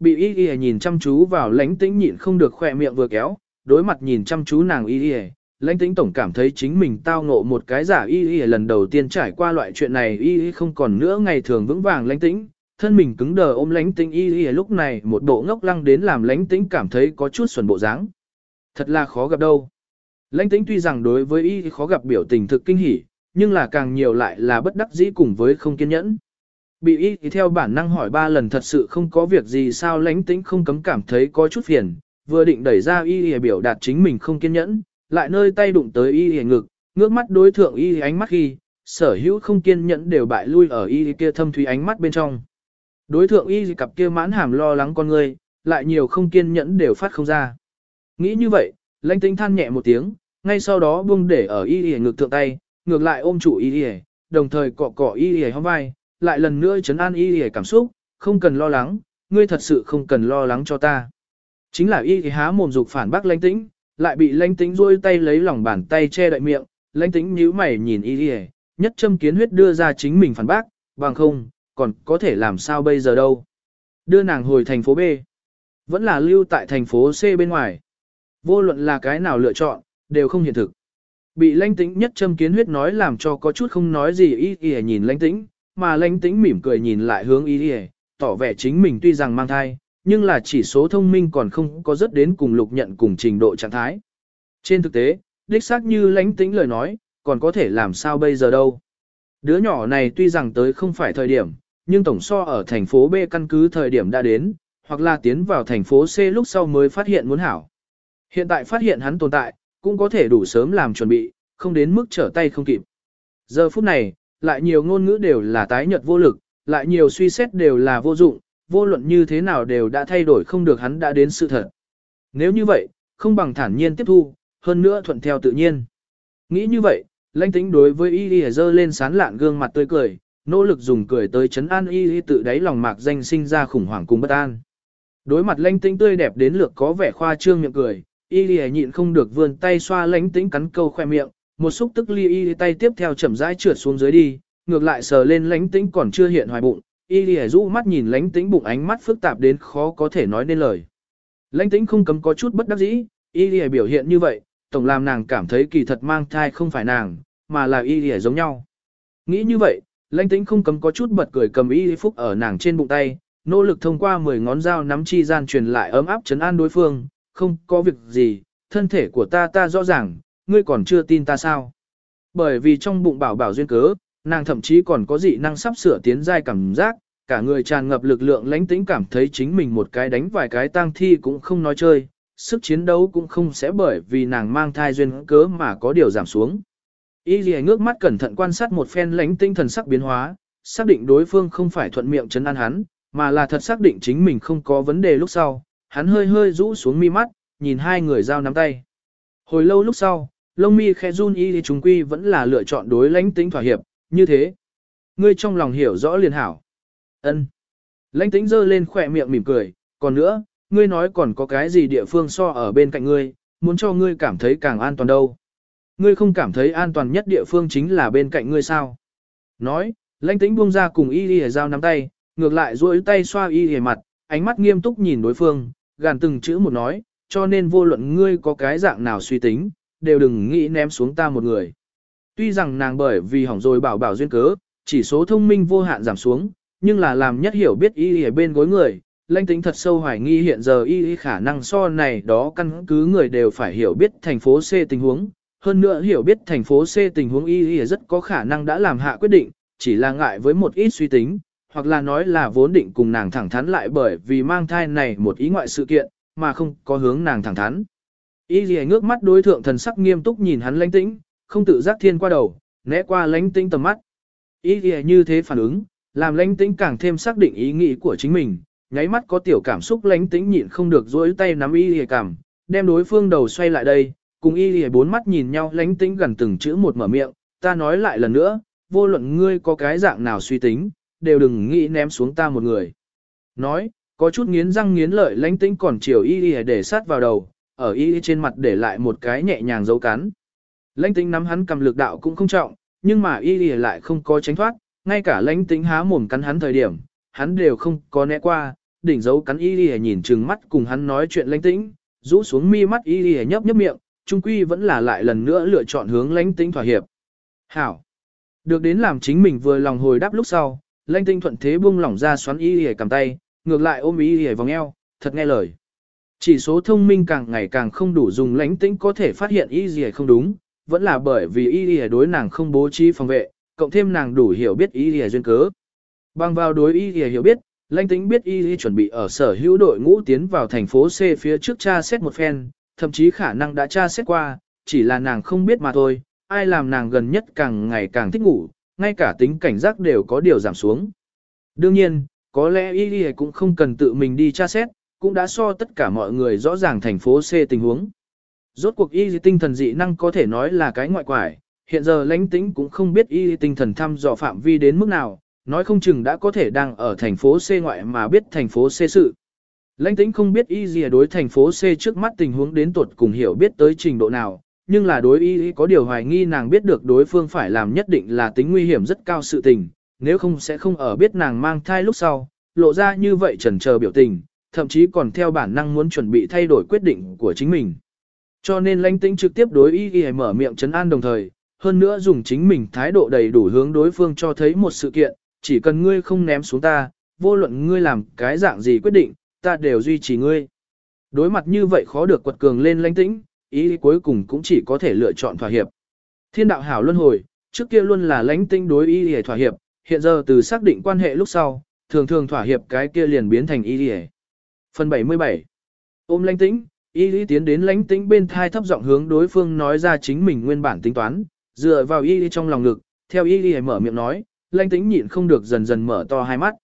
Bị y y nhìn chăm chú vào lãnh tĩnh nhịn không được khỏe miệng vừa kéo, đối mặt nhìn chăm chú nàng y y, lãnh tĩnh tổng cảm thấy chính mình tao ngộ một cái giả y y lần đầu tiên trải qua loại chuyện này y y không còn nữa ngày thường vững vàng lãnh tĩnh, thân mình cứng đờ ôm lãnh tĩnh y y lúc này một bộ ngốc lăng đến làm lãnh tĩnh cảm thấy có chút xuẩn bộ dáng. Thật là khó gặp đâu. Lãnh tĩnh tuy rằng đối với y khó gặp biểu tình thực kinh hỉ, nhưng là càng nhiều lại là bất đắc dĩ cùng với không kiên nhẫn. Bị y thì theo bản năng hỏi ba lần thật sự không có việc gì sao lãnh tĩnh không cấm cảm thấy có chút phiền, vừa định đẩy ra y y biểu đạt chính mình không kiên nhẫn, lại nơi tay đụng tới y y ngực, ngước mắt đối thượng y ánh mắt khi, sở hữu không kiên nhẫn đều bại lui ở y kia thâm thúy ánh mắt bên trong. Đối thượng y cặp kia mãn hàm lo lắng con người, lại nhiều không kiên nhẫn đều phát không ra. Nghĩ như vậy, lãnh tĩnh than nhẹ một tiếng, ngay sau đó buông để ở y y ngực thượng tay, ngược lại ôm chủ y y, đồng thời cọ cọ y y hông vai, lại lần nữa chấn an y hề cảm xúc, không cần lo lắng, ngươi thật sự không cần lo lắng cho ta. Chính là y y há mồm dục phản bác lãnh tĩnh, lại bị lãnh tĩnh rôi tay lấy lòng bàn tay che đậy miệng, lãnh tĩnh nhíu mày nhìn y hề, nhất châm kiến huyết đưa ra chính mình phản bác, bằng không, còn có thể làm sao bây giờ đâu. Đưa nàng hồi thành phố B. Vẫn là lưu tại thành phố C bên ngoài. Vô luận là cái nào lựa chọn, đều không hiện thực. Bị lãnh tĩnh nhất châm kiến huyết nói làm cho có chút không nói gì y y nhìn lãnh tĩnh, mà lãnh tĩnh mỉm cười nhìn lại hướng y y, tỏ vẻ chính mình tuy rằng mang thai, nhưng là chỉ số thông minh còn không có rất đến cùng lục nhận cùng trình độ trạng thái. Trên thực tế, đích xác như lãnh tĩnh lời nói, còn có thể làm sao bây giờ đâu. Đứa nhỏ này tuy rằng tới không phải thời điểm, nhưng tổng so ở thành phố B căn cứ thời điểm đã đến, hoặc là tiến vào thành phố C lúc sau mới phát hiện muốn hảo. Hiện tại phát hiện hắn tồn tại, cũng có thể đủ sớm làm chuẩn bị, không đến mức trở tay không kịp. Giờ phút này, lại nhiều ngôn ngữ đều là tái nhật vô lực, lại nhiều suy xét đều là vô dụng, vô luận như thế nào đều đã thay đổi không được hắn đã đến sự thật. Nếu như vậy, không bằng thản nhiên tiếp thu, hơn nữa thuận theo tự nhiên. Nghĩ như vậy, lãnh tĩnh đối với y y dơ lên sán lạn gương mặt tươi cười, nỗ lực dùng cười tới chấn an y y tự đáy lòng mạc danh sinh ra khủng hoảng cùng bất an. Đối mặt lãnh tĩnh tươi đẹp đến lượt có vẻ khoa trương miệng cười, y y nhịn không được vươn tay xoa lãnh tĩnh cắn câu khoe miệng, một xúc tức ly y tay tiếp theo chậm rãi trượt xuống dưới đi, ngược lại sờ lên lãnh tĩnh còn chưa hiện hoài bụng, y lìa rũ mắt nhìn lãnh tĩnh bụng ánh mắt phức tạp đến khó có thể nói nên lời. Lãnh tĩnh không cấm có chút bất đắc dĩ, y lìa biểu hiện như vậy, tổng làm nàng cảm thấy kỳ thật mang thai không phải nàng, mà là y lìa giống nhau. Nghĩ như vậy, lãnh tĩnh không cấm có chút bật cười cầm y phúc ở nàng trên bụng tay, nỗ lực thông qua 10 ngón dao nắm chi gian truyền lại ấm áp chấn an đối phương, không có việc gì, thân thể của ta ta rõ ràng, ngươi còn chưa tin ta sao. Bởi vì trong bụng bảo bảo duyên cớ, nàng thậm chí còn có dị năng sắp sửa tiến giai cảm giác, cả người tràn ngập lực lượng lãnh tĩnh cảm thấy chính mình một cái đánh vài cái tang thi cũng không nói chơi, sức chiến đấu cũng không sẽ bởi vì nàng mang thai duyên cớ mà có điều giảm xuống. Y Lì ngước mắt cẩn thận quan sát một phen lãnh tinh thần sắc biến hóa, xác định đối phương không phải thuận miệng chấn an hắn, mà là thật xác định chính mình không có vấn đề lúc sau, hắn hơi hơi rũ xuống mi mắt, nhìn hai người giao nắm tay. Hồi lâu lúc sau, lông mi khẽ run y thì chúng quy vẫn là lựa chọn đối lãnh tính thỏa hiệp, như thế. Ngươi trong lòng hiểu rõ liền hảo. ân Lãnh tính giơ lên khỏe miệng mỉm cười, còn nữa, ngươi nói còn có cái gì địa phương so ở bên cạnh ngươi, muốn cho ngươi cảm thấy càng an toàn đâu. Ngươi không cảm thấy an toàn nhất địa phương chính là bên cạnh ngươi sao. Nói, lãnh tĩnh buông ra cùng y y giao nắm tay, ngược lại duỗi tay xoa y y mặt, ánh mắt nghiêm túc nhìn đối phương, gàn từng chữ một nói, cho nên vô luận ngươi có cái dạng nào suy tính, đều đừng nghĩ ném xuống ta một người. Tuy rằng nàng bởi vì hỏng rồi bảo bảo duyên cớ, chỉ số thông minh vô hạn giảm xuống, nhưng là làm nhất hiểu biết y ở bên gối người, lãnh tính thật sâu hoài nghi hiện giờ y khả năng so này đó căn cứ người đều phải hiểu biết thành phố C tình huống, hơn nữa hiểu biết thành phố C tình huống y rất có khả năng đã làm hạ quyết định, chỉ là ngại với một ít suy tính, hoặc là nói là vốn định cùng nàng thẳng thắn lại bởi vì mang thai này một ý ngoại sự kiện, mà không có hướng nàng thẳng thắn. Y gì ngước mắt đối thượng thần sắc nghiêm túc nhìn hắn lãnh tĩnh, không tự giác thiên qua đầu, né qua lãnh tĩnh tầm mắt. Y gì như thế phản ứng, làm lãnh tĩnh càng thêm xác định ý nghĩ của chính mình, nháy mắt có tiểu cảm xúc lãnh tĩnh nhịn không được dối tay nắm y gì cảm, đem đối phương đầu xoay lại đây, cùng y gì bốn mắt nhìn nhau lãnh tĩnh gần từng chữ một mở miệng, ta nói lại lần nữa, vô luận ngươi có cái dạng nào suy tính, đều đừng nghĩ ném xuống ta một người. Nói, có chút nghiến răng nghiến lợi lãnh tĩnh còn chiều y y để sát vào đầu, ở y trên mặt để lại một cái nhẹ nhàng dấu cắn. Lãnh tính nắm hắn cầm lực đạo cũng không trọng, nhưng mà y lại không có tránh thoát, ngay cả lãnh tính há mồm cắn hắn thời điểm, hắn đều không có né qua, đỉnh dấu cắn y nhìn trừng mắt cùng hắn nói chuyện lãnh tính, rũ xuống mi mắt y nhấp nhấp miệng, trung quy vẫn là lại lần nữa lựa chọn hướng lãnh tính thỏa hiệp. Hảo! Được đến làm chính mình vừa lòng hồi đáp lúc sau, lãnh tinh thuận thế buông lỏng ra xoắn y cầm tay, ngược lại ôm y lìa vòng eo, thật nghe lời. Chỉ số thông minh càng ngày càng không đủ dùng lánh tĩnh có thể phát hiện y gì không đúng, vẫn là bởi vì y gì đối nàng không bố trí phòng vệ, cộng thêm nàng đủ hiểu biết y gì duyên cớ. Bằng vào đối y gì hiểu biết, lánh tĩnh biết y chuẩn bị ở sở hữu đội ngũ tiến vào thành phố C phía trước tra xét một phen, thậm chí khả năng đã tra xét qua, chỉ là nàng không biết mà thôi, ai làm nàng gần nhất càng ngày càng thích ngủ, ngay cả tính cảnh giác đều có điều giảm xuống. Đương nhiên, có lẽ y cũng không cần tự mình đi tra xét, cũng đã so tất cả mọi người rõ ràng thành phố C tình huống. Rốt cuộc y tinh thần dị năng có thể nói là cái ngoại quải, hiện giờ lãnh tĩnh cũng không biết y tinh thần thăm dò phạm vi đến mức nào, nói không chừng đã có thể đang ở thành phố C ngoại mà biết thành phố C sự. Lãnh tĩnh không biết y gì đối thành phố C trước mắt tình huống đến tuột cùng hiểu biết tới trình độ nào, nhưng là đối y có điều hoài nghi nàng biết được đối phương phải làm nhất định là tính nguy hiểm rất cao sự tình, nếu không sẽ không ở biết nàng mang thai lúc sau, lộ ra như vậy trần chờ biểu tình, thậm chí còn theo bản năng muốn chuẩn bị thay đổi quyết định của chính mình. Cho nên lãnh tĩnh trực tiếp đối y y mở miệng chấn an đồng thời, hơn nữa dùng chính mình thái độ đầy đủ hướng đối phương cho thấy một sự kiện, chỉ cần ngươi không ném xuống ta, vô luận ngươi làm cái dạng gì quyết định, ta đều duy trì ngươi. Đối mặt như vậy khó được quật cường lên lãnh tĩnh, ý cuối cùng cũng chỉ có thể lựa chọn thỏa hiệp. Thiên đạo hảo luân hồi, trước kia luôn là lãnh tĩnh đối ý để thỏa hiệp, hiện giờ từ xác định quan hệ lúc sau, thường thường thỏa hiệp cái kia liền biến thành ý để. Phần 77 Ôm lãnh tĩnh, y lý tiến đến lãnh tĩnh bên thai thấp giọng hướng đối phương nói ra chính mình nguyên bản tính toán, dựa vào y lý trong lòng ngực, theo y lý mở miệng nói, lãnh tĩnh nhịn không được dần dần mở to hai mắt.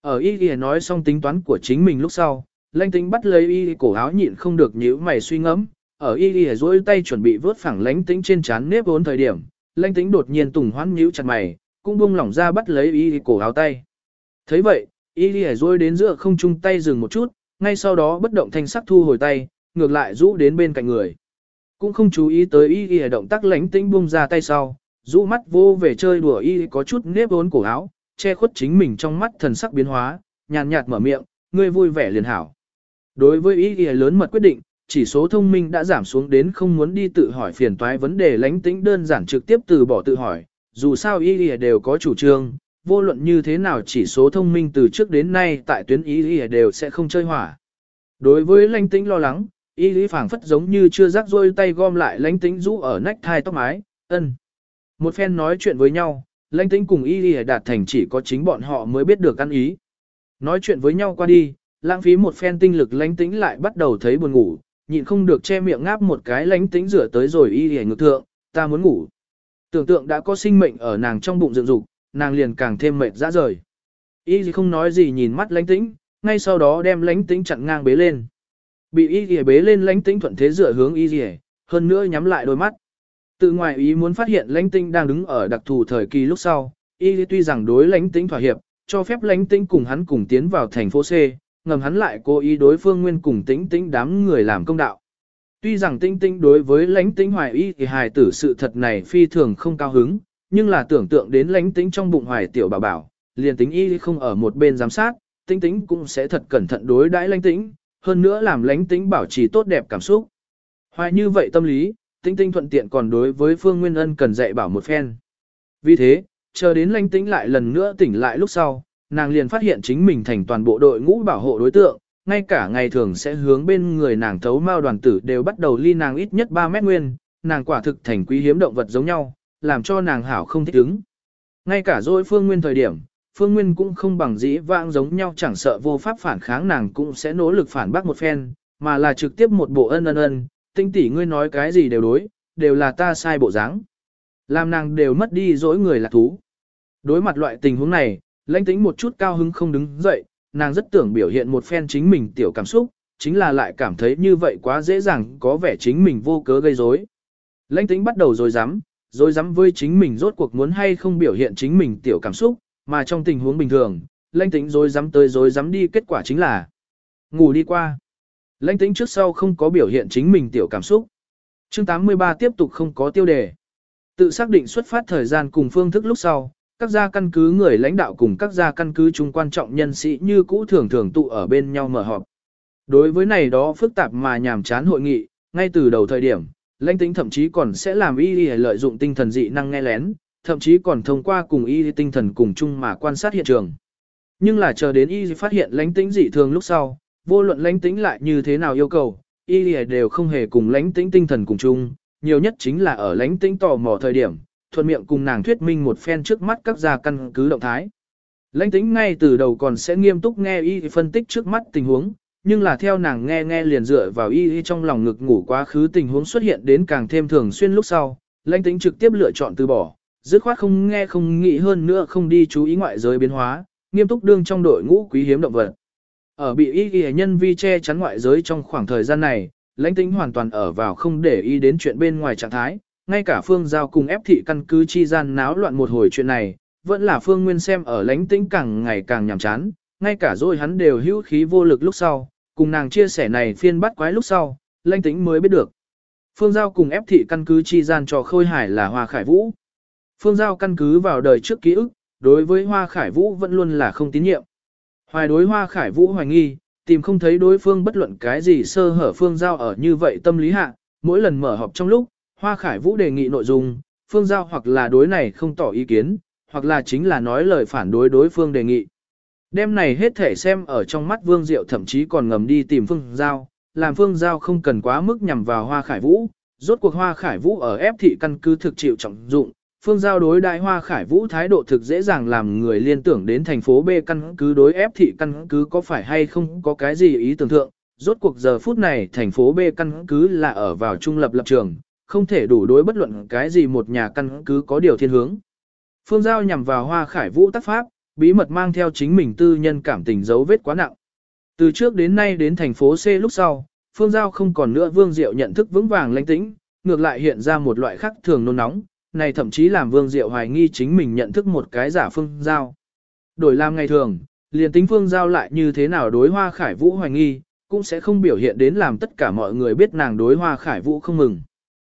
Ở y lý nói xong tính toán của chính mình lúc sau, lãnh tĩnh bắt lấy y cổ áo nhịn không được nhíu mày suy ngẫm, ở y y duỗi tay chuẩn bị vớt phẳng lánh tĩnh trên trán nếp vốn thời điểm, lánh tĩnh đột nhiên tùng hoán nhíu chặt mày, cũng buông lỏng ra bắt lấy y cổ áo tay. thấy vậy, y y duỗi đến giữa không trung tay dừng một chút, ngay sau đó bất động thanh sắc thu hồi tay, ngược lại rũ đến bên cạnh người. Cũng không chú ý tới y y động tác lánh tĩnh buông ra tay sau, rũ mắt vô về chơi đùa y có chút nếp vốn cổ áo, che khuất chính mình trong mắt thần sắc biến hóa, nhàn nhạt mở miệng, ngươi vui vẻ liền hảo. Đối với ý ghi lớn mật quyết định, chỉ số thông minh đã giảm xuống đến không muốn đi tự hỏi phiền toái vấn đề lánh tĩnh đơn giản trực tiếp từ bỏ tự hỏi, dù sao ý ghi đều có chủ trương, vô luận như thế nào chỉ số thông minh từ trước đến nay tại tuyến ý ý đều sẽ không chơi hỏa. Đối với lãnh tĩnh lo lắng, ý lý phảng phất giống như chưa rắc rôi tay gom lại lãnh tĩnh rũ ở nách thai tóc mái, ân. Một phen nói chuyện với nhau, lãnh tĩnh cùng ý ý đạt thành chỉ có chính bọn họ mới biết được ăn ý. Nói chuyện với nhau qua đi, lãng phí một phen tinh lực lãnh tĩnh lại bắt đầu thấy buồn ngủ, nhịn không được che miệng ngáp một cái lãnh tĩnh rửa tới rồi ý ý ngược thượng, ta muốn ngủ. Tưởng tượng đã có sinh mệnh ở nàng trong bụng dựng dục, nàng liền càng thêm mệt rã rời. Y gì không nói gì nhìn mắt lãnh tĩnh, ngay sau đó đem lãnh tĩnh chặn ngang bế lên. Bị y bế lên lãnh tĩnh thuận thế dựa hướng y hơn nữa nhắm lại đôi mắt. Tự ngoài ý muốn phát hiện lãnh tinh đang đứng ở đặc thù thời kỳ lúc sau, y tuy rằng đối lãnh tinh thỏa hiệp, cho phép lãnh tinh cùng hắn cùng tiến vào thành phố C, ngầm hắn lại cố ý đối phương nguyên cùng tĩnh tĩnh đám người làm công đạo. Tuy rằng tinh tinh đối với lãnh tinh hoài y thì hài tử sự thật này phi thường không cao hứng, nhưng là tưởng tượng đến lãnh tính trong bụng hoài tiểu bảo bảo, liền tính y không ở một bên giám sát, tính tính cũng sẽ thật cẩn thận đối đãi lãnh tính hơn nữa làm lãnh tính bảo trì tốt đẹp cảm xúc. Hoài như vậy tâm lý, tính tính thuận tiện còn đối với Phương Nguyên Ân cần dạy bảo một phen. Vì thế, chờ đến lánh tính lại lần nữa tỉnh lại lúc sau, nàng liền phát hiện chính mình thành toàn bộ đội ngũ bảo hộ đối tượng, ngay cả ngày thường sẽ hướng bên người nàng thấu mao đoàn tử đều bắt đầu ly nàng ít nhất 3 mét nguyên, nàng quả thực thành quý hiếm động vật giống nhau, làm cho nàng hảo không thích ứng. Ngay cả dối Phương Nguyên thời điểm, Phương Nguyên cũng không bằng dĩ vãng giống nhau chẳng sợ vô pháp phản kháng nàng cũng sẽ nỗ lực phản bác một phen, mà là trực tiếp một bộ ân ân ân, tinh tỷ ngươi nói cái gì đều đối, đều là ta sai bộ dáng. Làm nàng đều mất đi dỗi người là thú. Đối mặt loại tình huống này, lãnh tĩnh một chút cao hứng không đứng dậy, nàng rất tưởng biểu hiện một phen chính mình tiểu cảm xúc, chính là lại cảm thấy như vậy quá dễ dàng có vẻ chính mình vô cớ gây rối. Lãnh tĩnh bắt đầu rồi dám, rồi dám với chính mình rốt cuộc muốn hay không biểu hiện chính mình tiểu cảm xúc, mà trong tình huống bình thường, lãnh tĩnh rồi dám tới rồi dám đi kết quả chính là ngủ đi qua. Lãnh tĩnh trước sau không có biểu hiện chính mình tiểu cảm xúc. Chương 83 tiếp tục không có tiêu đề. Tự xác định xuất phát thời gian cùng phương thức lúc sau, các gia căn cứ người lãnh đạo cùng các gia căn cứ chung quan trọng nhân sĩ như cũ thường thường tụ ở bên nhau mở họp. Đối với này đó phức tạp mà nhàm chán hội nghị, ngay từ đầu thời điểm, lãnh tính thậm chí còn sẽ làm y lợi dụng tinh thần dị năng nghe lén, thậm chí còn thông qua cùng y tinh thần cùng chung mà quan sát hiện trường. Nhưng là chờ đến y phát hiện lãnh tính dị thường lúc sau, vô luận lãnh tính lại như thế nào yêu cầu, y đều không hề cùng lãnh tính tinh thần cùng chung, nhiều nhất chính là ở lãnh tính tò mò thời điểm, thuận miệng cùng nàng thuyết minh một phen trước mắt các gia căn cứ động thái. Lãnh tính ngay từ đầu còn sẽ nghiêm túc nghe y phân tích trước mắt tình huống, nhưng là theo nàng nghe nghe liền dựa vào y y trong lòng ngực ngủ quá khứ tình huống xuất hiện đến càng thêm thường xuyên lúc sau, lãnh tính trực tiếp lựa chọn từ bỏ, dứt khoát không nghe không nghĩ hơn nữa không đi chú ý ngoại giới biến hóa, nghiêm túc đương trong đội ngũ quý hiếm động vật. Ở bị y y nhân vi che chắn ngoại giới trong khoảng thời gian này, lãnh tính hoàn toàn ở vào không để ý đến chuyện bên ngoài trạng thái, ngay cả phương giao cùng ép thị căn cứ chi gian náo loạn một hồi chuyện này, vẫn là phương nguyên xem ở lãnh tính càng ngày càng nhàm chán, ngay cả rồi hắn đều hữu khí vô lực lúc sau, cùng nàng chia sẻ này phiên bắt quái lúc sau, lanh tĩnh mới biết được. Phương Giao cùng ép thị căn cứ chi gian cho khôi hải là Hoa Khải Vũ. Phương Giao căn cứ vào đời trước ký ức, đối với Hoa Khải Vũ vẫn luôn là không tín nhiệm. Hoài đối Hoa Khải Vũ hoài nghi, tìm không thấy đối phương bất luận cái gì sơ hở Phương Giao ở như vậy tâm lý hạ, mỗi lần mở họp trong lúc, Hoa Khải Vũ đề nghị nội dung, Phương Giao hoặc là đối này không tỏ ý kiến, hoặc là chính là nói lời phản đối đối phương đề nghị. Đêm này hết thể xem ở trong mắt Vương Diệu thậm chí còn ngầm đi tìm Phương Giao, làm Phương Giao không cần quá mức nhằm vào Hoa Khải Vũ, rốt cuộc Hoa Khải Vũ ở ép thị căn cứ thực chịu trọng dụng, Phương Giao đối đại Hoa Khải Vũ thái độ thực dễ dàng làm người liên tưởng đến thành phố B căn cứ đối ép thị căn cứ có phải hay không có cái gì ý tưởng thượng, rốt cuộc giờ phút này thành phố B căn cứ là ở vào trung lập lập trường, không thể đủ đối bất luận cái gì một nhà căn cứ có điều thiên hướng. Phương Giao nhằm vào Hoa Khải Vũ tác pháp, bí mật mang theo chính mình tư nhân cảm tình dấu vết quá nặng. Từ trước đến nay đến thành phố C lúc sau, Phương Giao không còn nữa Vương Diệu nhận thức vững vàng lãnh tĩnh, ngược lại hiện ra một loại khác thường nôn nóng, này thậm chí làm Vương Diệu hoài nghi chính mình nhận thức một cái giả Phương Giao. Đổi làm ngày thường, liền tính Phương Giao lại như thế nào đối Hoa Khải Vũ hoài nghi, cũng sẽ không biểu hiện đến làm tất cả mọi người biết nàng đối Hoa Khải Vũ không mừng.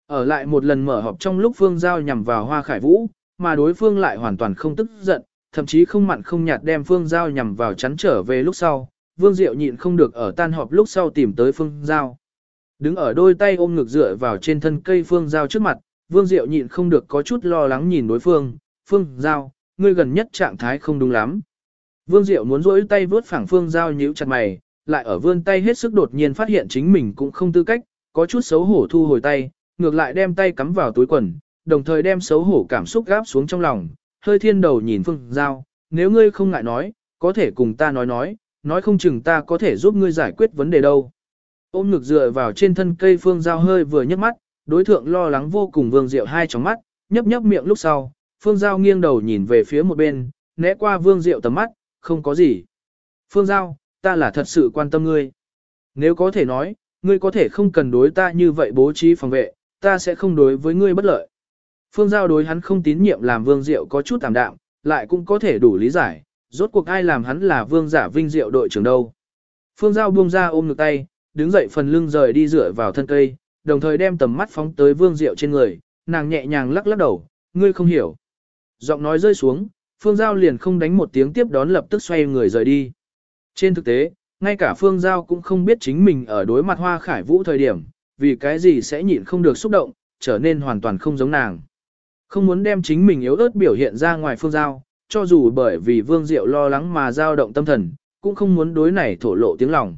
Ở lại một lần mở họp trong lúc Phương Giao nhằm vào Hoa Khải Vũ, mà đối phương lại hoàn toàn không tức giận, thậm chí không mặn không nhạt đem Phương Giao nhằm vào chắn trở về lúc sau, Vương Diệu nhịn không được ở tan họp lúc sau tìm tới Phương Giao. Đứng ở đôi tay ôm ngực dựa vào trên thân cây Phương Giao trước mặt, Vương Diệu nhịn không được có chút lo lắng nhìn đối phương, Phương Giao, ngươi gần nhất trạng thái không đúng lắm. Vương Diệu muốn rỗi tay vớt phẳng Phương Giao nhíu chặt mày, lại ở vươn tay hết sức đột nhiên phát hiện chính mình cũng không tư cách, có chút xấu hổ thu hồi tay, ngược lại đem tay cắm vào túi quần, đồng thời đem xấu hổ cảm xúc gáp xuống trong lòng, hơi thiên đầu nhìn Phương Giao, nếu ngươi không ngại nói, có thể cùng ta nói nói, nói không chừng ta có thể giúp ngươi giải quyết vấn đề đâu. Ôm ngực dựa vào trên thân cây Phương Giao hơi vừa nhấc mắt, đối thượng lo lắng vô cùng Vương Diệu hai tròng mắt, nhấp nhấp miệng lúc sau, Phương Giao nghiêng đầu nhìn về phía một bên, né qua Vương Diệu tầm mắt, không có gì. Phương Giao, ta là thật sự quan tâm ngươi. Nếu có thể nói, ngươi có thể không cần đối ta như vậy bố trí phòng vệ, ta sẽ không đối với ngươi bất lợi. Phương Giao đối hắn không tín nhiệm làm Vương Diệu có chút tạm đạm, lại cũng có thể đủ lý giải, rốt cuộc ai làm hắn là Vương giả vinh diệu đội trưởng đâu. Phương Giao buông ra ôm ngực tay, đứng dậy phần lưng rời đi dựa vào thân cây, đồng thời đem tầm mắt phóng tới Vương Diệu trên người, nàng nhẹ nhàng lắc lắc đầu, ngươi không hiểu. Giọng nói rơi xuống, Phương Giao liền không đánh một tiếng tiếp đón lập tức xoay người rời đi. Trên thực tế, ngay cả Phương Giao cũng không biết chính mình ở đối mặt Hoa Khải Vũ thời điểm, vì cái gì sẽ nhịn không được xúc động, trở nên hoàn toàn không giống nàng. Không muốn đem chính mình yếu ớt biểu hiện ra ngoài phương giao, cho dù bởi vì Vương Diệu lo lắng mà dao động tâm thần, cũng không muốn đối này thổ lộ tiếng lòng.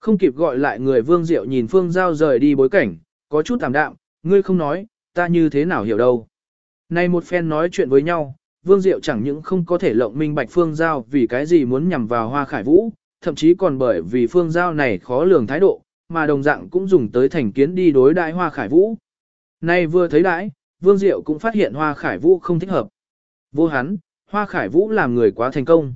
Không kịp gọi lại người Vương Diệu nhìn Phương Giao rời đi bối cảnh, có chút tạm đạm, ngươi không nói, ta như thế nào hiểu đâu. Này một phen nói chuyện với nhau, Vương Diệu chẳng những không có thể lộng minh bạch Phương Giao vì cái gì muốn nhằm vào Hoa Khải Vũ, thậm chí còn bởi vì Phương Giao này khó lường thái độ, mà đồng dạng cũng dùng tới thành kiến đi đối đại Hoa Khải Vũ. Nay vừa thấy đãi, Vương Diệu cũng phát hiện Hoa Khải Vũ không thích hợp. Vô hắn, Hoa Khải Vũ làm người quá thành công.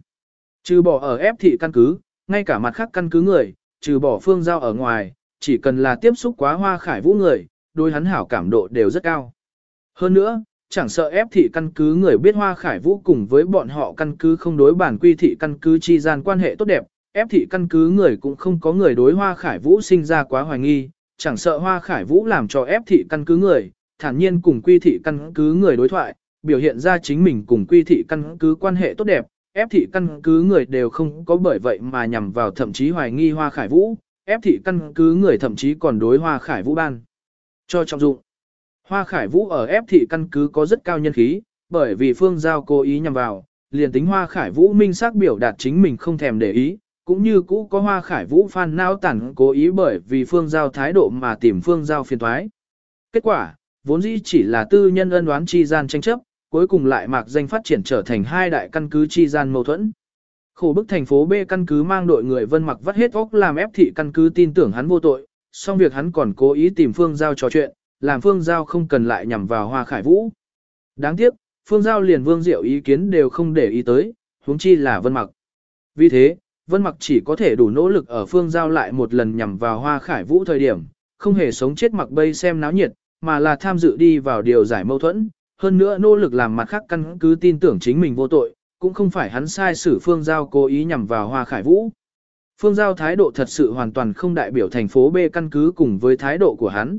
Trừ bỏ ở ép thị căn cứ, ngay cả mặt khác căn cứ người, trừ bỏ phương giao ở ngoài, chỉ cần là tiếp xúc quá Hoa Khải Vũ người, đôi hắn hảo cảm độ đều rất cao. Hơn nữa, chẳng sợ ép thị căn cứ người biết Hoa Khải Vũ cùng với bọn họ căn cứ không đối bản quy thị căn cứ chi gian quan hệ tốt đẹp, ép thị căn cứ người cũng không có người đối Hoa Khải Vũ sinh ra quá hoài nghi, chẳng sợ Hoa Khải Vũ làm cho ép thị căn cứ người, thản nhiên cùng quy thị căn cứ người đối thoại, biểu hiện ra chính mình cùng quy thị căn cứ quan hệ tốt đẹp, ép thị căn cứ người đều không có bởi vậy mà nhằm vào thậm chí hoài nghi Hoa Khải Vũ, ép thị căn cứ người thậm chí còn đối Hoa Khải Vũ ban. Cho trọng dụng. Hoa Khải Vũ ở ép thị căn cứ có rất cao nhân khí, bởi vì Phương Giao cố ý nhằm vào, liền tính Hoa Khải Vũ minh xác biểu đạt chính mình không thèm để ý, cũng như cũ có Hoa Khải Vũ phan nao tản cố ý bởi vì Phương Giao thái độ mà tìm Phương Giao phiền thoái. Kết quả, vốn dĩ chỉ là tư nhân ân đoán chi gian tranh chấp, cuối cùng lại mạc danh phát triển trở thành hai đại căn cứ chi gian mâu thuẫn. Khổ bức thành phố B căn cứ mang đội người vân mặc vắt hết óc làm ép thị căn cứ tin tưởng hắn vô tội, song việc hắn còn cố ý tìm Phương Giao trò chuyện, làm Phương Giao không cần lại nhằm vào Hoa Khải Vũ. Đáng tiếc, Phương Giao liền Vương Diệu ý kiến đều không để ý tới, huống chi là Vân Mặc. Vì thế, Vân Mặc chỉ có thể đủ nỗ lực ở Phương Giao lại một lần nhằm vào Hoa Khải Vũ thời điểm, không hề sống chết mặc bay xem náo nhiệt, mà là tham dự đi vào điều giải mâu thuẫn, hơn nữa nỗ lực làm mặt khác căn cứ tin tưởng chính mình vô tội, cũng không phải hắn sai xử Phương Giao cố ý nhằm vào Hoa Khải Vũ. Phương Giao thái độ thật sự hoàn toàn không đại biểu thành phố B căn cứ cùng với thái độ của hắn.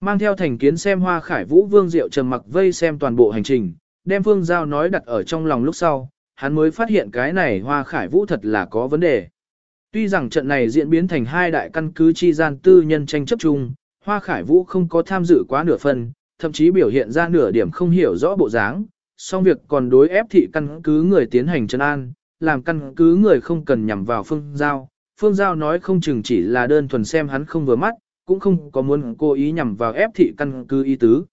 Mang theo thành kiến xem Hoa Khải Vũ Vương Diệu trầm mặc vây xem toàn bộ hành trình, đem Phương Giao nói đặt ở trong lòng lúc sau, hắn mới phát hiện cái này Hoa Khải Vũ thật là có vấn đề. Tuy rằng trận này diễn biến thành hai đại căn cứ chi gian tư nhân tranh chấp chung, Hoa Khải Vũ không có tham dự quá nửa phần, thậm chí biểu hiện ra nửa điểm không hiểu rõ bộ dáng, song việc còn đối ép thị căn cứ người tiến hành chân an, làm căn cứ người không cần nhằm vào Phương Giao. Phương Giao nói không chừng chỉ là đơn thuần xem hắn không vừa mắt, cũng không có muốn cố ý nhằm vào ép thị căn cứ ý tứ.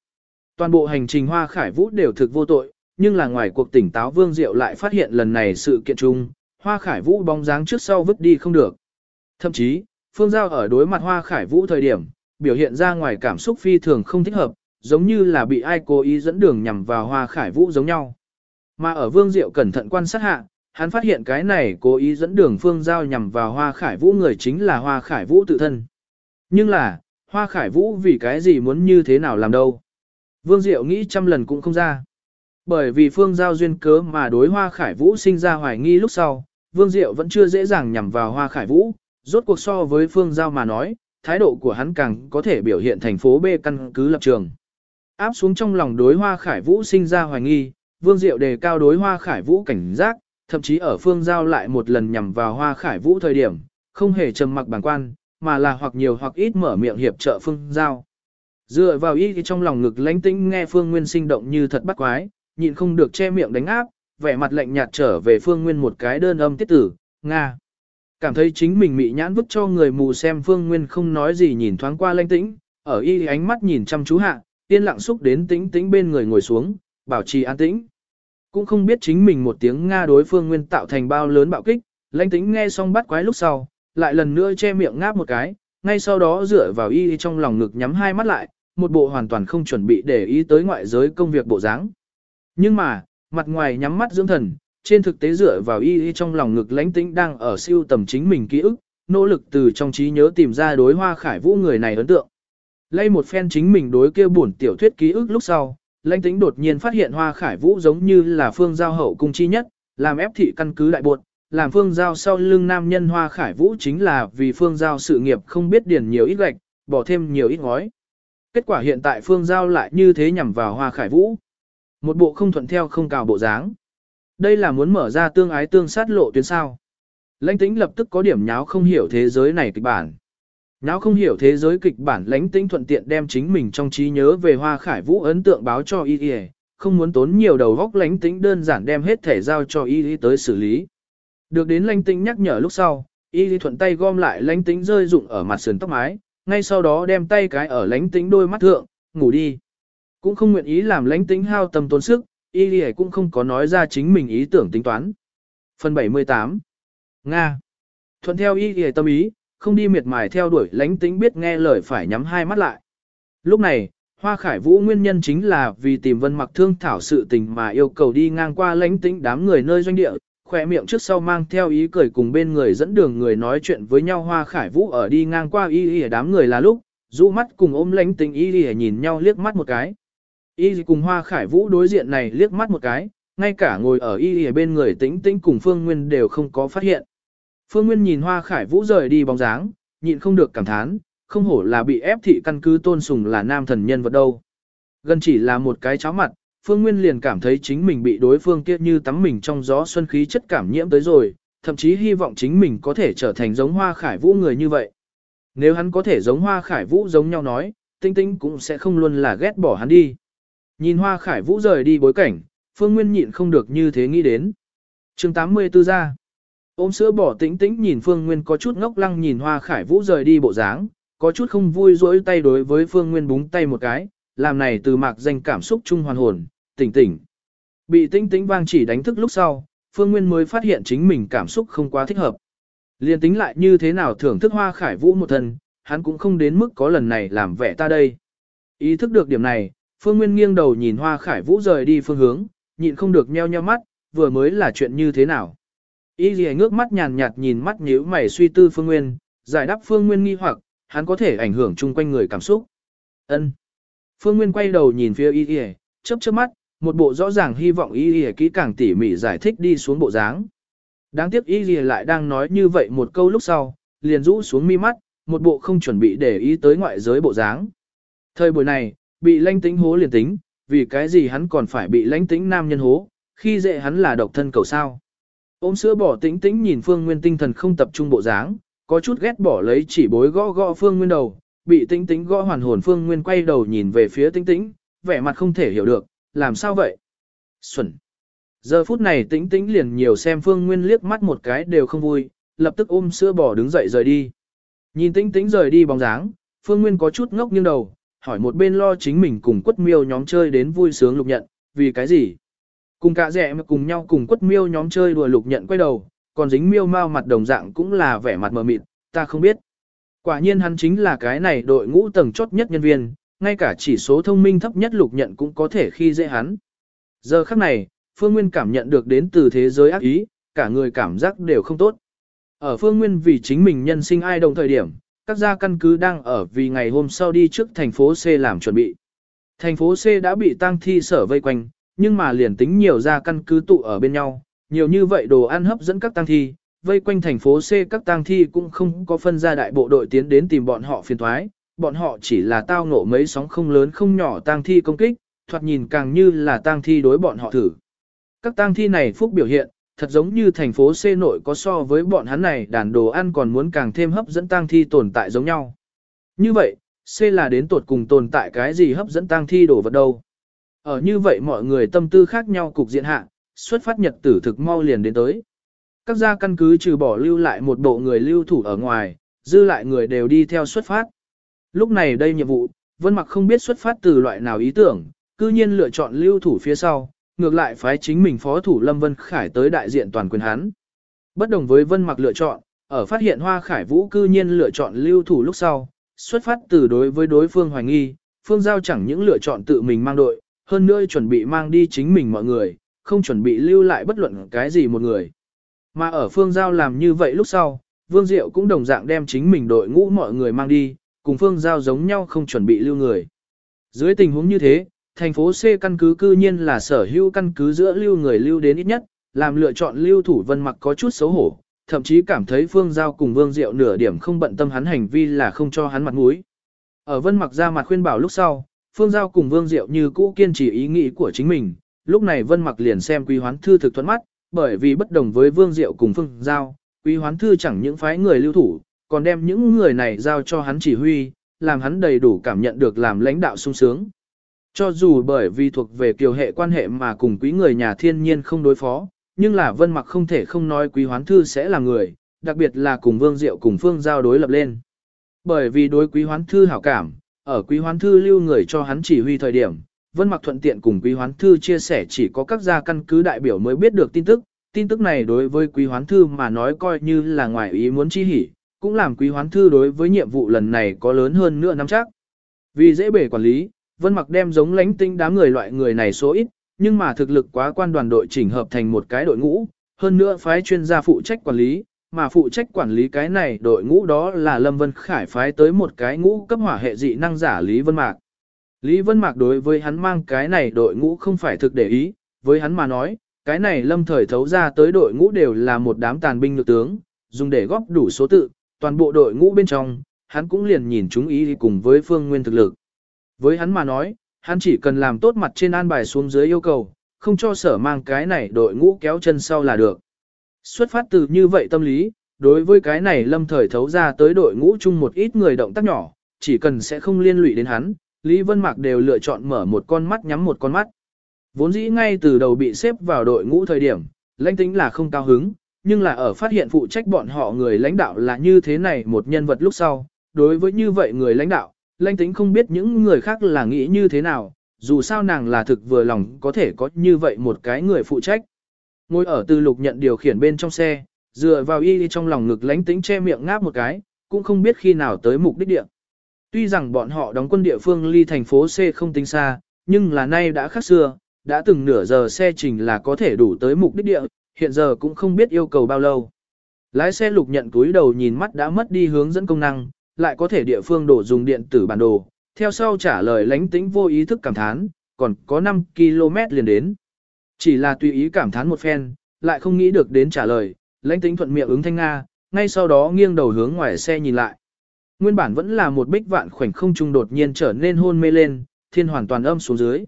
Toàn bộ hành trình Hoa Khải Vũ đều thực vô tội, nhưng là ngoài cuộc tỉnh táo Vương Diệu lại phát hiện lần này sự kiện chung, Hoa Khải Vũ bóng dáng trước sau vứt đi không được. Thậm chí, Phương Giao ở đối mặt Hoa Khải Vũ thời điểm, biểu hiện ra ngoài cảm xúc phi thường không thích hợp, giống như là bị ai cố ý dẫn đường nhằm vào Hoa Khải Vũ giống nhau. Mà ở Vương Diệu cẩn thận quan sát hạ, hắn phát hiện cái này cố ý dẫn đường Phương Giao nhằm vào Hoa Khải Vũ người chính là Hoa Khải Vũ tự thân. Nhưng là, Hoa Khải Vũ vì cái gì muốn như thế nào làm đâu. Vương Diệu nghĩ trăm lần cũng không ra. Bởi vì Phương Giao duyên cớ mà đối Hoa Khải Vũ sinh ra hoài nghi lúc sau, Vương Diệu vẫn chưa dễ dàng nhằm vào Hoa Khải Vũ, rốt cuộc so với Phương Giao mà nói, thái độ của hắn càng có thể biểu hiện thành phố B căn cứ lập trường. Áp xuống trong lòng đối Hoa Khải Vũ sinh ra hoài nghi, Vương Diệu đề cao đối Hoa Khải Vũ cảnh giác, thậm chí ở Phương Giao lại một lần nhằm vào Hoa Khải Vũ thời điểm, không hề trầm mặc bản quan, mà là hoặc nhiều hoặc ít mở miệng hiệp trợ Phương Giao. Dựa vào ý thì trong lòng ngực lánh tĩnh nghe Phương Nguyên sinh động như thật bắt quái, nhịn không được che miệng đánh áp, vẻ mặt lạnh nhạt trở về Phương Nguyên một cái đơn âm tiết tử, Nga. Cảm thấy chính mình mị nhãn vứt cho người mù xem Phương Nguyên không nói gì nhìn thoáng qua lanh tĩnh, ở y ánh mắt nhìn chăm chú hạ, yên lặng xúc đến tĩnh tĩnh bên người ngồi xuống, bảo trì an tĩnh. Cũng không biết chính mình một tiếng Nga đối Phương Nguyên tạo thành bao lớn bạo kích, lanh tĩnh nghe xong bắt quái lúc sau, lại lần nữa che miệng ngáp một cái, ngay sau đó dựa vào y trong lòng ngực nhắm hai mắt lại, một bộ hoàn toàn không chuẩn bị để ý tới ngoại giới công việc bộ dáng. Nhưng mà, mặt ngoài nhắm mắt dưỡng thần, trên thực tế dựa vào y y trong lòng ngực lãnh tĩnh đang ở siêu tầm chính mình ký ức, nỗ lực từ trong trí nhớ tìm ra đối hoa khải vũ người này ấn tượng. Lây một phen chính mình đối kia buồn tiểu thuyết ký ức lúc sau, lãnh tĩnh đột nhiên phát hiện hoa khải vũ giống như là phương giao hậu cung chi nhất, làm ép thị căn cứ đại buộc, làm phương giao sau lưng nam nhân hoa khải vũ chính là vì phương giao sự nghiệp không biết điền nhiều ít gạch, bỏ thêm nhiều ít ngói. Kết quả hiện tại phương giao lại như thế nhằm vào hoa khải vũ. Một bộ không thuận theo không cào bộ dáng. Đây là muốn mở ra tương ái tương sát lộ tuyến sao. Lãnh tĩnh lập tức có điểm nháo không hiểu thế giới này kịch bản. Nháo không hiểu thế giới kịch bản lãnh tĩnh thuận tiện đem chính mình trong trí nhớ về hoa khải vũ ấn tượng báo cho y y, không muốn tốn nhiều đầu góc lãnh tĩnh đơn giản đem hết thể giao cho y y tới xử lý. Được đến lãnh tĩnh nhắc nhở lúc sau, y y thuận tay gom lại lãnh tĩnh rơi rụng ở mặt sườn tóc mái, ngay sau đó đem tay cái ở lãnh tĩnh đôi mắt thượng, ngủ đi. Cũng không nguyện ý làm lãnh tĩnh hao tâm tốn sức, y y cũng không có nói ra chính mình ý tưởng tính toán. Phần 78 Nga Thuận theo y y tâm ý, không đi miệt mài theo đuổi lãnh tính biết nghe lời phải nhắm hai mắt lại. Lúc này, Hoa Khải Vũ nguyên nhân chính là vì tìm Vân Mặc thương thảo sự tình mà yêu cầu đi ngang qua lãnh tính đám người nơi doanh địa, khỏe miệng trước sau mang theo ý cười cùng bên người dẫn đường người nói chuyện với nhau Hoa Khải Vũ ở đi ngang qua y y đám người là lúc, rũ mắt cùng ôm lãnh tĩnh y y nhìn nhau liếc mắt một cái. Y cùng Hoa Khải Vũ đối diện này liếc mắt một cái, ngay cả ngồi ở y bên người tĩnh tĩnh cùng Phương Nguyên đều không có phát hiện. Phương Nguyên nhìn Hoa Khải Vũ rời đi bóng dáng, nhịn không được cảm thán, không hổ là bị ép thị căn cứ tôn sùng là nam thần nhân vật đâu. Gần chỉ là một cái cháo mặt, Phương Nguyên liền cảm thấy chính mình bị đối phương kia như tắm mình trong gió xuân khí chất cảm nhiễm tới rồi, thậm chí hy vọng chính mình có thể trở thành giống hoa khải vũ người như vậy. Nếu hắn có thể giống hoa khải vũ giống nhau nói, tinh tinh cũng sẽ không luôn là ghét bỏ hắn đi. Nhìn hoa khải vũ rời đi bối cảnh, Phương Nguyên nhịn không được như thế nghĩ đến. chương 84 ra. Ôm sữa bỏ tĩnh tĩnh nhìn Phương Nguyên có chút ngốc lăng nhìn hoa khải vũ rời đi bộ dáng, có chút không vui dỗi tay đối với Phương Nguyên búng tay một cái, làm này từ mạc danh cảm xúc chung hoàn hồn, tỉnh tỉnh. Bị tĩnh tĩnh vang chỉ đánh thức lúc sau, Phương Nguyên mới phát hiện chính mình cảm xúc không quá thích hợp. Liên tính lại như thế nào thưởng thức hoa khải vũ một thân, hắn cũng không đến mức có lần này làm vẻ ta đây. Ý thức được điểm này, Phương Nguyên nghiêng đầu nhìn hoa khải vũ rời đi phương hướng, nhịn không được nheo nheo mắt, vừa mới là chuyện như thế nào. Y Lì ngước mắt nhàn nhạt nhìn mắt nhíu mày suy tư Phương Nguyên, giải đáp Phương Nguyên nghi hoặc, hắn có thể ảnh hưởng chung quanh người cảm xúc. Ân. Phương Nguyên quay đầu nhìn phía Y Lì, chớp chớp mắt, một bộ rõ ràng hy vọng Y Lì kỹ càng tỉ mỉ giải thích đi xuống bộ dáng. Đáng tiếc Y Lì lại đang nói như vậy một câu lúc sau, liền rũ xuống mi mắt, một bộ không chuẩn bị để ý tới ngoại giới bộ dáng. Thời buổi này, bị lãnh tĩnh hố liền tính, vì cái gì hắn còn phải bị lãnh tĩnh nam nhân hố, khi dễ hắn là độc thân cầu sao. Ôm sữa bỏ tĩnh tĩnh nhìn Phương Nguyên tinh thần không tập trung bộ dáng, có chút ghét bỏ lấy chỉ bối gõ gõ Phương Nguyên đầu, bị tĩnh tĩnh gõ hoàn hồn Phương Nguyên quay đầu nhìn về phía tĩnh tĩnh, vẻ mặt không thể hiểu được, làm sao vậy? Xuẩn! Giờ phút này tĩnh tĩnh liền nhiều xem Phương Nguyên liếc mắt một cái đều không vui, lập tức ôm sữa bỏ đứng dậy rời đi. Nhìn tĩnh tĩnh rời đi bóng dáng, Phương Nguyên có chút ngốc nghiêng đầu, hỏi một bên lo chính mình cùng quất miêu nhóm chơi đến vui sướng lục nhận, vì cái gì? Cùng cả rẻ mà cùng nhau cùng quất miêu nhóm chơi đùa lục nhận quay đầu, còn dính miêu mau mặt đồng dạng cũng là vẻ mặt mờ mịt, ta không biết. Quả nhiên hắn chính là cái này đội ngũ tầng chốt nhất nhân viên, ngay cả chỉ số thông minh thấp nhất lục nhận cũng có thể khi dễ hắn. Giờ khắc này, Phương Nguyên cảm nhận được đến từ thế giới ác ý, cả người cảm giác đều không tốt. Ở Phương Nguyên vì chính mình nhân sinh ai đồng thời điểm, các gia căn cứ đang ở vì ngày hôm sau đi trước thành phố C làm chuẩn bị. Thành phố C đã bị tang thi sở vây quanh, nhưng mà liền tính nhiều gia căn cứ tụ ở bên nhau, nhiều như vậy đồ ăn hấp dẫn các tang thi, vây quanh thành phố C các tang thi cũng không có phân ra đại bộ đội tiến đến tìm bọn họ phiền thoái, bọn họ chỉ là tao ngộ mấy sóng không lớn không nhỏ tang thi công kích, thoạt nhìn càng như là tang thi đối bọn họ thử. Các tang thi này phúc biểu hiện, thật giống như thành phố C nội có so với bọn hắn này đàn đồ ăn còn muốn càng thêm hấp dẫn tang thi tồn tại giống nhau. Như vậy, C là đến tột cùng tồn tại cái gì hấp dẫn tang thi đồ vật đâu. Ở như vậy mọi người tâm tư khác nhau cục diện hạ, xuất phát nhật tử thực mau liền đến tới. Các gia căn cứ trừ bỏ lưu lại một bộ người lưu thủ ở ngoài, dư lại người đều đi theo xuất phát. Lúc này đây nhiệm vụ, Vân Mặc không biết xuất phát từ loại nào ý tưởng, cư nhiên lựa chọn lưu thủ phía sau, ngược lại phái chính mình phó thủ Lâm Vân Khải tới đại diện toàn quyền hắn. Bất đồng với Vân Mặc lựa chọn, ở phát hiện Hoa Khải Vũ cư nhiên lựa chọn lưu thủ lúc sau, xuất phát từ đối với đối phương hoài nghi, Phương Giao chẳng những lựa chọn tự mình mang đội, hơn nữa chuẩn bị mang đi chính mình mọi người, không chuẩn bị lưu lại bất luận cái gì một người. Mà ở Phương Giao làm như vậy lúc sau, Vương Diệu cũng đồng dạng đem chính mình đội ngũ mọi người mang đi, cùng Phương Giao giống nhau không chuẩn bị lưu người. Dưới tình huống như thế, thành phố C căn cứ cư nhiên là sở hữu căn cứ giữa lưu người lưu đến ít nhất, làm lựa chọn lưu thủ vân mặc có chút xấu hổ, thậm chí cảm thấy Phương Giao cùng Vương Diệu nửa điểm không bận tâm hắn hành vi là không cho hắn mặt mũi. Ở vân mặc ra mặt khuyên bảo lúc sau, Phương Giao cùng Vương Diệu như cũ kiên trì ý nghĩ của chính mình, lúc này vân mặc liền xem quý hoán thư thực thuận mắt, bởi vì bất đồng với Vương Diệu cùng Phương Giao, quý hoán thư chẳng những phái người lưu thủ, còn đem những người này giao cho hắn chỉ huy, làm hắn đầy đủ cảm nhận được làm lãnh đạo sung sướng. Cho dù bởi vì thuộc về kiều hệ quan hệ mà cùng quý người nhà thiên nhiên không đối phó, nhưng là vân mặc không thể không nói quý hoán thư sẽ là người, đặc biệt là cùng vương diệu cùng phương giao đối lập lên. Bởi vì đối quý hoán thư hảo cảm, ở quý hoán thư lưu người cho hắn chỉ huy thời điểm, vân mặc thuận tiện cùng quý hoán thư chia sẻ chỉ có các gia căn cứ đại biểu mới biết được tin tức, tin tức này đối với quý hoán thư mà nói coi như là ngoài ý muốn chi hỉ, cũng làm quý hoán thư đối với nhiệm vụ lần này có lớn hơn nữa nắm chắc. Vì dễ bể quản lý, Vân Mặc đem giống lánh tinh đám người loại người này số ít, nhưng mà thực lực quá quan đoàn đội chỉnh hợp thành một cái đội ngũ, hơn nữa phái chuyên gia phụ trách quản lý, mà phụ trách quản lý cái này đội ngũ đó là Lâm Vân Khải phái tới một cái ngũ cấp hỏa hệ dị năng giả Lý Vân Mạc. Lý Vân Mạc đối với hắn mang cái này đội ngũ không phải thực để ý, với hắn mà nói, cái này lâm thời thấu ra tới đội ngũ đều là một đám tàn binh lực tướng, dùng để góp đủ số tự, toàn bộ đội ngũ bên trong, hắn cũng liền nhìn chúng ý cùng với phương nguyên thực lực. Với hắn mà nói, Hắn chỉ cần làm tốt mặt trên an bài xuống dưới yêu cầu, không cho sở mang cái này đội ngũ kéo chân sau là được. Xuất phát từ như vậy tâm lý, đối với cái này lâm thời thấu ra tới đội ngũ chung một ít người động tác nhỏ, chỉ cần sẽ không liên lụy đến hắn, Lý Vân Mạc đều lựa chọn mở một con mắt nhắm một con mắt. Vốn dĩ ngay từ đầu bị xếp vào đội ngũ thời điểm, lãnh tính là không cao hứng, nhưng là ở phát hiện phụ trách bọn họ người lãnh đạo là như thế này một nhân vật lúc sau. Đối với như vậy người lãnh đạo, lanh tính không biết những người khác là nghĩ như thế nào, dù sao nàng là thực vừa lòng có thể có như vậy một cái người phụ trách. Ngồi ở tư lục nhận điều khiển bên trong xe, dựa vào y trong lòng ngực lãnh tính che miệng ngáp một cái, cũng không biết khi nào tới mục đích địa. Tuy rằng bọn họ đóng quân địa phương ly thành phố C không tính xa, nhưng là nay đã khác xưa, đã từng nửa giờ xe trình là có thể đủ tới mục đích địa, hiện giờ cũng không biết yêu cầu bao lâu. Lái xe lục nhận túi đầu nhìn mắt đã mất đi hướng dẫn công năng, lại có thể địa phương đổ dùng điện tử bản đồ, theo sau trả lời lánh tĩnh vô ý thức cảm thán, còn có 5 km liền đến. Chỉ là tùy ý cảm thán một phen, lại không nghĩ được đến trả lời, lãnh tĩnh thuận miệng ứng thanh Nga, ngay sau đó nghiêng đầu hướng ngoài xe nhìn lại. Nguyên bản vẫn là một bích vạn khoảnh không trung đột nhiên trở nên hôn mê lên, thiên hoàn toàn âm xuống dưới.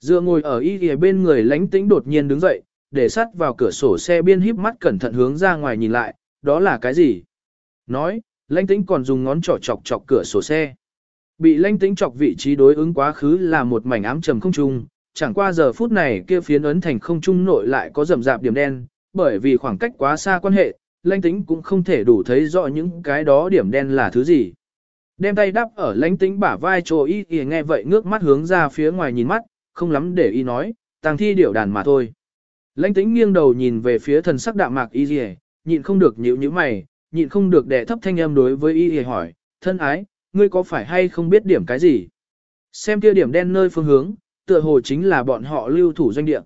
Dựa ngồi ở y ghề bên người lãnh tĩnh đột nhiên đứng dậy, để sắt vào cửa sổ xe biên híp mắt cẩn thận hướng ra ngoài nhìn lại, đó là cái gì? Nói, lãnh tĩnh còn dùng ngón trỏ chọc chọc cửa sổ xe. Bị lãnh tĩnh chọc vị trí đối ứng quá khứ là một mảnh ám trầm không trung, chẳng qua giờ phút này kia phiến ấn thành không trung nội lại có rầm rạp điểm đen, bởi vì khoảng cách quá xa quan hệ, lãnh tĩnh cũng không thể đủ thấy rõ những cái đó điểm đen là thứ gì. Đem tay đắp ở lãnh tĩnh bả vai trồ y y nghe vậy ngước mắt hướng ra phía ngoài nhìn mắt, không lắm để y nói, tàng thi điểu đàn mà thôi. Lãnh tĩnh nghiêng đầu nhìn về phía thần sắc đạm mạc y y, nhịn không được nhíu nhíu mày, nhịn không được đè thấp thanh âm đối với y y hỏi, thân ái, ngươi có phải hay không biết điểm cái gì? Xem kia điểm đen nơi phương hướng, tựa hồ chính là bọn họ lưu thủ doanh địa.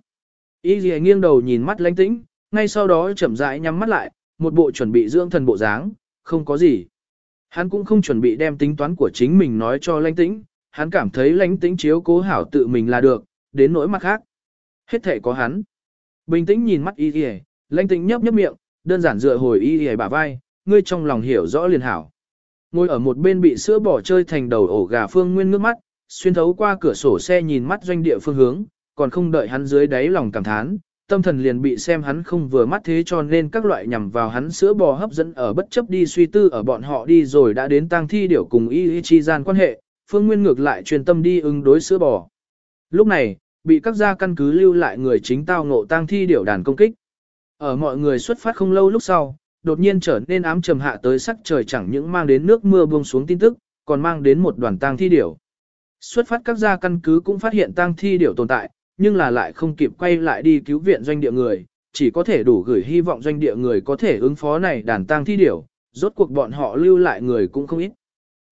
Y y nghiêng đầu nhìn mắt lãnh tĩnh, ngay sau đó chậm rãi nhắm mắt lại, một bộ chuẩn bị dưỡng thần bộ dáng, không có gì. Hắn cũng không chuẩn bị đem tính toán của chính mình nói cho lãnh tĩnh, hắn cảm thấy lãnh tĩnh chiếu cố hảo tự mình là được, đến nỗi mặt khác. Hết thể có hắn. Bình tĩnh nhìn mắt y y, lãnh tĩnh nhấp nhấp miệng, đơn giản dựa hồi y y bả vai, ngươi trong lòng hiểu rõ liền hảo. Ngồi ở một bên bị sữa bỏ chơi thành đầu ổ gà phương nguyên ngước mắt, xuyên thấu qua cửa sổ xe nhìn mắt doanh địa phương hướng, còn không đợi hắn dưới đáy lòng cảm thán, tâm thần liền bị xem hắn không vừa mắt thế cho nên các loại nhằm vào hắn sữa bò hấp dẫn ở bất chấp đi suy tư ở bọn họ đi rồi đã đến tang thi điểu cùng y y chi gian quan hệ, phương nguyên ngược lại truyền tâm đi ứng đối sữa bò. Lúc này, bị các gia căn cứ lưu lại người chính tao ngộ tang thi điểu đàn công kích. Ở mọi người xuất phát không lâu lúc sau, đột nhiên trở nên ám trầm hạ tới sắc trời chẳng những mang đến nước mưa buông xuống tin tức, còn mang đến một đoàn tang thi điểu. Xuất phát các gia căn cứ cũng phát hiện tang thi điểu tồn tại, nhưng là lại không kịp quay lại đi cứu viện doanh địa người, chỉ có thể đủ gửi hy vọng doanh địa người có thể ứng phó này đàn tang thi điểu, rốt cuộc bọn họ lưu lại người cũng không ít.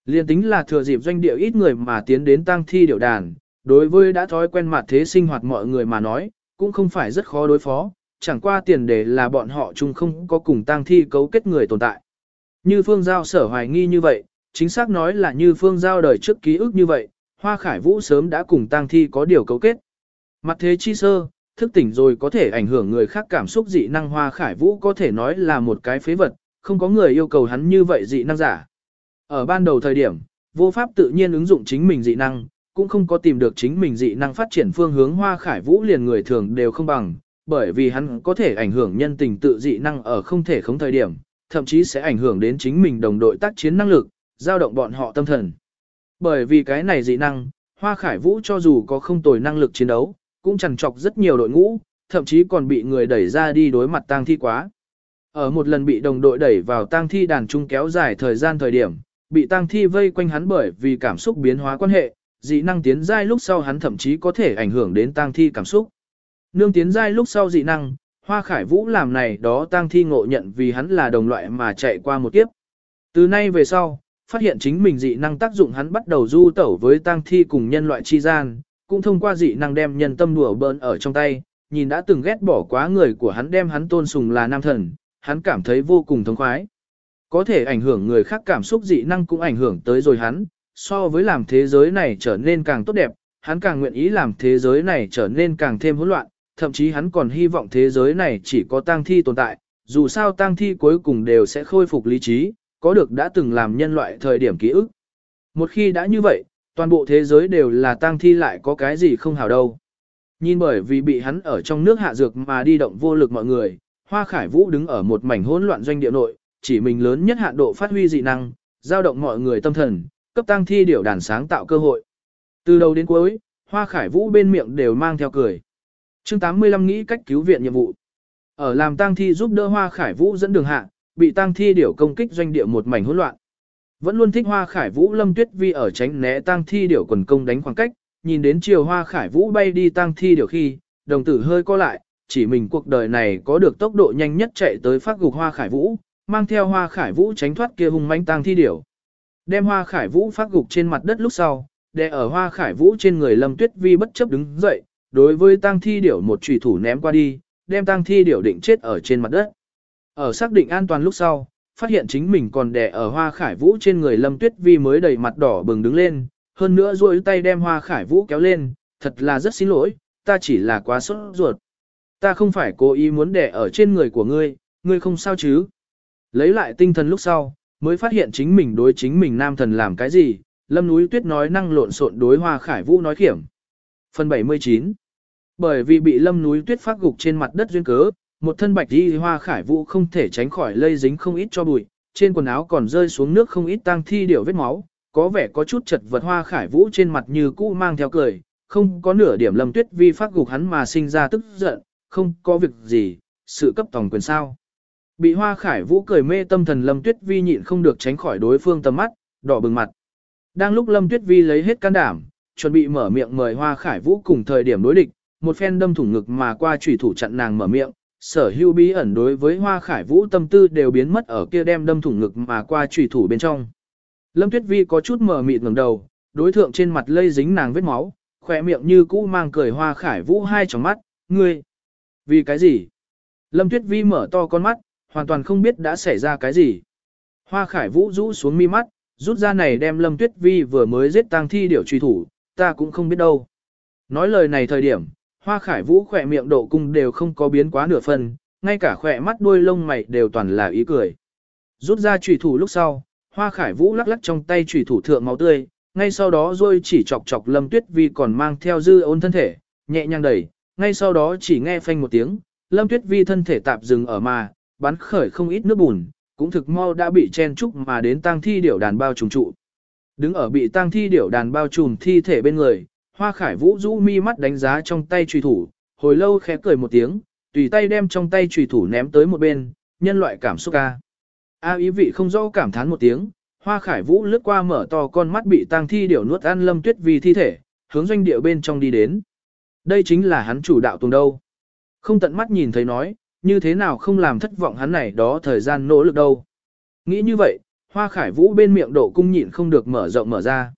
Liên tính là thừa dịp doanh địa ít người mà tiến đến tang thi điểu đàn, đối với đã thói quen mặt thế sinh hoạt mọi người mà nói, cũng không phải rất khó đối phó, chẳng qua tiền đề là bọn họ chung không có cùng tang thi cấu kết người tồn tại. Như Phương Giao sở hoài nghi như vậy, chính xác nói là như Phương Giao đời trước ký ức như vậy, Hoa Khải Vũ sớm đã cùng tang thi có điều cấu kết. Mặt thế chi sơ, thức tỉnh rồi có thể ảnh hưởng người khác cảm xúc dị năng hoa khải vũ có thể nói là một cái phế vật, không có người yêu cầu hắn như vậy dị năng giả. Ở ban đầu thời điểm, vô pháp tự nhiên ứng dụng chính mình dị năng, cũng không có tìm được chính mình dị năng phát triển phương hướng hoa khải vũ liền người thường đều không bằng, bởi vì hắn có thể ảnh hưởng nhân tình tự dị năng ở không thể không thời điểm, thậm chí sẽ ảnh hưởng đến chính mình đồng đội tác chiến năng lực, giao động bọn họ tâm thần. Bởi vì cái này dị năng, hoa khải vũ cho dù có không tồi năng lực chiến đấu, cũng chẳng chọc rất nhiều đội ngũ, thậm chí còn bị người đẩy ra đi đối mặt tang thi quá. Ở một lần bị đồng đội đẩy vào tang thi đàn trung kéo dài thời gian thời điểm, bị tang thi vây quanh hắn bởi vì cảm xúc biến hóa quan hệ, dị năng tiến giai lúc sau hắn thậm chí có thể ảnh hưởng đến tang thi cảm xúc. Nương tiến giai lúc sau dị năng, Hoa Khải Vũ làm này đó tang thi ngộ nhận vì hắn là đồng loại mà chạy qua một kiếp. Từ nay về sau, phát hiện chính mình dị năng tác dụng hắn bắt đầu du tẩu với tang thi cùng nhân loại chi gian, cũng thông qua dị năng đem nhân tâm đùa bỡn ở trong tay, nhìn đã từng ghét bỏ quá người của hắn đem hắn tôn sùng là nam thần, hắn cảm thấy vô cùng thống khoái. Có thể ảnh hưởng người khác cảm xúc dị năng cũng ảnh hưởng tới rồi hắn, so với làm thế giới này trở nên càng tốt đẹp, hắn càng nguyện ý làm thế giới này trở nên càng thêm hỗn loạn, thậm chí hắn còn hy vọng thế giới này chỉ có tang thi tồn tại, dù sao tang thi cuối cùng đều sẽ khôi phục lý trí, có được đã từng làm nhân loại thời điểm ký ức. Một khi đã như vậy, Toàn bộ thế giới đều là tang thi lại có cái gì không hảo đâu. Nhìn bởi vì bị hắn ở trong nước hạ dược mà đi động vô lực mọi người, Hoa Khải Vũ đứng ở một mảnh hỗn loạn doanh địa nội, chỉ mình lớn nhất hạn độ phát huy dị năng, giao động mọi người tâm thần, cấp tăng thi điều đàn sáng tạo cơ hội. Từ đầu đến cuối, Hoa Khải Vũ bên miệng đều mang theo cười. Chương 85 nghĩ cách cứu viện nhiệm vụ. Ở làm tang thi giúp đỡ Hoa Khải Vũ dẫn đường hạ, bị tang thi điểu công kích doanh địa một mảnh hỗn loạn. Vẫn luôn thích Hoa Khải Vũ Lâm Tuyết Vi ở tránh né tang thi điểu quần công đánh khoảng cách, nhìn đến chiều Hoa Khải Vũ bay đi tang thi điểu khi, đồng tử hơi co lại, chỉ mình cuộc đời này có được tốc độ nhanh nhất chạy tới phát gục Hoa Khải Vũ, mang theo Hoa Khải Vũ tránh thoát kia hung mãnh tang thi điểu. Đem Hoa Khải Vũ phát gục trên mặt đất lúc sau, đè ở Hoa Khải Vũ trên người Lâm Tuyết Vi bất chấp đứng dậy, đối với tang thi điểu một chủy thủ ném qua đi, đem tang thi điểu định chết ở trên mặt đất. Ở xác định an toàn lúc sau, phát hiện chính mình còn đè ở Hoa Khải Vũ trên người Lâm Tuyết Vi mới đầy mặt đỏ bừng đứng lên, hơn nữa duỗi tay đem Hoa Khải Vũ kéo lên, thật là rất xin lỗi, ta chỉ là quá sốt ruột. Ta không phải cố ý muốn đè ở trên người của ngươi, ngươi không sao chứ. Lấy lại tinh thần lúc sau, mới phát hiện chính mình đối chính mình nam thần làm cái gì, Lâm Núi Tuyết nói năng lộn xộn đối Hoa Khải Vũ nói khiểm. Phần 79 Bởi vì bị Lâm Núi Tuyết phát gục trên mặt đất duyên cớ, một thân bạch đi Hoa Khải Vũ không thể tránh khỏi lây dính không ít cho bụi, trên quần áo còn rơi xuống nước không ít tang thi điểu vết máu, có vẻ có chút chật vật Hoa Khải Vũ trên mặt như cũ mang theo cười, không có nửa điểm Lâm Tuyết Vi phát gục hắn mà sinh ra tức giận, không có việc gì, sự cấp tòng quyền sao. Bị Hoa Khải Vũ cười mê tâm thần Lâm Tuyết Vi nhịn không được tránh khỏi đối phương tầm mắt, đỏ bừng mặt. Đang lúc Lâm Tuyết Vi lấy hết can đảm, chuẩn bị mở miệng mời Hoa Khải Vũ cùng thời điểm đối địch, một phen đâm thủng ngực mà qua chủy thủ chặn nàng mở miệng, sở hữu bí ẩn đối với Hoa Khải Vũ tâm tư đều biến mất ở kia đem đâm thủng ngực mà qua chủy thủ bên trong. Lâm Tuyết Vi có chút mở mịt ngẩng đầu, đối thượng trên mặt lây dính nàng vết máu, khỏe miệng như cũ mang cười Hoa Khải Vũ hai tròng mắt, ngươi, vì cái gì? Lâm Tuyết Vi mở to con mắt, hoàn toàn không biết đã xảy ra cái gì. Hoa Khải Vũ rũ xuống mi mắt, rút ra này đem Lâm Tuyết Vi vừa mới giết tang thi điểu truy thủ, ta cũng không biết đâu. Nói lời này thời điểm, Hoa Khải Vũ khỏe miệng độ cung đều không có biến quá nửa phần, ngay cả khỏe mắt đuôi lông mày đều toàn là ý cười. Rút ra trùy thủ lúc sau, Hoa Khải Vũ lắc lắc trong tay trùy thủ thượng máu tươi, ngay sau đó rồi chỉ chọc chọc Lâm Tuyết Vi còn mang theo dư ôn thân thể, nhẹ nhàng đẩy, ngay sau đó chỉ nghe phanh một tiếng, Lâm Tuyết Vi thân thể tạp dừng ở mà, bắn khởi không ít nước bùn, cũng thực mau đã bị chen trúc mà đến tang thi điểu đàn bao trùng trụ. Đứng ở bị tang thi điểu đàn bao trùm thi thể bên người, Hoa Khải Vũ rũ mi mắt đánh giá trong tay truy thủ, hồi lâu khẽ cười một tiếng, tùy tay đem trong tay truy thủ ném tới một bên, nhân loại cảm xúc ca. A ý vị không rõ cảm thán một tiếng, Hoa Khải Vũ lướt qua mở to con mắt bị tang thi điểu nuốt ăn Lâm Tuyết vì thi thể, hướng doanh địa bên trong đi đến. Đây chính là hắn chủ đạo tuần đâu. Không tận mắt nhìn thấy nói, như thế nào không làm thất vọng hắn này đó thời gian nỗ lực đâu. Nghĩ như vậy, hoa khải vũ bên miệng độ cung nhịn không được mở rộng mở ra.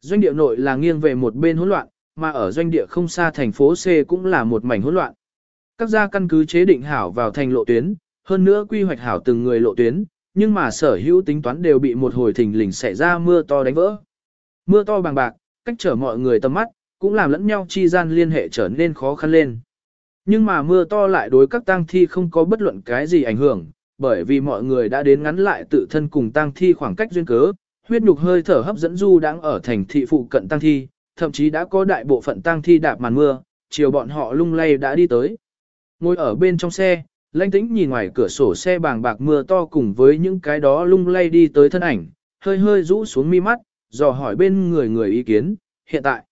Doanh địa nội là nghiêng về một bên hỗn loạn, mà ở doanh địa không xa thành phố C cũng là một mảnh hỗn loạn. Các gia căn cứ chế định hảo vào thành lộ tuyến, hơn nữa quy hoạch hảo từng người lộ tuyến, nhưng mà sở hữu tính toán đều bị một hồi thình lình xảy ra mưa to đánh vỡ. Mưa to bằng bạc, cách trở mọi người tầm mắt, cũng làm lẫn nhau chi gian liên hệ trở nên khó khăn lên. Nhưng mà mưa to lại đối các tang thi không có bất luận cái gì ảnh hưởng, bởi vì mọi người đã đến ngắn lại tự thân cùng tang thi khoảng cách duyên cớ, huyết nhục hơi thở hấp dẫn du đang ở thành thị phụ cận tang thi, thậm chí đã có đại bộ phận tang thi đạp màn mưa, chiều bọn họ lung lay đã đi tới. Ngồi ở bên trong xe, lãnh tĩnh nhìn ngoài cửa sổ xe bàng bạc mưa to cùng với những cái đó lung lay đi tới thân ảnh, hơi hơi rũ xuống mi mắt, dò hỏi bên người người ý kiến, hiện tại.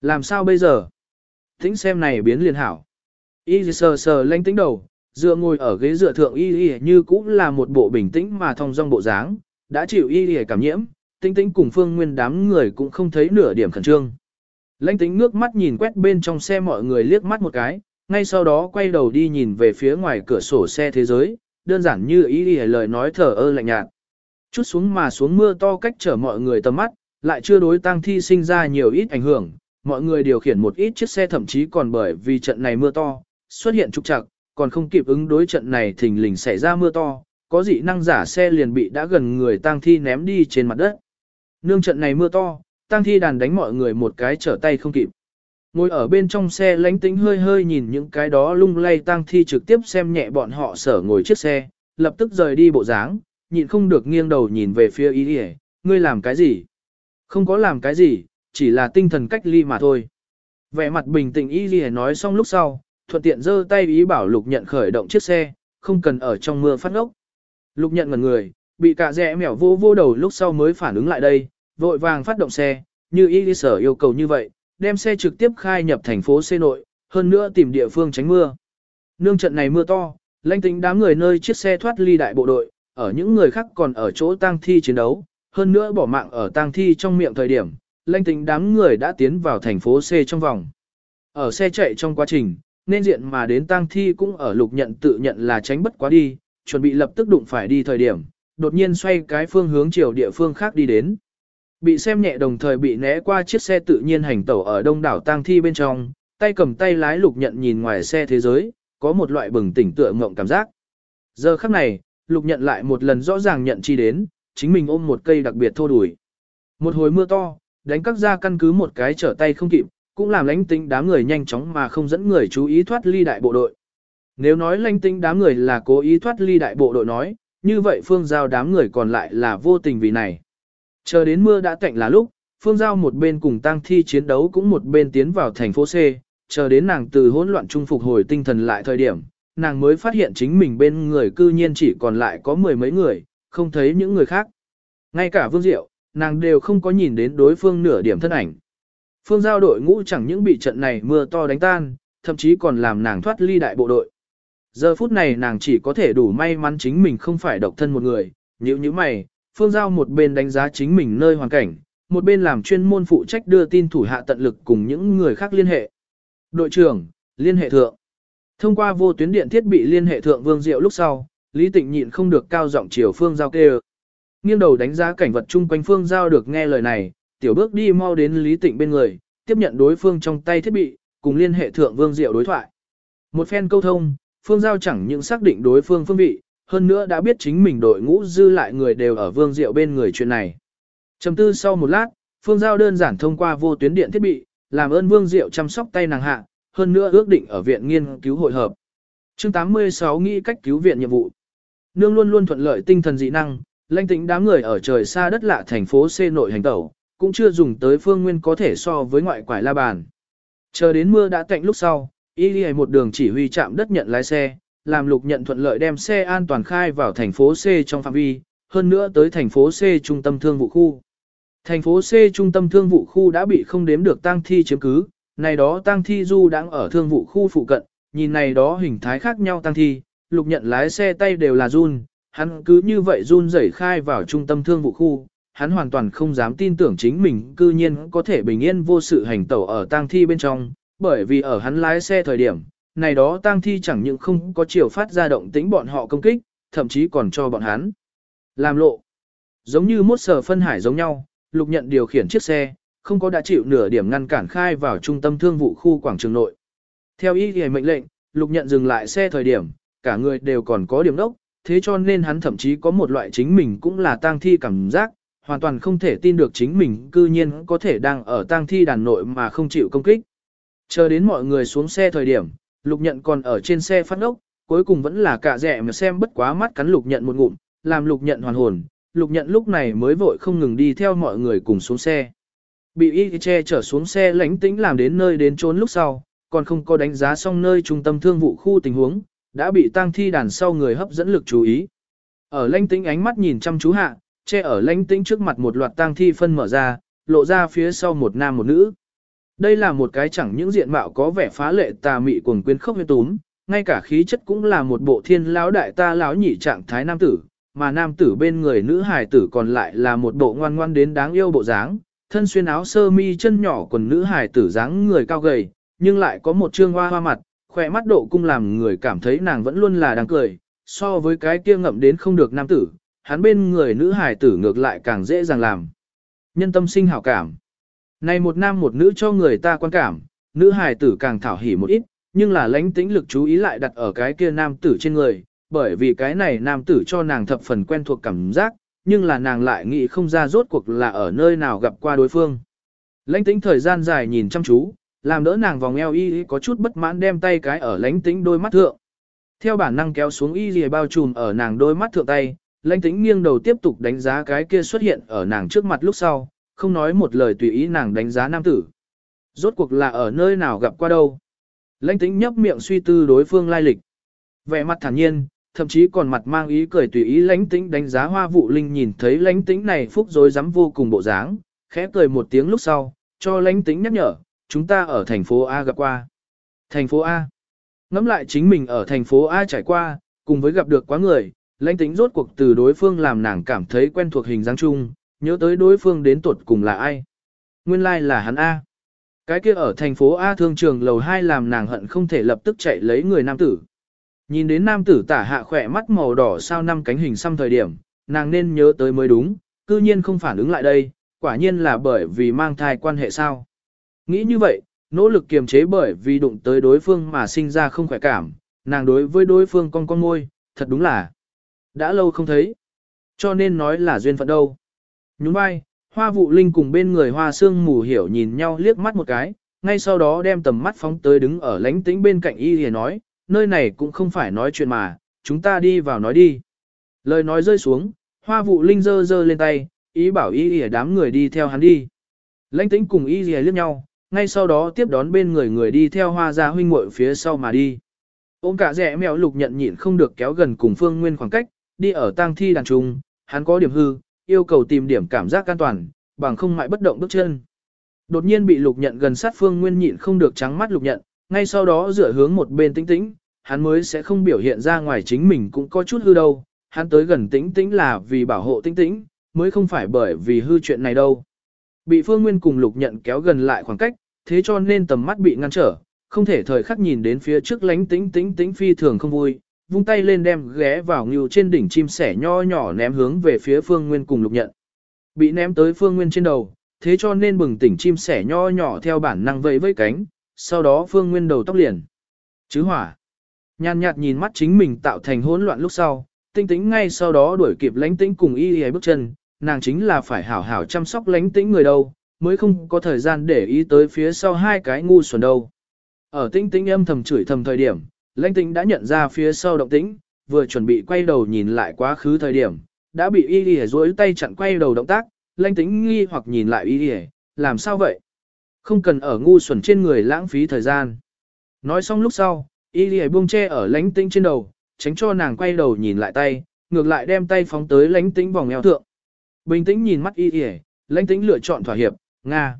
Làm sao bây giờ? tĩnh xem này biến liền hảo. Y sờ sờ lãnh tĩnh đầu, dựa ngồi ở ghế dựa thượng y y như cũng là một bộ bình tĩnh mà thong dong bộ dáng, đã chịu y y cảm nhiễm, tinh tĩnh cùng phương nguyên đám người cũng không thấy nửa điểm khẩn trương. Lãnh tính ngước mắt nhìn quét bên trong xe mọi người liếc mắt một cái, ngay sau đó quay đầu đi nhìn về phía ngoài cửa sổ xe thế giới, đơn giản như ý y lời nói thở ơ lạnh nhạt. Chút xuống mà xuống mưa to cách trở mọi người tầm mắt, lại chưa đối tăng thi sinh ra nhiều ít ảnh hưởng, mọi người điều khiển một ít chiếc xe thậm chí còn bởi vì trận này mưa to, xuất hiện trục trặc, còn không kịp ứng đối trận này thình lình xảy ra mưa to, có dị năng giả xe liền bị đã gần người tang thi ném đi trên mặt đất. Nương trận này mưa to, tang thi đàn đánh mọi người một cái trở tay không kịp. Ngồi ở bên trong xe lánh tính hơi hơi nhìn những cái đó lung lay tang thi trực tiếp xem nhẹ bọn họ sở ngồi chiếc xe, lập tức rời đi bộ dáng, nhịn không được nghiêng đầu nhìn về phía ý đi ngươi làm cái gì? Không có làm cái gì, chỉ là tinh thần cách ly mà thôi. Vẻ mặt bình tĩnh y gì nói xong lúc sau, thuận tiện giơ tay ý bảo lục nhận khởi động chiếc xe, không cần ở trong mưa phát ngốc. Lục nhận ngần người, bị cả rẽ mèo vô vô đầu lúc sau mới phản ứng lại đây, vội vàng phát động xe, như ý sở yêu cầu như vậy, đem xe trực tiếp khai nhập thành phố C nội, hơn nữa tìm địa phương tránh mưa. Nương trận này mưa to, lãnh tính đám người nơi chiếc xe thoát ly đại bộ đội, ở những người khác còn ở chỗ tang thi chiến đấu, hơn nữa bỏ mạng ở tang thi trong miệng thời điểm, lãnh tính đám người đã tiến vào thành phố C trong vòng. Ở xe chạy trong quá trình, nên diện mà đến tang thi cũng ở lục nhận tự nhận là tránh bất quá đi, chuẩn bị lập tức đụng phải đi thời điểm, đột nhiên xoay cái phương hướng chiều địa phương khác đi đến. Bị xem nhẹ đồng thời bị né qua chiếc xe tự nhiên hành tẩu ở đông đảo tang thi bên trong, tay cầm tay lái lục nhận nhìn ngoài xe thế giới, có một loại bừng tỉnh tựa ngộng cảm giác. Giờ khắc này, lục nhận lại một lần rõ ràng nhận chi đến, chính mình ôm một cây đặc biệt thô đùi. Một hồi mưa to, đánh các gia căn cứ một cái trở tay không kịp, cũng làm lãnh tính đám người nhanh chóng mà không dẫn người chú ý thoát ly đại bộ đội. Nếu nói lãnh tính đám người là cố ý thoát ly đại bộ đội nói, như vậy phương giao đám người còn lại là vô tình vì này. Chờ đến mưa đã tạnh là lúc, phương giao một bên cùng tăng thi chiến đấu cũng một bên tiến vào thành phố C, chờ đến nàng từ hỗn loạn trung phục hồi tinh thần lại thời điểm, nàng mới phát hiện chính mình bên người cư nhiên chỉ còn lại có mười mấy người, không thấy những người khác. Ngay cả Vương Diệu, nàng đều không có nhìn đến đối phương nửa điểm thân ảnh. Phương giao đội ngũ chẳng những bị trận này mưa to đánh tan, thậm chí còn làm nàng thoát ly đại bộ đội. Giờ phút này nàng chỉ có thể đủ may mắn chính mình không phải độc thân một người, như như mày, Phương Giao một bên đánh giá chính mình nơi hoàn cảnh, một bên làm chuyên môn phụ trách đưa tin thủ hạ tận lực cùng những người khác liên hệ. Đội trưởng, liên hệ thượng. Thông qua vô tuyến điện thiết bị liên hệ thượng Vương Diệu lúc sau, Lý Tịnh nhịn không được cao giọng chiều Phương Giao kêu. Nghiêng đầu đánh giá cảnh vật chung quanh Phương Giao được nghe lời này, tiểu bước đi mau đến Lý Tịnh bên người, tiếp nhận đối phương trong tay thiết bị, cùng liên hệ thượng Vương Diệu đối thoại. Một phen câu thông, Phương Giao chẳng những xác định đối phương phương vị, hơn nữa đã biết chính mình đội ngũ dư lại người đều ở Vương Diệu bên người chuyện này. Trầm tư sau một lát, Phương Giao đơn giản thông qua vô tuyến điện thiết bị, làm ơn Vương Diệu chăm sóc tay nàng hạ, hơn nữa ước định ở viện nghiên cứu hội hợp. Chương 86 nghĩ cách cứu viện nhiệm vụ. Nương luôn luôn thuận lợi tinh thần dị năng, lãnh tĩnh đám người ở trời xa đất lạ thành phố C nội hành tẩu, cũng chưa dùng tới phương nguyên có thể so với ngoại quải la bàn. Chờ đến mưa đã tạnh lúc sau, y đi một đường chỉ huy chạm đất nhận lái xe, làm lục nhận thuận lợi đem xe an toàn khai vào thành phố C trong phạm vi, hơn nữa tới thành phố C trung tâm thương vụ khu. Thành phố C trung tâm thương vụ khu đã bị không đếm được tang thi chiếm cứ, này đó tang thi du đang ở thương vụ khu phụ cận, nhìn này đó hình thái khác nhau tang thi, lục nhận lái xe tay đều là run, hắn cứ như vậy run rẩy khai vào trung tâm thương vụ khu, hắn hoàn toàn không dám tin tưởng chính mình cư nhiên có thể bình yên vô sự hành tẩu ở tang thi bên trong, bởi vì ở hắn lái xe thời điểm, này đó tang thi chẳng những không có chiều phát ra động tính bọn họ công kích, thậm chí còn cho bọn hắn làm lộ. Giống như mốt sở phân hải giống nhau, lục nhận điều khiển chiếc xe, không có đã chịu nửa điểm ngăn cản khai vào trung tâm thương vụ khu quảng trường nội. Theo ý thì mệnh lệnh, lục nhận dừng lại xe thời điểm, cả người đều còn có điểm đốc, thế cho nên hắn thậm chí có một loại chính mình cũng là tang thi cảm giác, hoàn toàn không thể tin được chính mình cư nhiên có thể đang ở tang thi đàn nội mà không chịu công kích. Chờ đến mọi người xuống xe thời điểm, lục nhận còn ở trên xe phát ốc, cuối cùng vẫn là cả rẻ mà xem bất quá mắt cắn lục nhận một ngụm, làm lục nhận hoàn hồn, lục nhận lúc này mới vội không ngừng đi theo mọi người cùng xuống xe. Bị y che chở xuống xe lánh tĩnh làm đến nơi đến trốn lúc sau, còn không có đánh giá xong nơi trung tâm thương vụ khu tình huống, đã bị tang thi đàn sau người hấp dẫn lực chú ý. Ở lánh tĩnh ánh mắt nhìn chăm chú hạ, che ở lãnh tĩnh trước mặt một loạt tang thi phân mở ra, lộ ra phía sau một nam một nữ. Đây là một cái chẳng những diện mạo có vẻ phá lệ tà mị cuồng quyến khốc huyết túm, ngay cả khí chất cũng là một bộ thiên lão đại ta lão nhị trạng thái nam tử, mà nam tử bên người nữ hài tử còn lại là một bộ ngoan ngoan đến đáng yêu bộ dáng, thân xuyên áo sơ mi chân nhỏ quần nữ hài tử dáng người cao gầy, nhưng lại có một trương hoa hoa mặt, khỏe mắt độ cung làm người cảm thấy nàng vẫn luôn là đang cười, so với cái kia ngậm đến không được nam tử, hắn bên người nữ hài tử ngược lại càng dễ dàng làm. Nhân tâm sinh hảo cảm. Này một nam một nữ cho người ta quan cảm, nữ hài tử càng thảo hỉ một ít, nhưng là lãnh tĩnh lực chú ý lại đặt ở cái kia nam tử trên người, bởi vì cái này nam tử cho nàng thập phần quen thuộc cảm giác, nhưng là nàng lại nghĩ không ra rốt cuộc là ở nơi nào gặp qua đối phương. Lãnh tĩnh thời gian dài nhìn chăm chú, làm đỡ nàng vòng eo y có chút bất mãn đem tay cái ở lãnh tĩnh đôi mắt thượng. Theo bản năng kéo xuống y lìa bao trùm ở nàng đôi mắt thượng tay, lãnh tĩnh nghiêng đầu tiếp tục đánh giá cái kia xuất hiện ở nàng trước mặt lúc sau, không nói một lời tùy ý nàng đánh giá nam tử. Rốt cuộc là ở nơi nào gặp qua đâu. Lãnh tĩnh nhấp miệng suy tư đối phương lai lịch. Vẻ mặt thản nhiên, thậm chí còn mặt mang ý cười tùy ý lãnh tĩnh đánh giá hoa vụ linh nhìn thấy lãnh tĩnh này phúc rối rắm vô cùng bộ dáng, khẽ cười một tiếng lúc sau, cho lãnh tĩnh nhắc nhở, chúng ta ở thành phố A gặp qua. Thành phố A. Ngắm lại chính mình ở thành phố A trải qua, cùng với gặp được quá người, lãnh tĩnh rốt cuộc từ đối phương làm nàng cảm thấy quen thuộc hình dáng chung, nhớ tới đối phương đến tuột cùng là ai. Nguyên lai like là hắn A. Cái kia ở thành phố A thương trường lầu 2 làm nàng hận không thể lập tức chạy lấy người nam tử. Nhìn đến nam tử tả hạ khỏe mắt màu đỏ sao năm cánh hình xăm thời điểm, nàng nên nhớ tới mới đúng, cư nhiên không phản ứng lại đây, quả nhiên là bởi vì mang thai quan hệ sao. Nghĩ như vậy, nỗ lực kiềm chế bởi vì đụng tới đối phương mà sinh ra không khỏe cảm, nàng đối với đối phương con con môi, thật đúng là đã lâu không thấy. Cho nên nói là duyên phận đâu. Nhún vai, hoa vụ linh cùng bên người hoa sương mù hiểu nhìn nhau liếc mắt một cái, ngay sau đó đem tầm mắt phóng tới đứng ở lánh tĩnh bên cạnh y thì nói, nơi này cũng không phải nói chuyện mà, chúng ta đi vào nói đi. Lời nói rơi xuống, hoa vụ linh dơ dơ lên tay, ý bảo y thì đám người đi theo hắn đi. Lãnh tĩnh cùng y thì liếc nhau, ngay sau đó tiếp đón bên người người đi theo hoa gia huynh muội phía sau mà đi. Ôm cả rẻ mèo lục nhận nhịn không được kéo gần cùng phương nguyên khoảng cách, đi ở tang thi đàn trung, hắn có điểm hư, yêu cầu tìm điểm cảm giác an toàn, bằng không mại bất động bước chân. Đột nhiên bị lục nhận gần sát phương nguyên nhịn không được trắng mắt lục nhận, ngay sau đó dựa hướng một bên tĩnh tĩnh, hắn mới sẽ không biểu hiện ra ngoài chính mình cũng có chút hư đâu, hắn tới gần tĩnh tĩnh là vì bảo hộ tĩnh tĩnh, mới không phải bởi vì hư chuyện này đâu. Bị phương nguyên cùng lục nhận kéo gần lại khoảng cách, thế cho nên tầm mắt bị ngăn trở, không thể thời khắc nhìn đến phía trước lánh tĩnh tĩnh tĩnh phi thường không vui, vung tay lên đem ghé vào ngưu trên đỉnh chim sẻ nho nhỏ ném hướng về phía phương nguyên cùng lục nhận. Bị ném tới phương nguyên trên đầu, thế cho nên bừng tỉnh chim sẻ nho nhỏ theo bản năng vẫy vẫy cánh, sau đó phương nguyên đầu tóc liền. Chứ hỏa. Nhàn nhạt nhìn mắt chính mình tạo thành hỗn loạn lúc sau, tinh tĩnh ngay sau đó đuổi kịp lánh tĩnh cùng y y bước chân, nàng chính là phải hảo hảo chăm sóc lánh tĩnh người đâu, mới không có thời gian để ý tới phía sau hai cái ngu xuẩn đâu. Ở tinh tĩnh âm thầm chửi thầm thời điểm, lãnh tĩnh đã nhận ra phía sau động tĩnh, vừa chuẩn bị quay đầu nhìn lại quá khứ thời điểm, đã bị y y duỗi tay chặn quay đầu động tác, lãnh tĩnh nghi hoặc nhìn lại y y, làm sao vậy? Không cần ở ngu xuẩn trên người lãng phí thời gian. Nói xong lúc sau, y y buông che ở lãnh tĩnh trên đầu, tránh cho nàng quay đầu nhìn lại tay, ngược lại đem tay phóng tới lãnh tĩnh vòng eo thượng. Bình tĩnh nhìn mắt y y, lãnh tĩnh lựa chọn thỏa hiệp, Nga.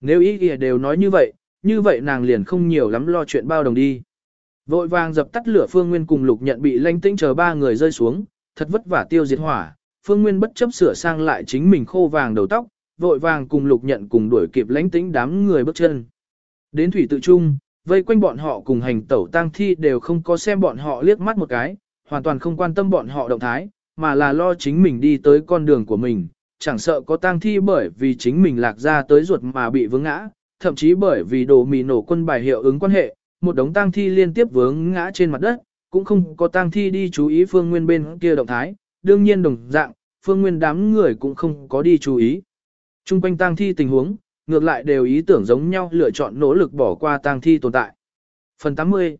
Nếu y y đều nói như vậy, như vậy nàng liền không nhiều lắm lo chuyện bao đồng đi. Vội vàng dập tắt lửa Phương Nguyên cùng Lục Nhận bị lanh tinh chờ ba người rơi xuống, thật vất vả tiêu diệt hỏa, Phương Nguyên bất chấp sửa sang lại chính mình khô vàng đầu tóc, vội vàng cùng Lục Nhận cùng đuổi kịp lanh tinh đám người bước chân. Đến thủy tự trung, vây quanh bọn họ cùng hành tẩu tang thi đều không có xem bọn họ liếc mắt một cái, hoàn toàn không quan tâm bọn họ động thái, mà là lo chính mình đi tới con đường của mình, chẳng sợ có tang thi bởi vì chính mình lạc ra tới ruột mà bị vướng ngã, thậm chí bởi vì đồ mì nổ quân bài hiệu ứng quan hệ, một đống tang thi liên tiếp vướng ngã trên mặt đất, cũng không có tang thi đi chú ý phương nguyên bên kia động thái, đương nhiên đồng dạng, phương nguyên đám người cũng không có đi chú ý. Trung quanh tang thi tình huống, ngược lại đều ý tưởng giống nhau lựa chọn nỗ lực bỏ qua tang thi tồn tại. Phần 80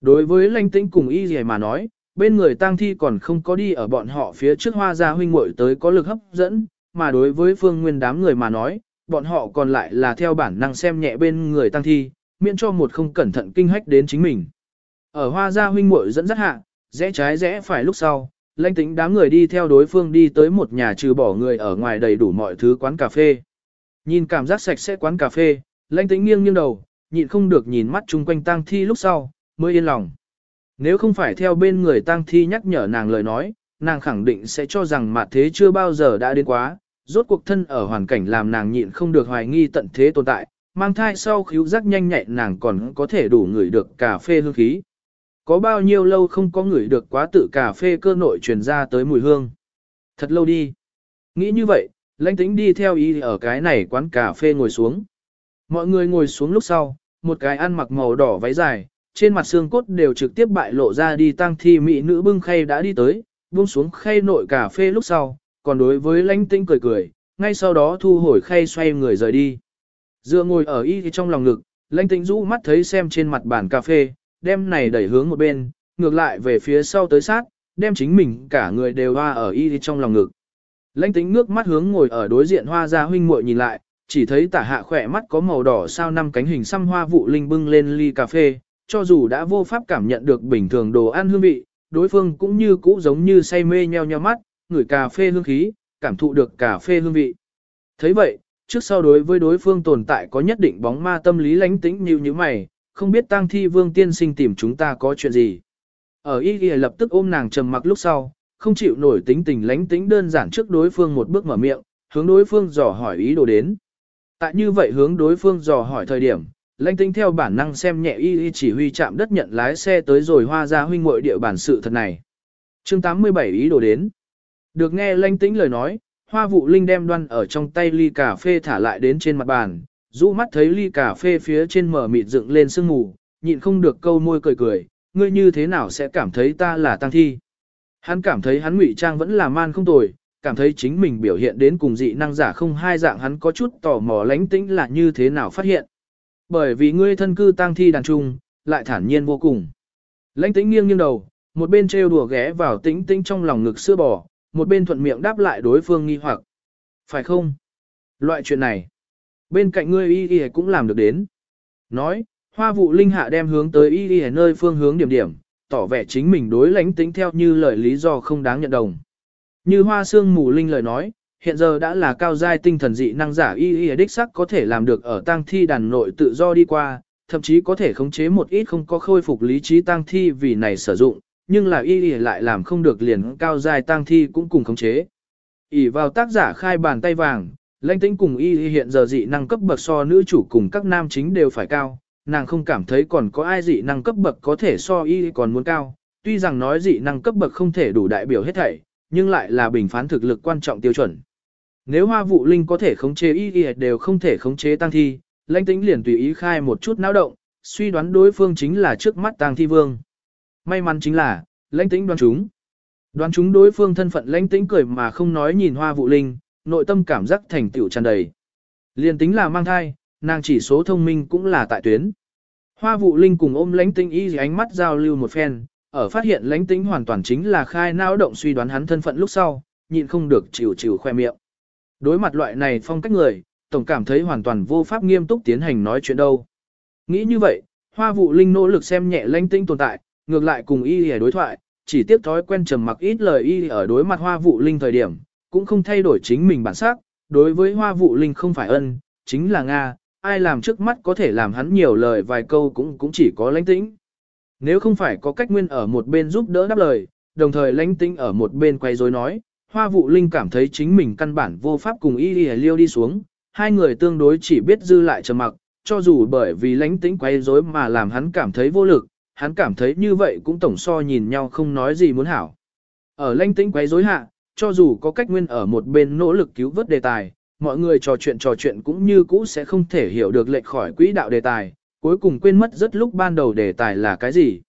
Đối với lanh tĩnh cùng y gì mà nói, bên người tang thi còn không có đi ở bọn họ phía trước hoa gia huynh muội tới có lực hấp dẫn, mà đối với phương nguyên đám người mà nói, bọn họ còn lại là theo bản năng xem nhẹ bên người tang thi, miễn cho một không cẩn thận kinh hách đến chính mình. Ở hoa gia huynh muội dẫn dắt hạ, rẽ trái rẽ phải lúc sau, lãnh tĩnh đám người đi theo đối phương đi tới một nhà trừ bỏ người ở ngoài đầy đủ mọi thứ quán cà phê. Nhìn cảm giác sạch sẽ quán cà phê, lãnh tĩnh nghiêng nghiêng đầu, nhịn không được nhìn mắt chung quanh tang thi lúc sau, mới yên lòng. Nếu không phải theo bên người tang thi nhắc nhở nàng lời nói, nàng khẳng định sẽ cho rằng mặt thế chưa bao giờ đã đến quá, rốt cuộc thân ở hoàn cảnh làm nàng nhịn không được hoài nghi tận thế tồn tại, mang thai sau khíu giác nhanh nhạy nàng còn có thể đủ ngửi được cà phê hương khí. Có bao nhiêu lâu không có ngửi được quá tự cà phê cơ nội truyền ra tới mùi hương. Thật lâu đi. Nghĩ như vậy, lãnh tĩnh đi theo ý ở cái này quán cà phê ngồi xuống. Mọi người ngồi xuống lúc sau, một cái ăn mặc màu đỏ váy dài, trên mặt xương cốt đều trực tiếp bại lộ ra đi tăng thi mỹ nữ bưng khay đã đi tới, buông xuống khay nội cà phê lúc sau, còn đối với lãnh tĩnh cười cười, ngay sau đó thu hồi khay xoay người rời đi. Dựa ngồi ở y trong lòng ngực, lãnh tĩnh rũ mắt thấy xem trên mặt bàn cà phê, đem này đẩy hướng một bên, ngược lại về phía sau tới sát, đem chính mình cả người đều hoa ở y trong lòng ngực. Lãnh tĩnh nước mắt hướng ngồi ở đối diện hoa gia huynh muội nhìn lại, chỉ thấy tả hạ khỏe mắt có màu đỏ sao năm cánh hình xăm hoa vụ linh bưng lên ly cà phê, cho dù đã vô pháp cảm nhận được bình thường đồ ăn hương vị, đối phương cũng như cũ giống như say mê nheo nheo mắt, ngửi cà phê hương khí, cảm thụ được cà phê hương vị. thấy vậy, trước sau đối với đối phương tồn tại có nhất định bóng ma tâm lý lánh tĩnh như như mày, không biết tang thi vương tiên sinh tìm chúng ta có chuyện gì. Ở y ghi lập tức ôm nàng trầm mặc lúc sau, không chịu nổi tính tình lánh tĩnh đơn giản trước đối phương một bước mở miệng, hướng đối phương dò hỏi ý đồ đến. Tại như vậy hướng đối phương dò hỏi thời điểm, lãnh tĩnh theo bản năng xem nhẹ y y chỉ huy chạm đất nhận lái xe tới rồi hoa ra huynh muội địa bản sự thật này. chương 87 ý đồ đến. Được nghe lãnh tĩnh lời nói, hoa vụ linh đem đoan ở trong tay ly cà phê thả lại đến trên mặt bàn, rũ mắt thấy ly cà phê phía trên mở mịt dựng lên sương mù, nhịn không được câu môi cười cười, ngươi như thế nào sẽ cảm thấy ta là tăng thi. Hắn cảm thấy hắn ngụy trang vẫn là man không tồi, cảm thấy chính mình biểu hiện đến cùng dị năng giả không hai dạng hắn có chút tò mò lánh tĩnh là như thế nào phát hiện. Bởi vì ngươi thân cư tăng thi đàn trung, lại thản nhiên vô cùng. Lãnh tĩnh nghiêng nghiêng đầu, một bên trêu đùa ghé vào tĩnh tĩnh trong lòng ngực sữa bò, một bên thuận miệng đáp lại đối phương nghi hoặc. Phải không? Loại chuyện này, bên cạnh ngươi y y cũng làm được đến. Nói, hoa vụ linh hạ đem hướng tới y y nơi phương hướng điểm điểm, tỏ vẻ chính mình đối lãnh tính theo như lời lý do không đáng nhận đồng. Như hoa xương mù linh lời nói, hiện giờ đã là cao giai tinh thần dị năng giả y y đích sắc có thể làm được ở tang thi đàn nội tự do đi qua, thậm chí có thể khống chế một ít không có khôi phục lý trí tang thi vì này sử dụng, nhưng là y lại làm không được liền cao dài tang thi cũng cùng khống chế. ỉ vào tác giả khai bàn tay vàng, lãnh tĩnh cùng y y hiện giờ dị năng cấp bậc so nữ chủ cùng các nam chính đều phải cao, nàng không cảm thấy còn có ai dị năng cấp bậc có thể so y còn muốn cao, tuy rằng nói dị năng cấp bậc không thể đủ đại biểu hết thảy, nhưng lại là bình phán thực lực quan trọng tiêu chuẩn. Nếu hoa vụ linh có thể khống chế y y đều không thể khống chế tăng thi, lãnh tĩnh liền tùy ý khai một chút náo động, suy đoán đối phương chính là trước mắt tăng thi vương. May mắn chính là, lãnh tĩnh đoán chúng. Đoán chúng đối phương thân phận lãnh tĩnh cười mà không nói nhìn hoa vụ linh, nội tâm cảm giác thành tựu tràn đầy. Liền tính là mang thai, nàng chỉ số thông minh cũng là tại tuyến. Hoa vụ linh cùng ôm lãnh tĩnh y ánh mắt giao lưu một phen, ở phát hiện lãnh tĩnh hoàn toàn chính là khai não động suy đoán hắn thân phận lúc sau, nhịn không được chịu chịu khoe miệng. Đối mặt loại này phong cách người, tổng cảm thấy hoàn toàn vô pháp nghiêm túc tiến hành nói chuyện đâu. Nghĩ như vậy, hoa vụ linh nỗ lực xem nhẹ lãnh tĩnh tồn tại, ngược lại cùng y để đối thoại, chỉ tiếp thói quen trầm mặc ít lời y ở đối mặt hoa vụ linh thời điểm, cũng không thay đổi chính mình bản sắc, đối với hoa vụ linh không phải ân, chính là Nga, ai làm trước mắt có thể làm hắn nhiều lời vài câu cũng cũng chỉ có lãnh tĩnh. Nếu không phải có cách nguyên ở một bên giúp đỡ đáp lời, đồng thời lãnh tĩnh ở một bên quay rối nói, hoa vụ linh cảm thấy chính mình căn bản vô pháp cùng y y liêu đi xuống, hai người tương đối chỉ biết dư lại trầm mặc, cho dù bởi vì lãnh tĩnh quay rối mà làm hắn cảm thấy vô lực, hắn cảm thấy như vậy cũng tổng so nhìn nhau không nói gì muốn hảo. Ở lãnh tĩnh quấy rối hạ, cho dù có cách nguyên ở một bên nỗ lực cứu vớt đề tài, mọi người trò chuyện trò chuyện cũng như cũ sẽ không thể hiểu được lệch khỏi quỹ đạo đề tài, cuối cùng quên mất rất lúc ban đầu đề tài là cái gì.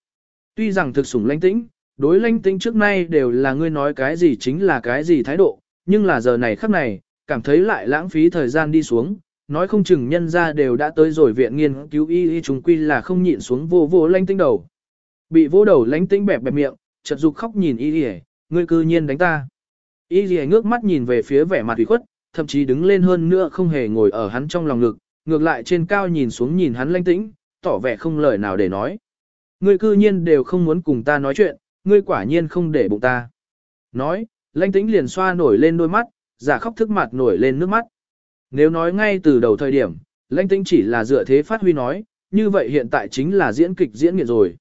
Tuy rằng thực sủng lãnh tĩnh, đối lãnh tĩnh trước nay đều là ngươi nói cái gì chính là cái gì thái độ, nhưng là giờ này khắc này, cảm thấy lại lãng phí thời gian đi xuống, nói không chừng nhân ra đều đã tới rồi viện nghiên cứu y y chúng quy là không nhịn xuống vô vô lanh tĩnh đầu. Bị vô đầu lánh tĩnh bẹp bẹp miệng, chợt dục khóc nhìn y y, ngươi cư nhiên đánh ta. Y y ngước mắt nhìn về phía vẻ mặt ủy khuất, thậm chí đứng lên hơn nữa không hề ngồi ở hắn trong lòng ngực, ngược lại trên cao nhìn xuống nhìn hắn lanh tĩnh, tỏ vẻ không lời nào để nói. Ngươi cư nhiên đều không muốn cùng ta nói chuyện, ngươi quả nhiên không để bụng ta. Nói, lanh tĩnh liền xoa nổi lên đôi mắt, giả khóc thức mặt nổi lên nước mắt. Nếu nói ngay từ đầu thời điểm, lãnh tĩnh chỉ là dựa thế phát huy nói, như vậy hiện tại chính là diễn kịch diễn nghiện rồi.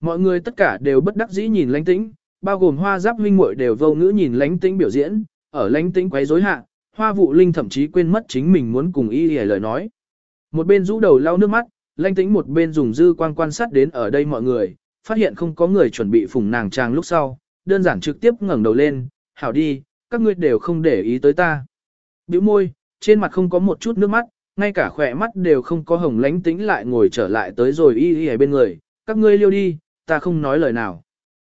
Mọi người tất cả đều bất đắc dĩ nhìn lãnh tĩnh, bao gồm hoa giáp huynh muội đều vô ngữ nhìn lãnh tĩnh biểu diễn, ở lãnh tĩnh quấy rối hạ, hoa vụ linh thậm chí quên mất chính mình muốn cùng y hề lời nói. Một bên rũ đầu lau nước mắt, lãnh tĩnh một bên dùng dư quang quan sát đến ở đây mọi người, phát hiện không có người chuẩn bị phùng nàng trang lúc sau, đơn giản trực tiếp ngẩng đầu lên, hảo đi, các ngươi đều không để ý tới ta. Biểu môi, trên mặt không có một chút nước mắt, ngay cả khỏe mắt đều không có hồng Lánh tĩnh lại ngồi trở lại tới rồi y y bên người, các ngươi liêu đi, ta không nói lời nào.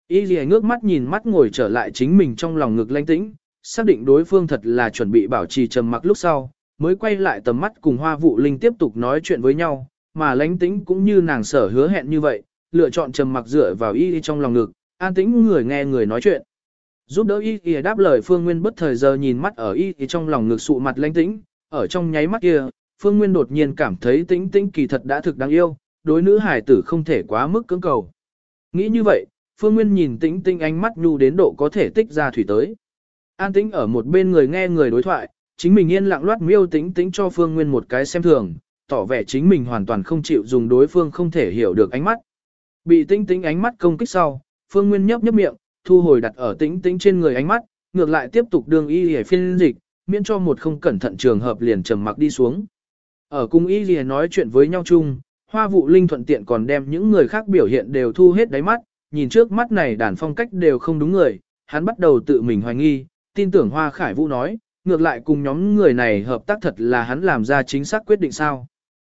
Y y ngước mắt nhìn mắt ngồi trở lại chính mình trong lòng ngực Lánh tĩnh, xác định đối phương thật là chuẩn bị bảo trì trầm mặc lúc sau, mới quay lại tầm mắt cùng hoa vụ linh tiếp tục nói chuyện với nhau, mà Lánh tĩnh cũng như nàng sở hứa hẹn như vậy, lựa chọn trầm mặc dựa vào Y y trong lòng ngực, an tĩnh người nghe người nói chuyện. Giúp đỡ y y đáp lời Phương Nguyên bất thời giờ nhìn mắt ở y y trong lòng ngực sụ mặt lãnh tĩnh, ở trong nháy mắt kia, Phương Nguyên đột nhiên cảm thấy tĩnh tĩnh kỳ thật đã thực đáng yêu, đối nữ hải tử không thể quá mức cưỡng cầu. Nghĩ như vậy, Phương Nguyên nhìn tĩnh tĩnh ánh mắt nhu đến độ có thể tích ra thủy tới. An tĩnh ở một bên người nghe người đối thoại, chính mình yên lặng loát miêu tĩnh tĩnh cho Phương Nguyên một cái xem thường, tỏ vẻ chính mình hoàn toàn không chịu dùng đối phương không thể hiểu được ánh mắt. Bị tĩnh tĩnh ánh mắt công kích sau, Phương Nguyên nhấp nhấp miệng, thu hồi đặt ở tĩnh tĩnh trên người ánh mắt, ngược lại tiếp tục đương y hề phiên dịch, miễn cho một không cẩn thận trường hợp liền trầm mặc đi xuống. Ở cung y hề nói chuyện với nhau chung, hoa vụ linh thuận tiện còn đem những người khác biểu hiện đều thu hết đáy mắt, nhìn trước mắt này đàn phong cách đều không đúng người, hắn bắt đầu tự mình hoài nghi, tin tưởng hoa khải vũ nói, ngược lại cùng nhóm người này hợp tác thật là hắn làm ra chính xác quyết định sao.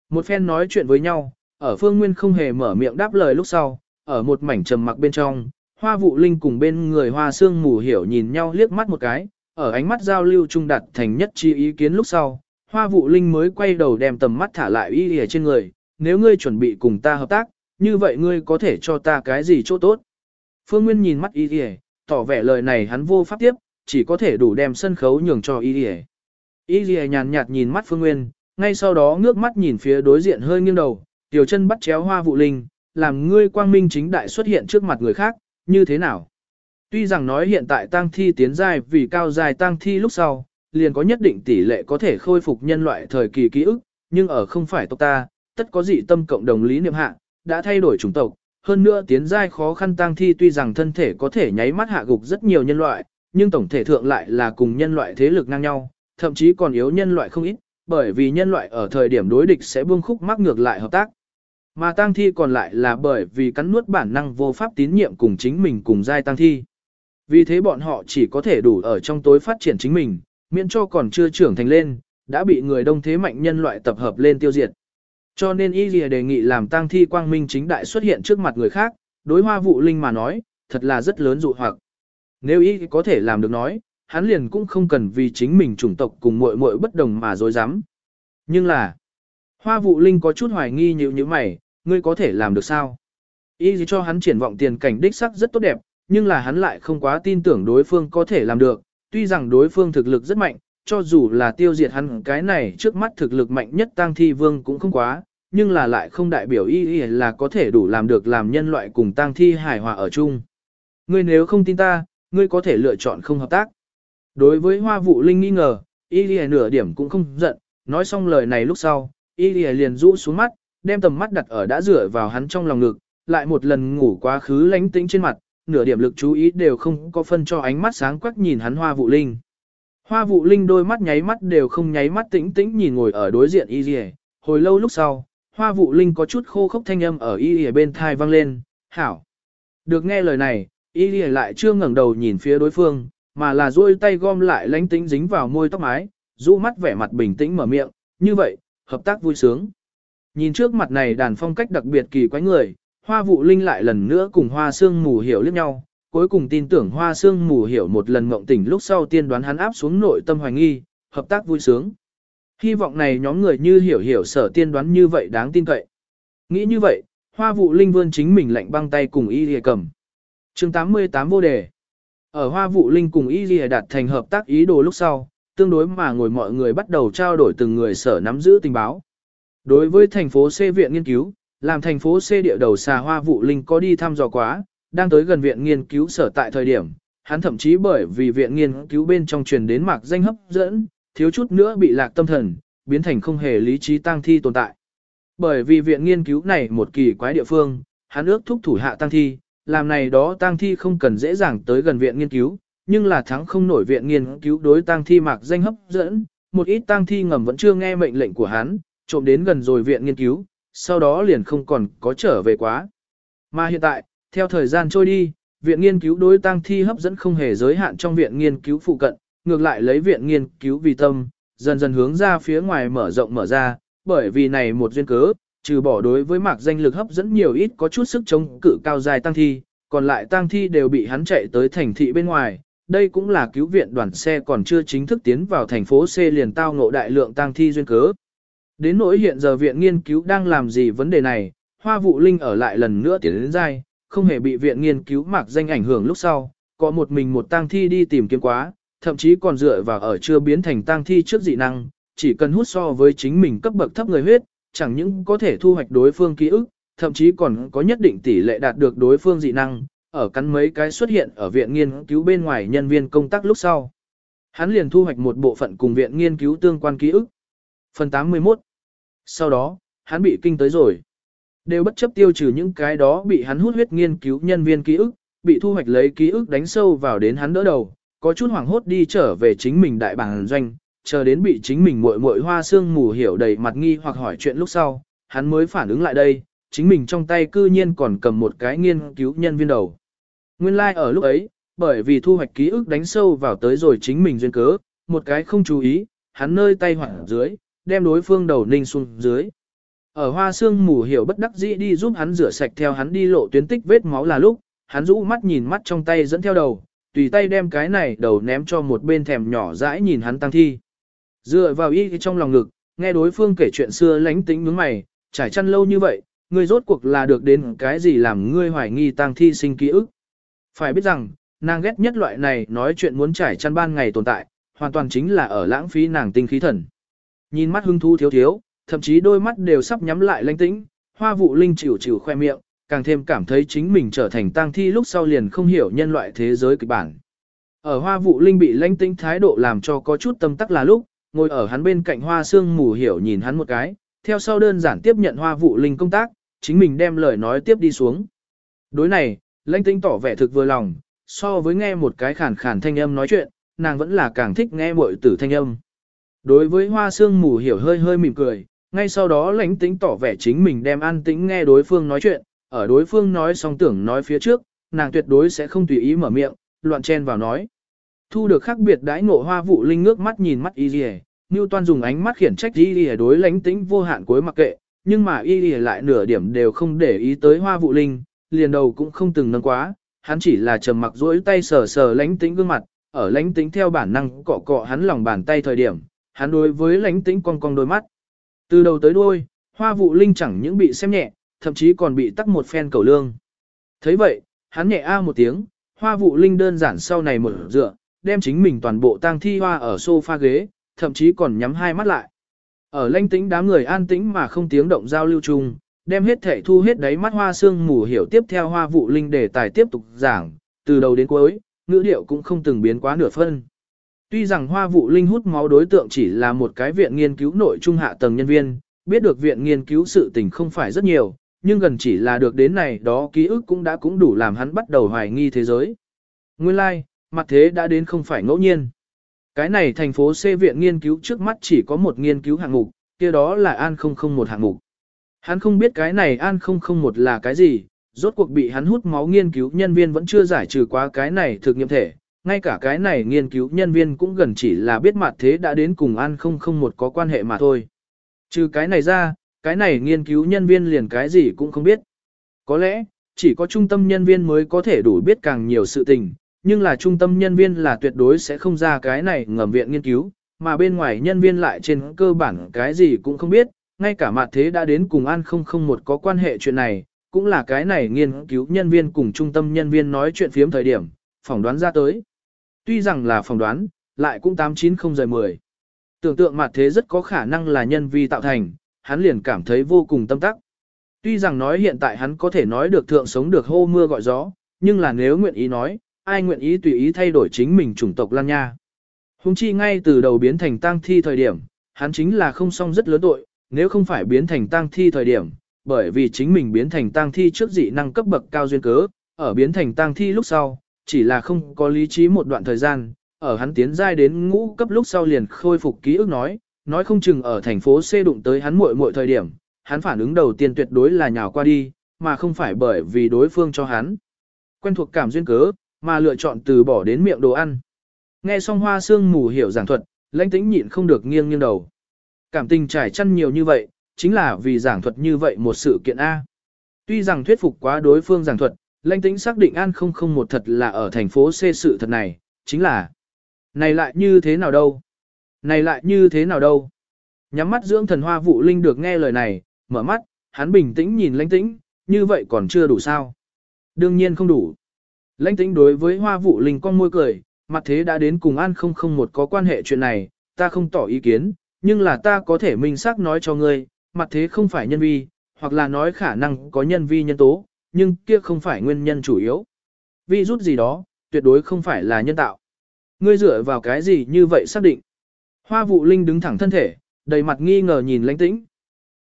Một phen nói chuyện với nhau, ở phương nguyên không hề mở miệng đáp lời lúc sau, ở một mảnh trầm mặc bên trong, hoa vụ linh cùng bên người hoa xương mù hiểu nhìn nhau liếc mắt một cái, ở ánh mắt giao lưu trung đặt thành nhất chi ý kiến lúc sau, hoa vụ linh mới quay đầu đem tầm mắt thả lại y lìa trên người, nếu ngươi chuẩn bị cùng ta hợp tác, như vậy ngươi có thể cho ta cái gì chỗ tốt. Phương Nguyên nhìn mắt y lìa, tỏ vẻ lời này hắn vô pháp tiếp, chỉ có thể đủ đem sân khấu nhường cho y lìa. Y lìa nhàn nhạt nhìn mắt Phương Nguyên, ngay sau đó ngước mắt nhìn phía đối diện hơi nghiêng đầu, tiểu chân bắt chéo hoa vụ linh, làm ngươi quang minh chính đại xuất hiện trước mặt người khác, như thế nào? Tuy rằng nói hiện tại tang thi tiến giai vì cao dài tang thi lúc sau, liền có nhất định tỷ lệ có thể khôi phục nhân loại thời kỳ ký ức, nhưng ở không phải tộc ta, tất có dị tâm cộng đồng lý niệm hạ, đã thay đổi chủng tộc. Hơn nữa tiến giai khó khăn tang thi tuy rằng thân thể có thể nháy mắt hạ gục rất nhiều nhân loại, nhưng tổng thể thượng lại là cùng nhân loại thế lực ngang nhau, thậm chí còn yếu nhân loại không ít, bởi vì nhân loại ở thời điểm đối địch sẽ buông khúc mắc ngược lại hợp tác. Mà tang thi còn lại là bởi vì cắn nuốt bản năng vô pháp tín nhiệm cùng chính mình cùng giai tang thi. Vì thế bọn họ chỉ có thể đủ ở trong tối phát triển chính mình, miễn cho còn chưa trưởng thành lên, đã bị người đông thế mạnh nhân loại tập hợp lên tiêu diệt. Cho nên Y Lìa đề nghị làm tang thi quang minh chính đại xuất hiện trước mặt người khác, đối hoa vụ linh mà nói, thật là rất lớn dụ hoặc. Nếu Y có thể làm được nói, hắn liền cũng không cần vì chính mình chủng tộc cùng muội muội bất đồng mà dối dám. Nhưng là, hoa vụ linh có chút hoài nghi như như mày, ngươi có thể làm được sao? Y cho hắn triển vọng tiền cảnh đích sắc rất tốt đẹp, nhưng là hắn lại không quá tin tưởng đối phương có thể làm được, tuy rằng đối phương thực lực rất mạnh, cho dù là tiêu diệt hắn cái này trước mắt thực lực mạnh nhất tang thi vương cũng không quá, nhưng là lại không đại biểu y y là có thể đủ làm được làm nhân loại cùng tang thi hài hòa ở chung. Ngươi nếu không tin ta, ngươi có thể lựa chọn không hợp tác. Đối với hoa vụ linh nghi ngờ, y y nửa điểm cũng không giận, nói xong lời này lúc sau, y y liền rũ xuống mắt, đem tầm mắt đặt ở đã rửa vào hắn trong lòng ngực, lại một lần ngủ quá khứ lánh tĩnh trên mặt, nửa điểm lực chú ý đều không có phân cho ánh mắt sáng quắc nhìn hắn hoa vụ linh. Hoa vụ linh đôi mắt nháy mắt đều không nháy mắt tĩnh tĩnh nhìn ngồi ở đối diện y dì hồi lâu lúc sau, hoa vụ linh có chút khô khốc thanh âm ở y dì bên thai vang lên, hảo. Được nghe lời này, y dì lại chưa ngẩng đầu nhìn phía đối phương, mà là duỗi tay gom lại lánh tĩnh dính vào môi tóc mái, rũ mắt vẻ mặt bình tĩnh mở miệng, như vậy, hợp tác vui sướng. Nhìn trước mặt này đàn phong cách đặc biệt kỳ quái người, hoa vụ linh lại lần nữa cùng hoa sương mù hiểu liếc nhau, cuối cùng tin tưởng hoa sương mù hiểu một lần mộng tỉnh lúc sau tiên đoán hắn áp xuống nội tâm hoài nghi, hợp tác vui sướng. Hy vọng này nhóm người như hiểu hiểu sở tiên đoán như vậy đáng tin cậy. Nghĩ như vậy, hoa vụ linh vươn chính mình lạnh băng tay cùng y lìa cầm. chương 88 vô đề. Ở hoa vụ linh cùng y lìa đạt thành hợp tác ý đồ lúc sau, tương đối mà ngồi mọi người bắt đầu trao đổi từng người sở nắm giữ tình báo. Đối với thành phố C viện nghiên cứu, làm thành phố C địa đầu xà hoa vụ linh có đi thăm dò quá, đang tới gần viện nghiên cứu sở tại thời điểm, hắn thậm chí bởi vì viện nghiên cứu bên trong truyền đến mạc danh hấp dẫn, thiếu chút nữa bị lạc tâm thần, biến thành không hề lý trí tăng thi tồn tại. Bởi vì viện nghiên cứu này một kỳ quái địa phương, hắn ước thúc thủ hạ tăng thi, làm này đó tăng thi không cần dễ dàng tới gần viện nghiên cứu, nhưng là thắng không nổi viện nghiên cứu đối tăng thi mạc danh hấp dẫn, một ít tăng thi ngầm vẫn chưa nghe mệnh lệnh của hắn, trộm đến gần rồi viện nghiên cứu, sau đó liền không còn có trở về quá. Mà hiện tại, theo thời gian trôi đi, viện nghiên cứu đối tăng thi hấp dẫn không hề giới hạn trong viện nghiên cứu phụ cận, ngược lại lấy viện nghiên cứu vì tâm, dần dần hướng ra phía ngoài mở rộng mở ra, bởi vì này một duyên cớ, trừ bỏ đối với mạc danh lực hấp dẫn nhiều ít có chút sức chống cự cao dài tăng thi, còn lại tăng thi đều bị hắn chạy tới thành thị bên ngoài. Đây cũng là cứu viện đoàn xe còn chưa chính thức tiến vào thành phố C liền tao ngộ đại lượng tăng thi duyên cớ. Đến nỗi hiện giờ viện nghiên cứu đang làm gì vấn đề này, hoa vụ linh ở lại lần nữa tiến đến dai, không hề bị viện nghiên cứu mạc danh ảnh hưởng lúc sau, có một mình một tang thi đi tìm kiếm quá, thậm chí còn dựa vào ở chưa biến thành tang thi trước dị năng, chỉ cần hút so với chính mình cấp bậc thấp người huyết, chẳng những có thể thu hoạch đối phương ký ức, thậm chí còn có nhất định tỷ lệ đạt được đối phương dị năng, ở cắn mấy cái xuất hiện ở viện nghiên cứu bên ngoài nhân viên công tác lúc sau. Hắn liền thu hoạch một bộ phận cùng viện nghiên cứu tương quan ký ức. Phần 81 sau đó, hắn bị kinh tới rồi. Đều bất chấp tiêu trừ những cái đó bị hắn hút huyết nghiên cứu nhân viên ký ức, bị thu hoạch lấy ký ức đánh sâu vào đến hắn đỡ đầu, có chút hoảng hốt đi trở về chính mình đại bảng doanh, chờ đến bị chính mình muội muội hoa xương mù hiểu đầy mặt nghi hoặc hỏi chuyện lúc sau, hắn mới phản ứng lại đây, chính mình trong tay cư nhiên còn cầm một cái nghiên cứu nhân viên đầu. Nguyên lai like ở lúc ấy, bởi vì thu hoạch ký ức đánh sâu vào tới rồi chính mình duyên cớ, một cái không chú ý, hắn nơi tay hoảng dưới, đem đối phương đầu ninh xuống dưới. Ở hoa xương mù hiểu bất đắc dĩ đi giúp hắn rửa sạch theo hắn đi lộ tuyến tích vết máu là lúc, hắn rũ mắt nhìn mắt trong tay dẫn theo đầu, tùy tay đem cái này đầu ném cho một bên thèm nhỏ dãi nhìn hắn tăng thi. Dựa vào y trong lòng ngực, nghe đối phương kể chuyện xưa lánh tính nhướng mày, trải chăn lâu như vậy, ngươi rốt cuộc là được đến cái gì làm ngươi hoài nghi tăng thi sinh ký ức. Phải biết rằng, nàng ghét nhất loại này nói chuyện muốn trải chăn ban ngày tồn tại, hoàn toàn chính là ở lãng phí nàng tinh khí thần. Nhìn mắt hưng thu thiếu thiếu, thậm chí đôi mắt đều sắp nhắm lại lanh tĩnh, hoa vụ linh chịu chịu khoe miệng, càng thêm cảm thấy chính mình trở thành tang thi lúc sau liền không hiểu nhân loại thế giới kịch bản. Ở hoa vụ linh bị lanh tĩnh thái độ làm cho có chút tâm tắc là lúc, ngồi ở hắn bên cạnh hoa xương mù hiểu nhìn hắn một cái, theo sau đơn giản tiếp nhận hoa vụ linh công tác, chính mình đem lời nói tiếp đi xuống. Đối này, lãnh tĩnh tỏ vẻ thực vừa lòng, so với nghe một cái khàn khàn thanh âm nói chuyện, nàng vẫn là càng thích nghe muội tử thanh âm. Đối với hoa sương mù hiểu hơi hơi mỉm cười, ngay sau đó lãnh tĩnh tỏ vẻ chính mình đem an tĩnh nghe đối phương nói chuyện, ở đối phương nói xong tưởng nói phía trước, nàng tuyệt đối sẽ không tùy ý mở miệng, loạn chen vào nói. Thu được khác biệt đãi ngộ hoa vụ linh ngước mắt nhìn mắt y lìa, toan dùng ánh mắt khiển trách y lìa đối lãnh tĩnh vô hạn cuối mặc kệ, nhưng mà y lìa lại nửa điểm đều không để ý tới hoa vụ linh, liền đầu cũng không từng nâng quá, hắn chỉ là trầm mặc duỗi tay sờ sờ lãnh tĩnh gương mặt, ở lãnh tĩnh theo bản năng cọ cọ hắn lòng bàn tay thời điểm, hắn đối với lãnh tĩnh cong cong đôi mắt. Từ đầu tới đuôi, hoa vụ linh chẳng những bị xem nhẹ, thậm chí còn bị tắc một phen cầu lương. thấy vậy, hắn nhẹ a một tiếng, hoa vụ linh đơn giản sau này mở dựa, đem chính mình toàn bộ tang thi hoa ở sofa ghế, thậm chí còn nhắm hai mắt lại. Ở lanh tĩnh đám người an tĩnh mà không tiếng động giao lưu chung, đem hết thể thu hết đáy mắt hoa xương mù hiểu tiếp theo hoa vụ linh để tài tiếp tục giảng, từ đầu đến cuối, ngữ điệu cũng không từng biến quá nửa phân. Tuy rằng hoa vụ linh hút máu đối tượng chỉ là một cái viện nghiên cứu nội trung hạ tầng nhân viên, biết được viện nghiên cứu sự tình không phải rất nhiều, nhưng gần chỉ là được đến này đó ký ức cũng đã cũng đủ làm hắn bắt đầu hoài nghi thế giới. Nguyên lai, like, mặt thế đã đến không phải ngẫu nhiên. Cái này thành phố C viện nghiên cứu trước mắt chỉ có một nghiên cứu hạng mục, kia đó là An 001 hạng mục. Hắn không biết cái này An 001 là cái gì, rốt cuộc bị hắn hút máu nghiên cứu nhân viên vẫn chưa giải trừ qua cái này thực nghiệm thể, ngay cả cái này nghiên cứu nhân viên cũng gần chỉ là biết mặt thế đã đến cùng An 001 có quan hệ mà thôi. Trừ cái này ra, cái này nghiên cứu nhân viên liền cái gì cũng không biết. Có lẽ, chỉ có trung tâm nhân viên mới có thể đủ biết càng nhiều sự tình, nhưng là trung tâm nhân viên là tuyệt đối sẽ không ra cái này ngầm viện nghiên cứu, mà bên ngoài nhân viên lại trên cơ bản cái gì cũng không biết, ngay cả mặt thế đã đến cùng An 001 có quan hệ chuyện này, cũng là cái này nghiên cứu nhân viên cùng trung tâm nhân viên nói chuyện phiếm thời điểm, phỏng đoán ra tới. Tuy rằng là phỏng đoán, lại cũng 890 rời 10. Tưởng tượng mặt thế rất có khả năng là nhân vi tạo thành, hắn liền cảm thấy vô cùng tâm tắc. Tuy rằng nói hiện tại hắn có thể nói được thượng sống được hô mưa gọi gió, nhưng là nếu nguyện ý nói, ai nguyện ý tùy ý thay đổi chính mình chủng tộc lan nha. Hùng chi ngay từ đầu biến thành tang thi thời điểm, hắn chính là không song rất lớn tội, nếu không phải biến thành tang thi thời điểm, bởi vì chính mình biến thành tang thi trước dị năng cấp bậc cao duyên cớ, ở biến thành tang thi lúc sau, chỉ là không có lý trí một đoạn thời gian, ở hắn tiến giai đến ngũ cấp lúc sau liền khôi phục ký ức nói, nói không chừng ở thành phố C đụng tới hắn muội muội thời điểm, hắn phản ứng đầu tiên tuyệt đối là nhào qua đi, mà không phải bởi vì đối phương cho hắn. Quen thuộc cảm duyên cớ, mà lựa chọn từ bỏ đến miệng đồ ăn. Nghe xong hoa xương mù hiểu giảng thuật, lãnh tĩnh nhịn không được nghiêng nghiêng đầu. Cảm tình trải chăn nhiều như vậy, chính là vì giảng thuật như vậy một sự kiện A. Tuy rằng thuyết phục quá đối phương giảng thuật, lãnh tĩnh xác định an không không một thật là ở thành phố C sự thật này, chính là này lại như thế nào đâu? Này lại như thế nào đâu? Nhắm mắt dưỡng thần hoa vụ linh được nghe lời này, mở mắt, hắn bình tĩnh nhìn lãnh tĩnh, như vậy còn chưa đủ sao? Đương nhiên không đủ. Lãnh tĩnh đối với hoa vụ linh con môi cười, mặt thế đã đến cùng an không không một có quan hệ chuyện này, ta không tỏ ý kiến, nhưng là ta có thể minh xác nói cho ngươi, mặt thế không phải nhân vi, hoặc là nói khả năng có nhân vi nhân tố, nhưng kia không phải nguyên nhân chủ yếu. Vi rút gì đó, tuyệt đối không phải là nhân tạo. Ngươi dựa vào cái gì như vậy xác định. Hoa vụ linh đứng thẳng thân thể, đầy mặt nghi ngờ nhìn lãnh tĩnh.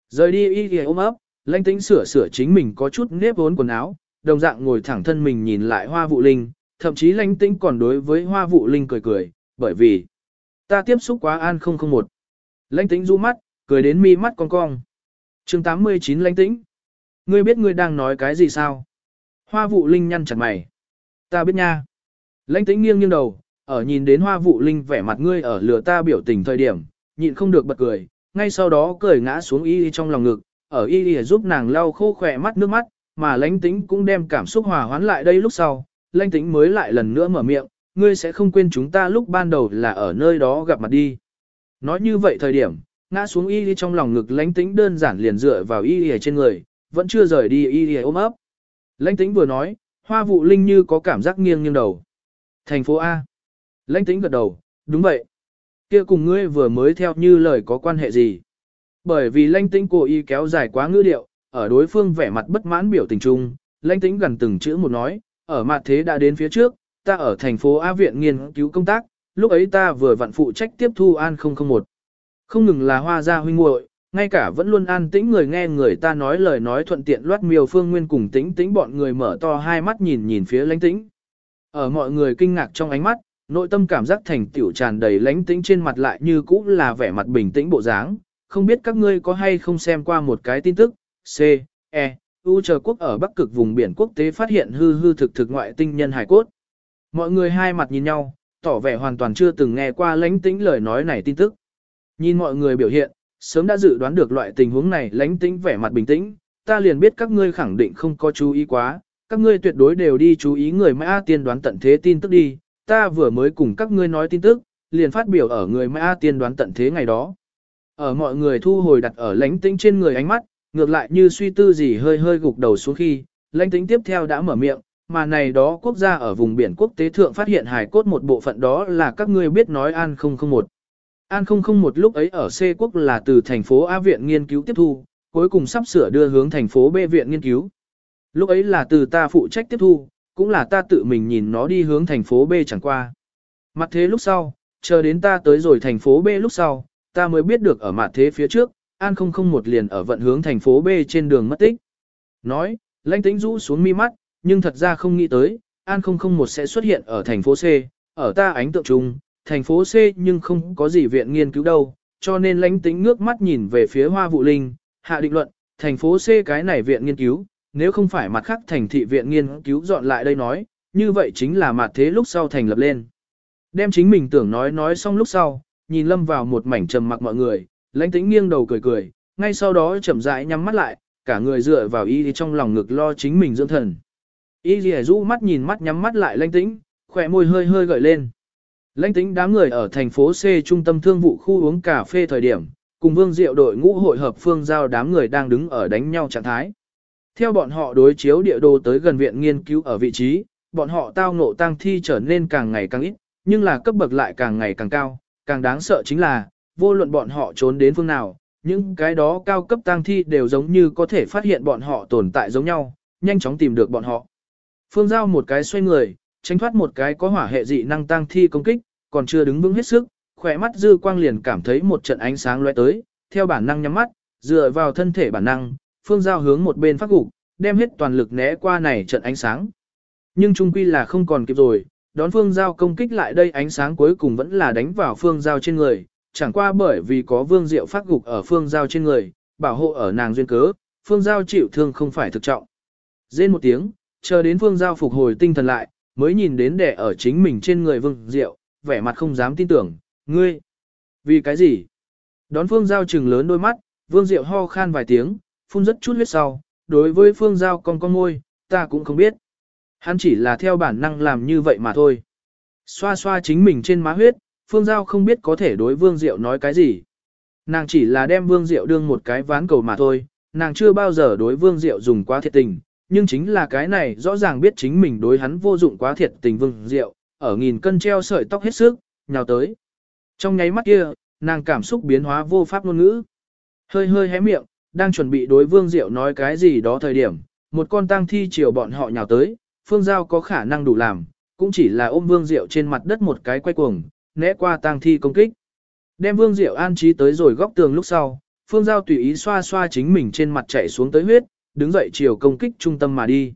Rời đi y ôm ấp, lãnh tĩnh sửa sửa chính mình có chút nếp vốn quần áo, đồng dạng ngồi thẳng thân mình nhìn lại hoa vụ linh, thậm chí lãnh tĩnh còn đối với hoa vụ linh cười cười, bởi vì ta tiếp xúc quá an 001. Lãnh tĩnh du mắt, cười đến mi mắt cong cong. chương 89 lãnh tĩnh. Ngươi biết ngươi đang nói cái gì sao? Hoa vụ linh nhăn chặt mày. Ta biết nha. Lãnh tĩnh nghiêng nghiêng đầu, ở nhìn đến hoa vụ linh vẻ mặt ngươi ở lửa ta biểu tình thời điểm, nhịn không được bật cười, ngay sau đó cười ngã xuống y trong lòng ngực, ở y giúp nàng lau khô khỏe mắt nước mắt, mà lãnh tĩnh cũng đem cảm xúc hòa hoán lại đây lúc sau, lãnh tĩnh mới lại lần nữa mở miệng, ngươi sẽ không quên chúng ta lúc ban đầu là ở nơi đó gặp mặt đi. Nói như vậy thời điểm, ngã xuống y trong lòng ngực lãnh tĩnh đơn giản liền dựa vào y trên người, vẫn chưa rời đi y ôm ấp. Lãnh tĩnh vừa nói, hoa vụ linh như có cảm giác nghiêng nghiêng đầu. Thành phố A. Lãnh tĩnh gật đầu, đúng vậy. Kia cùng ngươi vừa mới theo như lời có quan hệ gì? Bởi vì lãnh tĩnh cố ý kéo dài quá ngữ điệu, ở đối phương vẻ mặt bất mãn biểu tình trung, lãnh tĩnh gần từng chữ một nói, ở mặt thế đã đến phía trước, ta ở thành phố A viện nghiên cứu công tác, lúc ấy ta vừa vặn phụ trách tiếp thu an 001. Không ngừng là hoa gia huynh muội, ngay cả vẫn luôn an tĩnh người nghe người ta nói lời nói thuận tiện loát miêu phương nguyên cùng tĩnh tĩnh bọn người mở to hai mắt nhìn nhìn phía lãnh tĩnh. Ở mọi người kinh ngạc trong ánh mắt, nội tâm cảm giác thành tiểu tràn đầy lãnh tĩnh trên mặt lại như cũ là vẻ mặt bình tĩnh bộ dáng. Không biết các ngươi có hay không xem qua một cái tin tức, C, E, U chờ quốc ở Bắc Cực vùng biển quốc tế phát hiện hư hư thực thực ngoại tinh nhân hải cốt. Mọi người hai mặt nhìn nhau, tỏ vẻ hoàn toàn chưa từng nghe qua lãnh tĩnh lời nói này tin tức. Nhìn mọi người biểu hiện, sớm đã dự đoán được loại tình huống này lãnh tĩnh vẻ mặt bình tĩnh, ta liền biết các ngươi khẳng định không có chú ý quá, các ngươi tuyệt đối đều đi chú ý người Mã tiên đoán tận thế tin tức đi, ta vừa mới cùng các ngươi nói tin tức, liền phát biểu ở người Mã tiên đoán tận thế ngày đó. Ở mọi người thu hồi đặt ở lãnh tĩnh trên người ánh mắt, ngược lại như suy tư gì hơi hơi gục đầu xuống khi, lãnh tĩnh tiếp theo đã mở miệng, mà này đó quốc gia ở vùng biển quốc tế thượng phát hiện hài cốt một bộ phận đó là các ngươi biết nói An 001. An 001 lúc ấy ở C quốc là từ thành phố A viện nghiên cứu tiếp thu, cuối cùng sắp sửa đưa hướng thành phố B viện nghiên cứu. Lúc ấy là từ ta phụ trách tiếp thu, cũng là ta tự mình nhìn nó đi hướng thành phố B chẳng qua. Mặt thế lúc sau, chờ đến ta tới rồi thành phố B lúc sau, ta mới biết được ở mặt thế phía trước, An 001 liền ở vận hướng thành phố B trên đường mất tích. Nói, lãnh tĩnh rũ xuống mi mắt, nhưng thật ra không nghĩ tới, An 001 sẽ xuất hiện ở thành phố C, ở ta ánh tượng chung, thành phố C nhưng không có gì viện nghiên cứu đâu, cho nên lãnh tính ngước mắt nhìn về phía hoa vụ linh, hạ định luận, thành phố C cái này viện nghiên cứu, nếu không phải mặt khác thành thị viện nghiên cứu dọn lại đây nói, như vậy chính là mặt thế lúc sau thành lập lên. Đem chính mình tưởng nói nói xong lúc sau, nhìn lâm vào một mảnh trầm mặc mọi người, lãnh tĩnh nghiêng đầu cười cười, ngay sau đó chậm rãi nhắm mắt lại, cả người dựa vào y trong lòng ngực lo chính mình dưỡng thần. Y lìa rũ mắt nhìn mắt nhắm mắt lại lãnh tĩnh, khỏe môi hơi hơi gợi lên. Lãnh tính đám người ở thành phố C trung tâm thương vụ khu uống cà phê thời điểm, cùng vương diệu đội ngũ hội hợp phương giao đám người đang đứng ở đánh nhau trạng thái. Theo bọn họ đối chiếu địa đồ tới gần viện nghiên cứu ở vị trí, bọn họ tao ngộ tang thi trở nên càng ngày càng ít, nhưng là cấp bậc lại càng ngày càng cao, càng đáng sợ chính là, vô luận bọn họ trốn đến phương nào, những cái đó cao cấp tang thi đều giống như có thể phát hiện bọn họ tồn tại giống nhau, nhanh chóng tìm được bọn họ. Phương Giao một cái xoay người, tránh thoát một cái có hỏa hệ dị năng tăng thi công kích, còn chưa đứng vững hết sức, khỏe mắt dư quang liền cảm thấy một trận ánh sáng lóe tới, theo bản năng nhắm mắt, dựa vào thân thể bản năng, Phương Giao hướng một bên phát gục, đem hết toàn lực né qua này trận ánh sáng. Nhưng trung quy là không còn kịp rồi, đón Phương Giao công kích lại đây ánh sáng cuối cùng vẫn là đánh vào Phương Giao trên người, chẳng qua bởi vì có Vương Diệu phát gục ở Phương Giao trên người, bảo hộ ở nàng duyên cớ, Phương Giao chịu thương không phải thực trọng. Rên một tiếng, chờ đến Phương Giao phục hồi tinh thần lại, mới nhìn đến đẻ ở chính mình trên người Vương Diệu, vẻ mặt không dám tin tưởng, ngươi, vì cái gì? Đón Phương Giao trừng lớn đôi mắt, Vương Diệu ho khan vài tiếng, phun rất chút huyết sau, đối với Phương Giao con con môi, ta cũng không biết. Hắn chỉ là theo bản năng làm như vậy mà thôi. Xoa xoa chính mình trên má huyết, Phương Giao không biết có thể đối Vương Diệu nói cái gì. Nàng chỉ là đem Vương Diệu đương một cái ván cầu mà thôi, nàng chưa bao giờ đối Vương Diệu dùng quá thiệt tình, nhưng chính là cái này rõ ràng biết chính mình đối hắn vô dụng quá thiệt tình vương diệu, ở nghìn cân treo sợi tóc hết sức, nhào tới. Trong nháy mắt kia, nàng cảm xúc biến hóa vô pháp ngôn ngữ. Hơi hơi hé miệng, đang chuẩn bị đối vương diệu nói cái gì đó thời điểm, một con tang thi chiều bọn họ nhào tới, phương giao có khả năng đủ làm, cũng chỉ là ôm vương diệu trên mặt đất một cái quay cuồng, né qua tang thi công kích. Đem vương diệu an trí tới rồi góc tường lúc sau, phương giao tùy ý xoa xoa chính mình trên mặt chảy xuống tới huyết, đứng dậy chiều công kích trung tâm mà đi.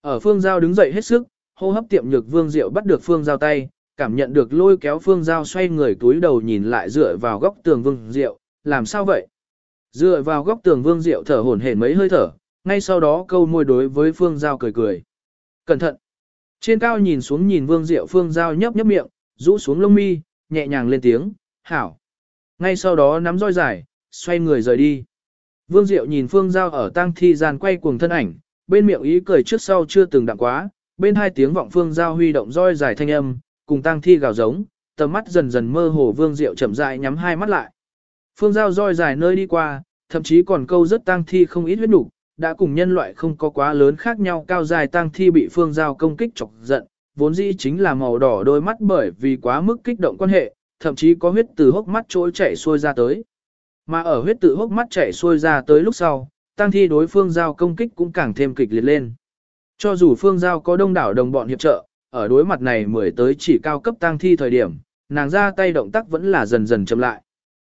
Ở phương giao đứng dậy hết sức, hô hấp tiệm nhược vương diệu bắt được phương giao tay, cảm nhận được lôi kéo phương giao xoay người túi đầu nhìn lại dựa vào góc tường vương diệu, làm sao vậy? Dựa vào góc tường vương diệu thở hổn hển mấy hơi thở, ngay sau đó câu môi đối với phương giao cười cười. Cẩn thận! Trên cao nhìn xuống nhìn vương diệu phương giao nhấp nhấp miệng, rũ xuống lông mi, nhẹ nhàng lên tiếng, hảo. Ngay sau đó nắm roi dài, xoay người rời đi. Vương Diệu nhìn Phương Giao ở tang thi gian quay cuồng thân ảnh, bên miệng ý cười trước sau chưa từng đặng quá, bên hai tiếng vọng Phương Giao huy động roi dài thanh âm, cùng tang thi gào giống, tầm mắt dần dần mơ hồ Vương Diệu chậm rãi nhắm hai mắt lại. Phương Giao roi dài nơi đi qua, thậm chí còn câu rất tang thi không ít huyết đủ, đã cùng nhân loại không có quá lớn khác nhau cao dài tang thi bị Phương Giao công kích chọc giận, vốn dĩ chính là màu đỏ đôi mắt bởi vì quá mức kích động quan hệ, thậm chí có huyết từ hốc mắt trôi chảy xuôi ra tới. Mà ở huyết tự hốc mắt chảy xuôi ra tới lúc sau, tăng thi đối phương giao công kích cũng càng thêm kịch liệt lên. Cho dù phương giao có đông đảo đồng bọn hiệp trợ, ở đối mặt này mới tới chỉ cao cấp tăng thi thời điểm, nàng ra tay động tác vẫn là dần dần chậm lại.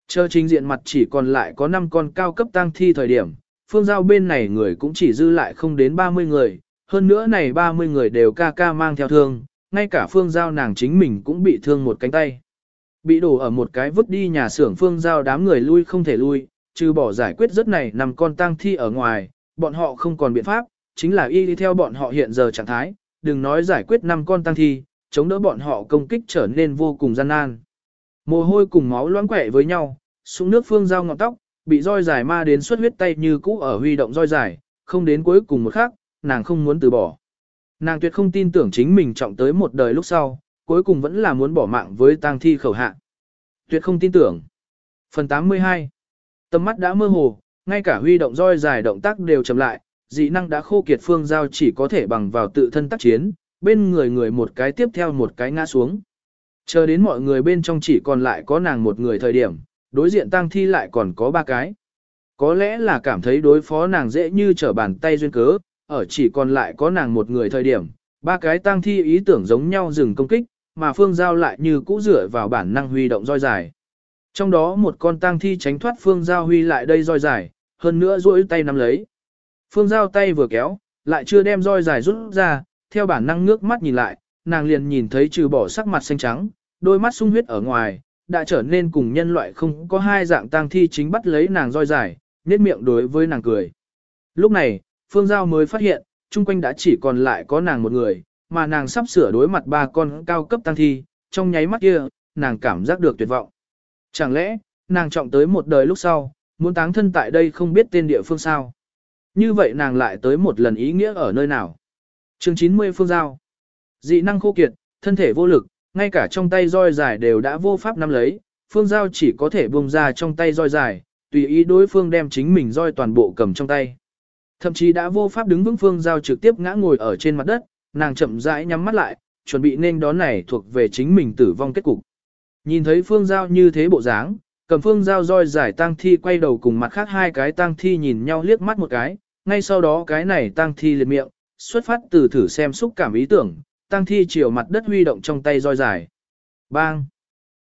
Chờ chính diện mặt chỉ còn lại có 5 con cao cấp tăng thi thời điểm, phương giao bên này người cũng chỉ dư lại không đến 30 người, hơn nữa này 30 người đều ca ca mang theo thương, ngay cả phương giao nàng chính mình cũng bị thương một cánh tay. Bị đổ ở một cái vứt đi nhà xưởng phương giao đám người lui không thể lui, trừ bỏ giải quyết rất này nằm con tang thi ở ngoài, bọn họ không còn biện pháp, chính là y đi theo bọn họ hiện giờ trạng thái, đừng nói giải quyết năm con tang thi, chống đỡ bọn họ công kích trở nên vô cùng gian nan. Mồ hôi cùng máu loãng quẻ với nhau, súng nước phương giao ngọn tóc, bị roi dài ma đến suốt huyết tay như cũ ở huy động roi dài, không đến cuối cùng một khắc, nàng không muốn từ bỏ. Nàng tuyệt không tin tưởng chính mình trọng tới một đời lúc sau, cuối cùng vẫn là muốn bỏ mạng với tang thi khẩu hạ. Tuyệt không tin tưởng. Phần 82 Tầm mắt đã mơ hồ, ngay cả huy động roi dài động tác đều chậm lại, dị năng đã khô kiệt phương giao chỉ có thể bằng vào tự thân tác chiến, bên người người một cái tiếp theo một cái ngã xuống. Chờ đến mọi người bên trong chỉ còn lại có nàng một người thời điểm, đối diện tang thi lại còn có ba cái. Có lẽ là cảm thấy đối phó nàng dễ như trở bàn tay duyên cớ, ở chỉ còn lại có nàng một người thời điểm, ba cái tang thi ý tưởng giống nhau dừng công kích, mà Phương Giao lại như cũ rửa vào bản năng huy động roi dài. Trong đó một con tang thi tránh thoát Phương Giao huy lại đây roi dài, hơn nữa duỗi tay nắm lấy. Phương Giao tay vừa kéo, lại chưa đem roi dài rút ra, theo bản năng ngước mắt nhìn lại, nàng liền nhìn thấy trừ bỏ sắc mặt xanh trắng, đôi mắt sung huyết ở ngoài, đã trở nên cùng nhân loại không có hai dạng tang thi chính bắt lấy nàng roi dài, nét miệng đối với nàng cười. Lúc này, Phương Giao mới phát hiện, chung quanh đã chỉ còn lại có nàng một người, mà nàng sắp sửa đối mặt ba con cao cấp tăng thi, trong nháy mắt kia, nàng cảm giác được tuyệt vọng. Chẳng lẽ, nàng trọng tới một đời lúc sau, muốn táng thân tại đây không biết tên địa phương sao? Như vậy nàng lại tới một lần ý nghĩa ở nơi nào? chương 90 phương giao. Dị năng khô kiệt, thân thể vô lực, ngay cả trong tay roi dài đều đã vô pháp nắm lấy, phương giao chỉ có thể buông ra trong tay roi dài, tùy ý đối phương đem chính mình roi toàn bộ cầm trong tay. Thậm chí đã vô pháp đứng vững phương giao trực tiếp ngã ngồi ở trên mặt đất, nàng chậm rãi nhắm mắt lại, chuẩn bị nên đón này thuộc về chính mình tử vong kết cục. Nhìn thấy phương giao như thế bộ dáng, cầm phương giao roi giải tang thi quay đầu cùng mặt khác hai cái tang thi nhìn nhau liếc mắt một cái, ngay sau đó cái này tang thi liệt miệng, xuất phát từ thử xem xúc cảm ý tưởng, tang thi chiều mặt đất huy động trong tay roi dài. Bang!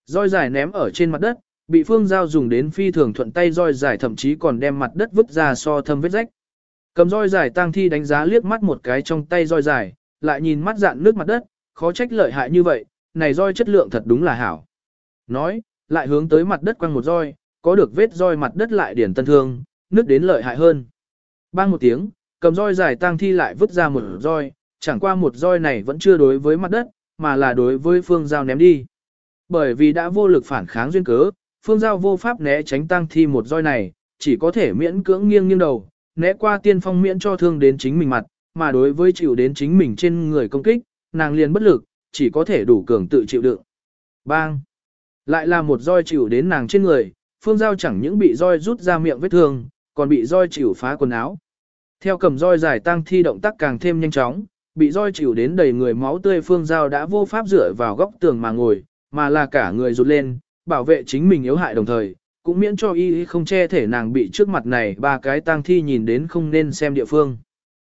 Roi dài ném ở trên mặt đất, bị phương giao dùng đến phi thường thuận tay roi dài thậm chí còn đem mặt đất vứt ra so thâm vết rách. Cầm roi dài tang thi đánh giá liếc mắt một cái trong tay roi dài, lại nhìn mắt dạn nước mặt đất, khó trách lợi hại như vậy, này roi chất lượng thật đúng là hảo. Nói, lại hướng tới mặt đất quăng một roi, có được vết roi mặt đất lại điển tân thương, nước đến lợi hại hơn. Bang một tiếng, cầm roi dài tang thi lại vứt ra một roi, chẳng qua một roi này vẫn chưa đối với mặt đất, mà là đối với phương giao ném đi. Bởi vì đã vô lực phản kháng duyên cớ, phương giao vô pháp né tránh tang thi một roi này, chỉ có thể miễn cưỡng nghiêng nghiêng đầu, né qua tiên phong miễn cho thương đến chính mình mặt, mà đối với chịu đến chính mình trên người công kích, nàng liền bất lực, chỉ có thể đủ cường tự chịu đựng. Bang! Lại là một roi chịu đến nàng trên người, phương giao chẳng những bị roi rút ra miệng vết thương, còn bị roi chịu phá quần áo. Theo cầm roi giải tăng thi động tác càng thêm nhanh chóng, bị roi chịu đến đầy người máu tươi phương giao đã vô pháp dựa vào góc tường mà ngồi, mà là cả người rụt lên, bảo vệ chính mình yếu hại đồng thời, cũng miễn cho y không che thể nàng bị trước mặt này ba cái tang thi nhìn đến không nên xem địa phương.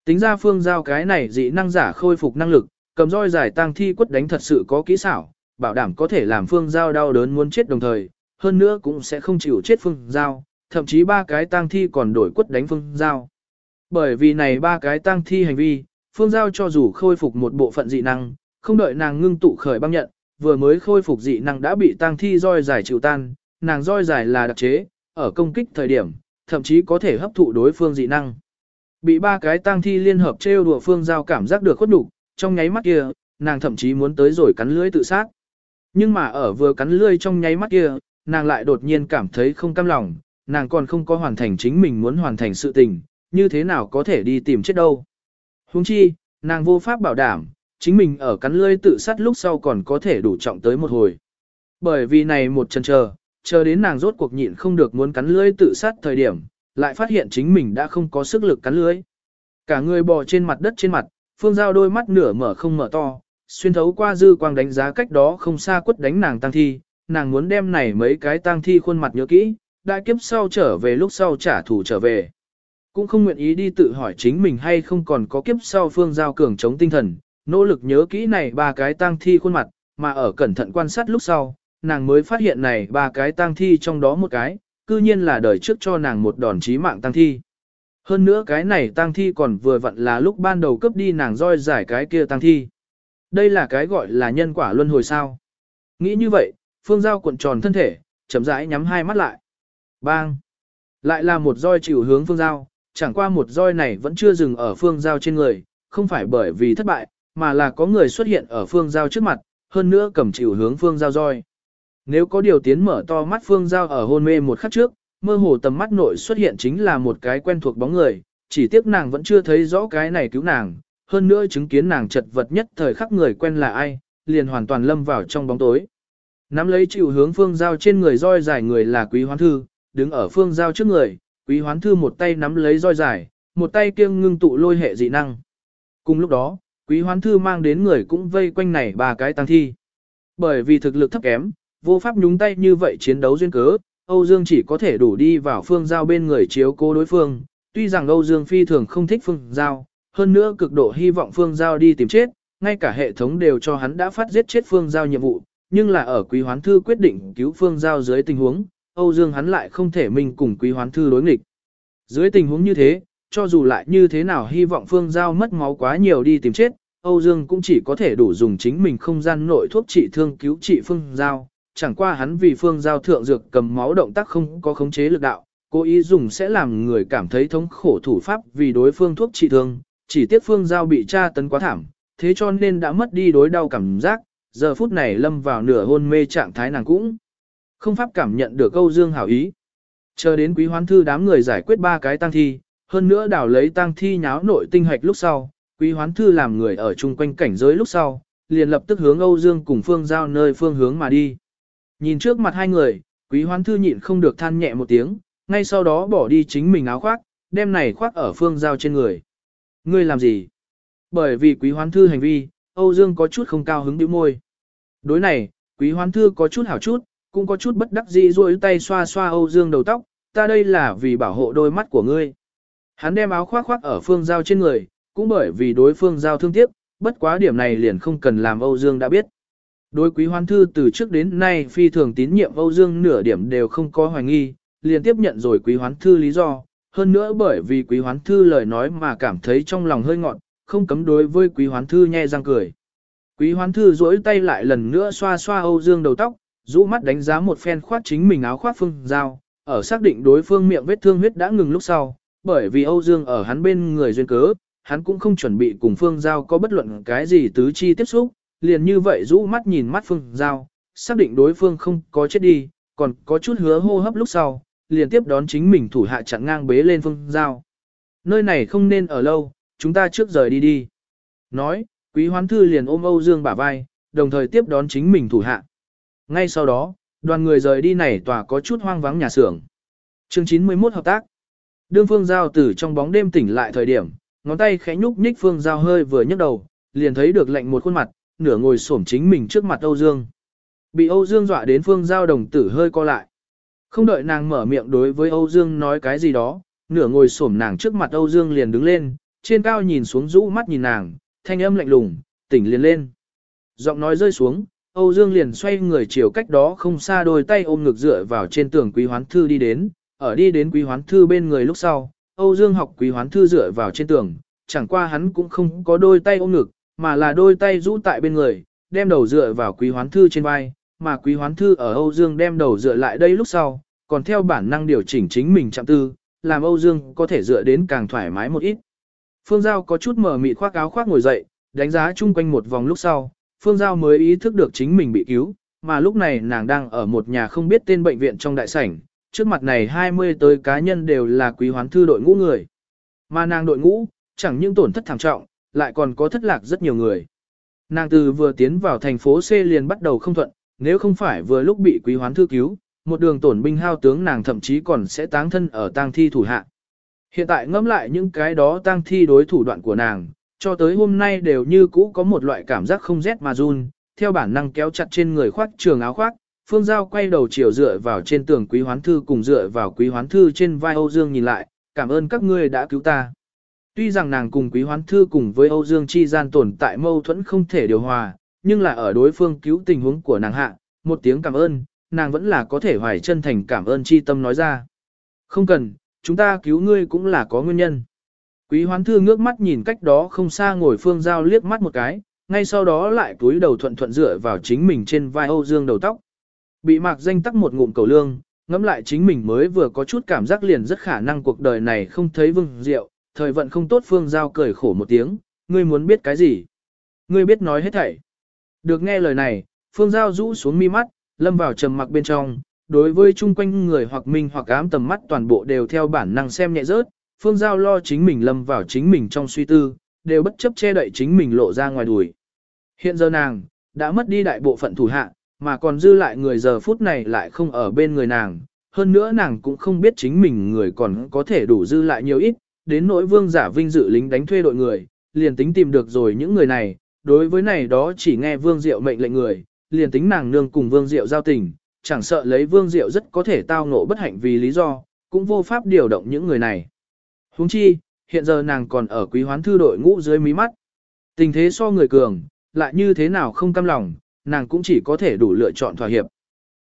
Tính ra phương giao cái này dị năng giả khôi phục năng lực, cầm roi giải tang thi quất đánh thật sự có kỹ xảo, bảo đảm có thể làm phương giao đau đớn muốn chết đồng thời, hơn nữa cũng sẽ không chịu chết phương giao, thậm chí ba cái tang thi còn đổi quất đánh phương giao. Bởi vì này ba cái tang thi hành vi, phương giao cho dù khôi phục một bộ phận dị năng, không đợi nàng ngưng tụ khởi băng nhận, vừa mới khôi phục dị năng đã bị tang thi roi giải chịu tan, nàng roi giải là đặc chế, ở công kích thời điểm, thậm chí có thể hấp thụ đối phương dị năng. Bị ba cái tang thi liên hợp trêu đùa phương giao cảm giác được khuất đủ, trong nháy mắt kia, nàng thậm chí muốn tới rồi cắn lưỡi tự sát. Nhưng mà ở vừa cắn lưỡi trong nháy mắt kia, nàng lại đột nhiên cảm thấy không cam lòng, nàng còn không có hoàn thành chính mình muốn hoàn thành sự tình, như thế nào có thể đi tìm chết đâu. Huống chi, nàng vô pháp bảo đảm, chính mình ở cắn lưỡi tự sát lúc sau còn có thể đủ trọng tới một hồi. Bởi vì này một chân chờ, chờ đến nàng rốt cuộc nhịn không được muốn cắn lưỡi tự sát thời điểm, lại phát hiện chính mình đã không có sức lực cắn lưới Cả người bò trên mặt đất trên mặt, phương giao đôi mắt nửa mở không mở to, xuyên thấu qua dư quang đánh giá cách đó không xa quất đánh nàng tăng thi, nàng muốn đem này mấy cái tăng thi khuôn mặt nhớ kỹ, đại kiếp sau trở về lúc sau trả thù trở về. Cũng không nguyện ý đi tự hỏi chính mình hay không còn có kiếp sau phương giao cường chống tinh thần, nỗ lực nhớ kỹ này ba cái tăng thi khuôn mặt, mà ở cẩn thận quan sát lúc sau, nàng mới phát hiện này ba cái tăng thi trong đó một cái, cư nhiên là đời trước cho nàng một đòn chí mạng tăng thi. Hơn nữa cái này tăng thi còn vừa vặn là lúc ban đầu cướp đi nàng roi giải cái kia tăng thi. Đây là cái gọi là nhân quả luân hồi sao. Nghĩ như vậy, phương giao cuộn tròn thân thể, chậm rãi nhắm hai mắt lại. Bang! Lại là một roi chịu hướng phương giao, chẳng qua một roi này vẫn chưa dừng ở phương giao trên người, không phải bởi vì thất bại, mà là có người xuất hiện ở phương giao trước mặt, hơn nữa cầm chịu hướng phương giao roi. Nếu có điều tiến mở to mắt phương giao ở hôn mê một khắc trước, mơ hồ tầm mắt nội xuất hiện chính là một cái quen thuộc bóng người, chỉ tiếc nàng vẫn chưa thấy rõ cái này cứu nàng, hơn nữa chứng kiến nàng chật vật nhất thời khắc người quen là ai, liền hoàn toàn lâm vào trong bóng tối. Nắm lấy chịu hướng phương giao trên người roi dài người là quý hoán thư, đứng ở phương giao trước người, quý hoán thư một tay nắm lấy roi dài, một tay kiêng ngưng tụ lôi hệ dị năng. Cùng lúc đó, quý hoán thư mang đến người cũng vây quanh này ba cái tăng thi. Bởi vì thực lực thấp kém, vô pháp nhúng tay như vậy chiến đấu duyên cớ, Âu Dương chỉ có thể đủ đi vào phương giao bên người chiếu cố đối phương, tuy rằng Âu Dương phi thường không thích phương giao, hơn nữa cực độ hy vọng phương giao đi tìm chết, ngay cả hệ thống đều cho hắn đã phát giết chết phương giao nhiệm vụ, nhưng là ở quý hoán thư quyết định cứu phương giao dưới tình huống, Âu Dương hắn lại không thể mình cùng quý hoán thư đối nghịch. Dưới tình huống như thế, cho dù lại như thế nào hy vọng phương giao mất máu quá nhiều đi tìm chết, Âu Dương cũng chỉ có thể đủ dùng chính mình không gian nội thuốc trị thương cứu trị phương giao, chẳng qua hắn vì phương giao thượng dược cầm máu động tác không có khống chế lực đạo, cố ý dùng sẽ làm người cảm thấy thống khổ thủ pháp vì đối phương thuốc trị thương, chỉ tiếc phương giao bị tra tấn quá thảm, thế cho nên đã mất đi đối đau cảm giác, giờ phút này lâm vào nửa hôn mê trạng thái nàng cũng không pháp cảm nhận được câu dương hảo ý. Chờ đến quý hoán thư đám người giải quyết ba cái tăng thi, hơn nữa đảo lấy tăng thi nháo nội tinh hạch lúc sau, quý hoán thư làm người ở chung quanh cảnh giới lúc sau, liền lập tức hướng Âu Dương cùng phương giao nơi phương hướng mà đi. Nhìn trước mặt hai người, quý hoán thư nhịn không được than nhẹ một tiếng, ngay sau đó bỏ đi chính mình áo khoác, đem này khoác ở phương giao trên người. Ngươi làm gì? Bởi vì quý hoán thư hành vi, Âu Dương có chút không cao hứng bĩu môi. Đối này, quý hoán thư có chút hảo chút, cũng có chút bất đắc dĩ duỗi tay xoa xoa Âu Dương đầu tóc, ta đây là vì bảo hộ đôi mắt của ngươi. Hắn đem áo khoác khoác ở phương giao trên người, cũng bởi vì đối phương giao thương tiếc, bất quá điểm này liền không cần làm Âu Dương đã biết. Đối quý hoán thư từ trước đến nay phi thường tín nhiệm Âu Dương nửa điểm đều không có hoài nghi, liền tiếp nhận rồi quý hoán thư lý do, hơn nữa bởi vì quý hoán thư lời nói mà cảm thấy trong lòng hơi ngọn, không cấm đối với quý hoán thư nhe răng cười. Quý hoán thư duỗi tay lại lần nữa xoa xoa Âu Dương đầu tóc, rũ mắt đánh giá một phen khoát chính mình áo khoác phương dao ở xác định đối phương miệng vết thương huyết đã ngừng lúc sau, bởi vì Âu Dương ở hắn bên người duyên cớ, hắn cũng không chuẩn bị cùng phương dao có bất luận cái gì tứ chi tiếp xúc, liền như vậy rũ mắt nhìn mắt phương giao, xác định đối phương không có chết đi, còn có chút hứa hô hấp lúc sau, liền tiếp đón chính mình thủ hạ chặn ngang bế lên phương giao. Nơi này không nên ở lâu, chúng ta trước rời đi đi. Nói, quý hoán thư liền ôm Âu Dương bả vai, đồng thời tiếp đón chính mình thủ hạ. Ngay sau đó, đoàn người rời đi này tòa có chút hoang vắng nhà xưởng. Chương 91 hợp tác. đương Phương Giao từ trong bóng đêm tỉnh lại thời điểm, ngón tay khẽ nhúc nhích Phương Giao hơi vừa nhấc đầu, liền thấy được lạnh một khuôn mặt, nửa ngồi xổm chính mình trước mặt Âu Dương. Bị Âu Dương dọa đến Phương Giao đồng tử hơi co lại. Không đợi nàng mở miệng đối với Âu Dương nói cái gì đó, nửa ngồi xổm nàng trước mặt Âu Dương liền đứng lên, trên cao nhìn xuống rũ mắt nhìn nàng, thanh âm lạnh lùng, tỉnh liền lên. Giọng nói rơi xuống, Âu Dương liền xoay người chiều cách đó không xa đôi tay ôm ngực dựa vào trên tường quý hoán thư đi đến, ở đi đến quý hoán thư bên người lúc sau, Âu Dương học quý hoán thư dựa vào trên tường, chẳng qua hắn cũng không có đôi tay ôm ngực, mà là đôi tay rũ tại bên người, đem đầu dựa vào quý hoán thư trên vai, mà quý hoán thư ở Âu Dương đem đầu dựa lại đây lúc sau, còn theo bản năng điều chỉnh chính mình chạm tư, làm Âu Dương có thể dựa đến càng thoải mái một ít. Phương Giao có chút mở mịt khoác áo khoác ngồi dậy, đánh giá chung quanh một vòng lúc sau, Phương Giao mới ý thức được chính mình bị cứu, mà lúc này nàng đang ở một nhà không biết tên bệnh viện trong đại sảnh, trước mặt này 20 tới cá nhân đều là quý hoán thư đội ngũ người. Mà nàng đội ngũ, chẳng những tổn thất thảm trọng, lại còn có thất lạc rất nhiều người. Nàng từ vừa tiến vào thành phố C liền bắt đầu không thuận, nếu không phải vừa lúc bị quý hoán thư cứu, một đường tổn binh hao tướng nàng thậm chí còn sẽ táng thân ở tang thi thủ hạ. Hiện tại ngẫm lại những cái đó tang thi đối thủ đoạn của nàng, cho tới hôm nay đều như cũ có một loại cảm giác không rét mà run, theo bản năng kéo chặt trên người khoác trường áo khoác, Phương Giao quay đầu chiều dựa vào trên tường quý hoán thư cùng dựa vào quý hoán thư trên vai Âu Dương nhìn lại, cảm ơn các ngươi đã cứu ta. Tuy rằng nàng cùng quý hoán thư cùng với Âu Dương chi gian tồn tại mâu thuẫn không thể điều hòa, nhưng là ở đối phương cứu tình huống của nàng hạ, một tiếng cảm ơn, nàng vẫn là có thể hoài chân thành cảm ơn chi tâm nói ra. Không cần, chúng ta cứu ngươi cũng là có nguyên nhân. Quý hoán thư ngước mắt nhìn cách đó không xa ngồi phương giao liếc mắt một cái, ngay sau đó lại túi đầu thuận thuận dựa vào chính mình trên vai Âu Dương đầu tóc. Bị mạc danh tắc một ngụm cầu lương, ngẫm lại chính mình mới vừa có chút cảm giác liền rất khả năng cuộc đời này không thấy vương diệu, thời vận không tốt phương giao cười khổ một tiếng, ngươi muốn biết cái gì? Ngươi biết nói hết thảy. Được nghe lời này, phương giao rũ xuống mi mắt, lâm vào trầm mặc bên trong, đối với chung quanh người hoặc minh hoặc ám tầm mắt toàn bộ đều theo bản năng xem nhẹ rớt, phương giao lo chính mình lâm vào chính mình trong suy tư, đều bất chấp che đậy chính mình lộ ra ngoài đùi. Hiện giờ nàng, đã mất đi đại bộ phận thủ hạ, mà còn dư lại người giờ phút này lại không ở bên người nàng, hơn nữa nàng cũng không biết chính mình người còn có thể đủ dư lại nhiều ít, đến nỗi vương giả vinh dự lính đánh thuê đội người, liền tính tìm được rồi những người này, đối với này đó chỉ nghe vương diệu mệnh lệnh người, liền tính nàng nương cùng vương diệu giao tình, chẳng sợ lấy vương diệu rất có thể tao ngộ bất hạnh vì lý do, cũng vô pháp điều động những người này. Huống chi, hiện giờ nàng còn ở quý hoán thư đội ngũ dưới mí mắt. Tình thế so người cường, lại như thế nào không cam lòng, nàng cũng chỉ có thể đủ lựa chọn thỏa hiệp.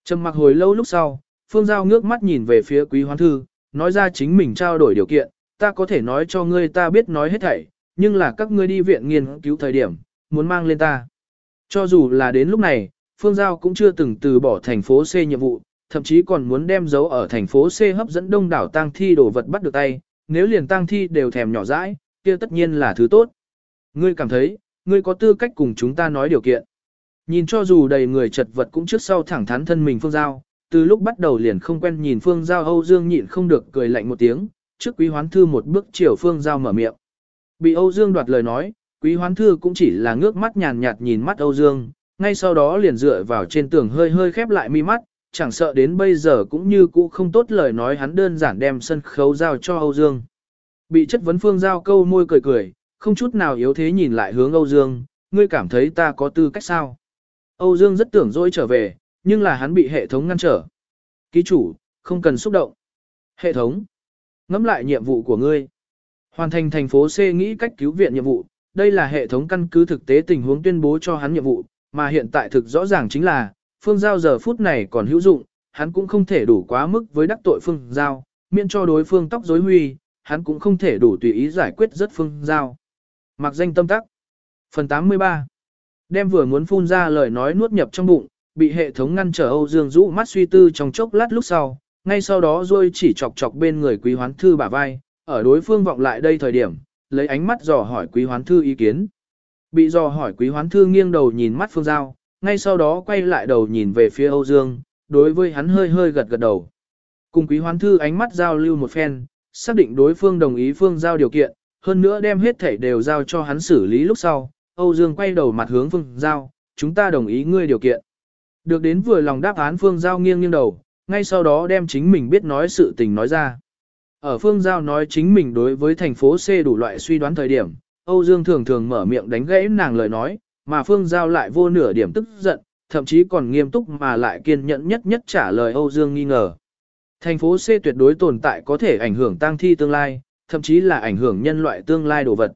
Trầm mặc hồi lâu lúc sau, Phương Giao ngước mắt nhìn về phía quý hoán thư, nói ra chính mình trao đổi điều kiện, ta có thể nói cho ngươi ta biết nói hết thảy, nhưng là các ngươi đi viện nghiên cứu thời điểm, muốn mang lên ta. Cho dù là đến lúc này, Phương Giao cũng chưa từng từ bỏ thành phố C nhiệm vụ, thậm chí còn muốn đem dấu ở thành phố C hấp dẫn đông đảo tang thi đồ vật bắt được tay, nếu liền tang thi đều thèm nhỏ dãi, kia tất nhiên là thứ tốt. Ngươi cảm thấy, ngươi có tư cách cùng chúng ta nói điều kiện. Nhìn cho dù đầy người chật vật cũng trước sau thẳng thắn thân mình Phương Giao, từ lúc bắt đầu liền không quen nhìn Phương Giao Âu Dương nhịn không được cười lạnh một tiếng, trước quý hoán thư một bước chiều Phương Giao mở miệng. Bị Âu Dương đoạt lời nói, quý hoán thư cũng chỉ là ngước mắt nhàn nhạt nhìn mắt Âu Dương, ngay sau đó liền dựa vào trên tường hơi hơi khép lại mi mắt, chẳng sợ đến bây giờ cũng như cũ không tốt lời nói hắn đơn giản đem sân khấu giao cho Âu Dương. Bị chất vấn Phương Giao câu môi cười cười, không chút nào yếu thế nhìn lại hướng Âu Dương, ngươi cảm thấy ta có tư cách sao? Âu Dương rất tưởng dỗi trở về, nhưng là hắn bị hệ thống ngăn trở. Ký chủ, không cần xúc động. Hệ thống, ngẫm lại nhiệm vụ của ngươi. Hoàn thành thành phố C nghĩ cách cứu viện nhiệm vụ, đây là hệ thống căn cứ thực tế tình huống tuyên bố cho hắn nhiệm vụ, mà hiện tại thực rõ ràng chính là, phương giao giờ phút này còn hữu dụng, hắn cũng không thể đủ quá mức với đắc tội phương giao, miễn cho đối phương tóc rối huy, hắn cũng không thể đủ tùy ý giải quyết rất phương giao. Mặc danh tâm tắc. Phần 83 Đem vừa muốn phun ra lời nói nuốt nhập trong bụng, bị hệ thống ngăn trở Âu Dương rũ mắt suy tư trong chốc lát lúc sau, ngay sau đó rồi chỉ chọc chọc bên người quý hoán thư bả vai, ở đối phương vọng lại đây thời điểm, lấy ánh mắt dò hỏi quý hoán thư ý kiến. Bị dò hỏi quý hoán thư nghiêng đầu nhìn mắt phương giao, ngay sau đó quay lại đầu nhìn về phía Âu Dương, đối với hắn hơi hơi gật gật đầu. Cùng quý hoán thư ánh mắt giao lưu một phen, xác định đối phương đồng ý phương giao điều kiện, hơn nữa đem hết thảy đều giao cho hắn xử lý lúc sau, Âu Dương quay đầu mặt hướng phương giao, chúng ta đồng ý ngươi điều kiện. Được đến vừa lòng đáp án phương giao nghiêng nghiêng đầu, ngay sau đó đem chính mình biết nói sự tình nói ra. Ở Phương Giao nói chính mình đối với thành phố C đủ loại suy đoán thời điểm, Âu Dương thường thường mở miệng đánh gãy nàng lời nói, mà Phương Giao lại vô nửa điểm tức giận, thậm chí còn nghiêm túc mà lại kiên nhẫn nhất nhất trả lời Âu Dương nghi ngờ. Thành phố C tuyệt đối tồn tại có thể ảnh hưởng tăng thi tương lai, thậm chí là ảnh hưởng nhân loại tương lai đồ vật.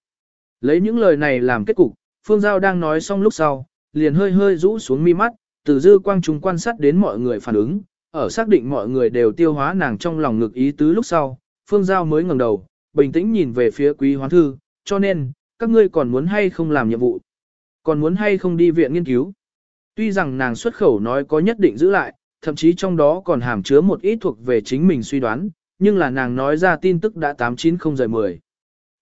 Lấy những lời này làm kết cục, Phương Giao đang nói xong lúc sau, liền hơi hơi rũ xuống mi mắt, từ dư quang chúng quan sát đến mọi người phản ứng, ở xác định mọi người đều tiêu hóa nàng trong lòng ngực ý tứ lúc sau, Phương Giao mới ngẩng đầu, bình tĩnh nhìn về phía quý hoán thư, cho nên, các ngươi còn muốn hay không làm nhiệm vụ, còn muốn hay không đi viện nghiên cứu. Tuy rằng nàng xuất khẩu nói có nhất định giữ lại, thậm chí trong đó còn hàm chứa một ít thuộc về chính mình suy đoán, nhưng là nàng nói ra tin tức đã 890 giờ 10.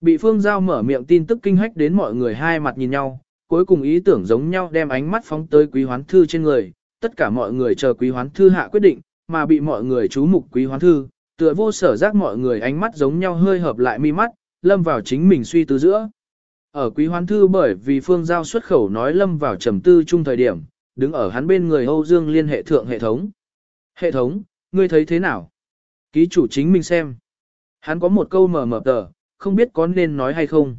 Bị Phương Giao mở miệng tin tức kinh hách đến mọi người hai mặt nhìn nhau, cuối cùng ý tưởng giống nhau đem ánh mắt phóng tới quý hoán thư trên người, tất cả mọi người chờ quý hoán thư hạ quyết định, mà bị mọi người chú mục quý hoán thư, tựa vô sở giác mọi người ánh mắt giống nhau hơi hợp lại mi mắt, lâm vào chính mình suy tư giữa. Ở quý hoán thư bởi vì phương giao xuất khẩu nói lâm vào trầm tư chung thời điểm, đứng ở hắn bên người Âu Dương liên hệ thượng hệ thống. Hệ thống, ngươi thấy thế nào? Ký chủ chính mình xem. Hắn có một câu mở mở tờ, không biết có nên nói hay không.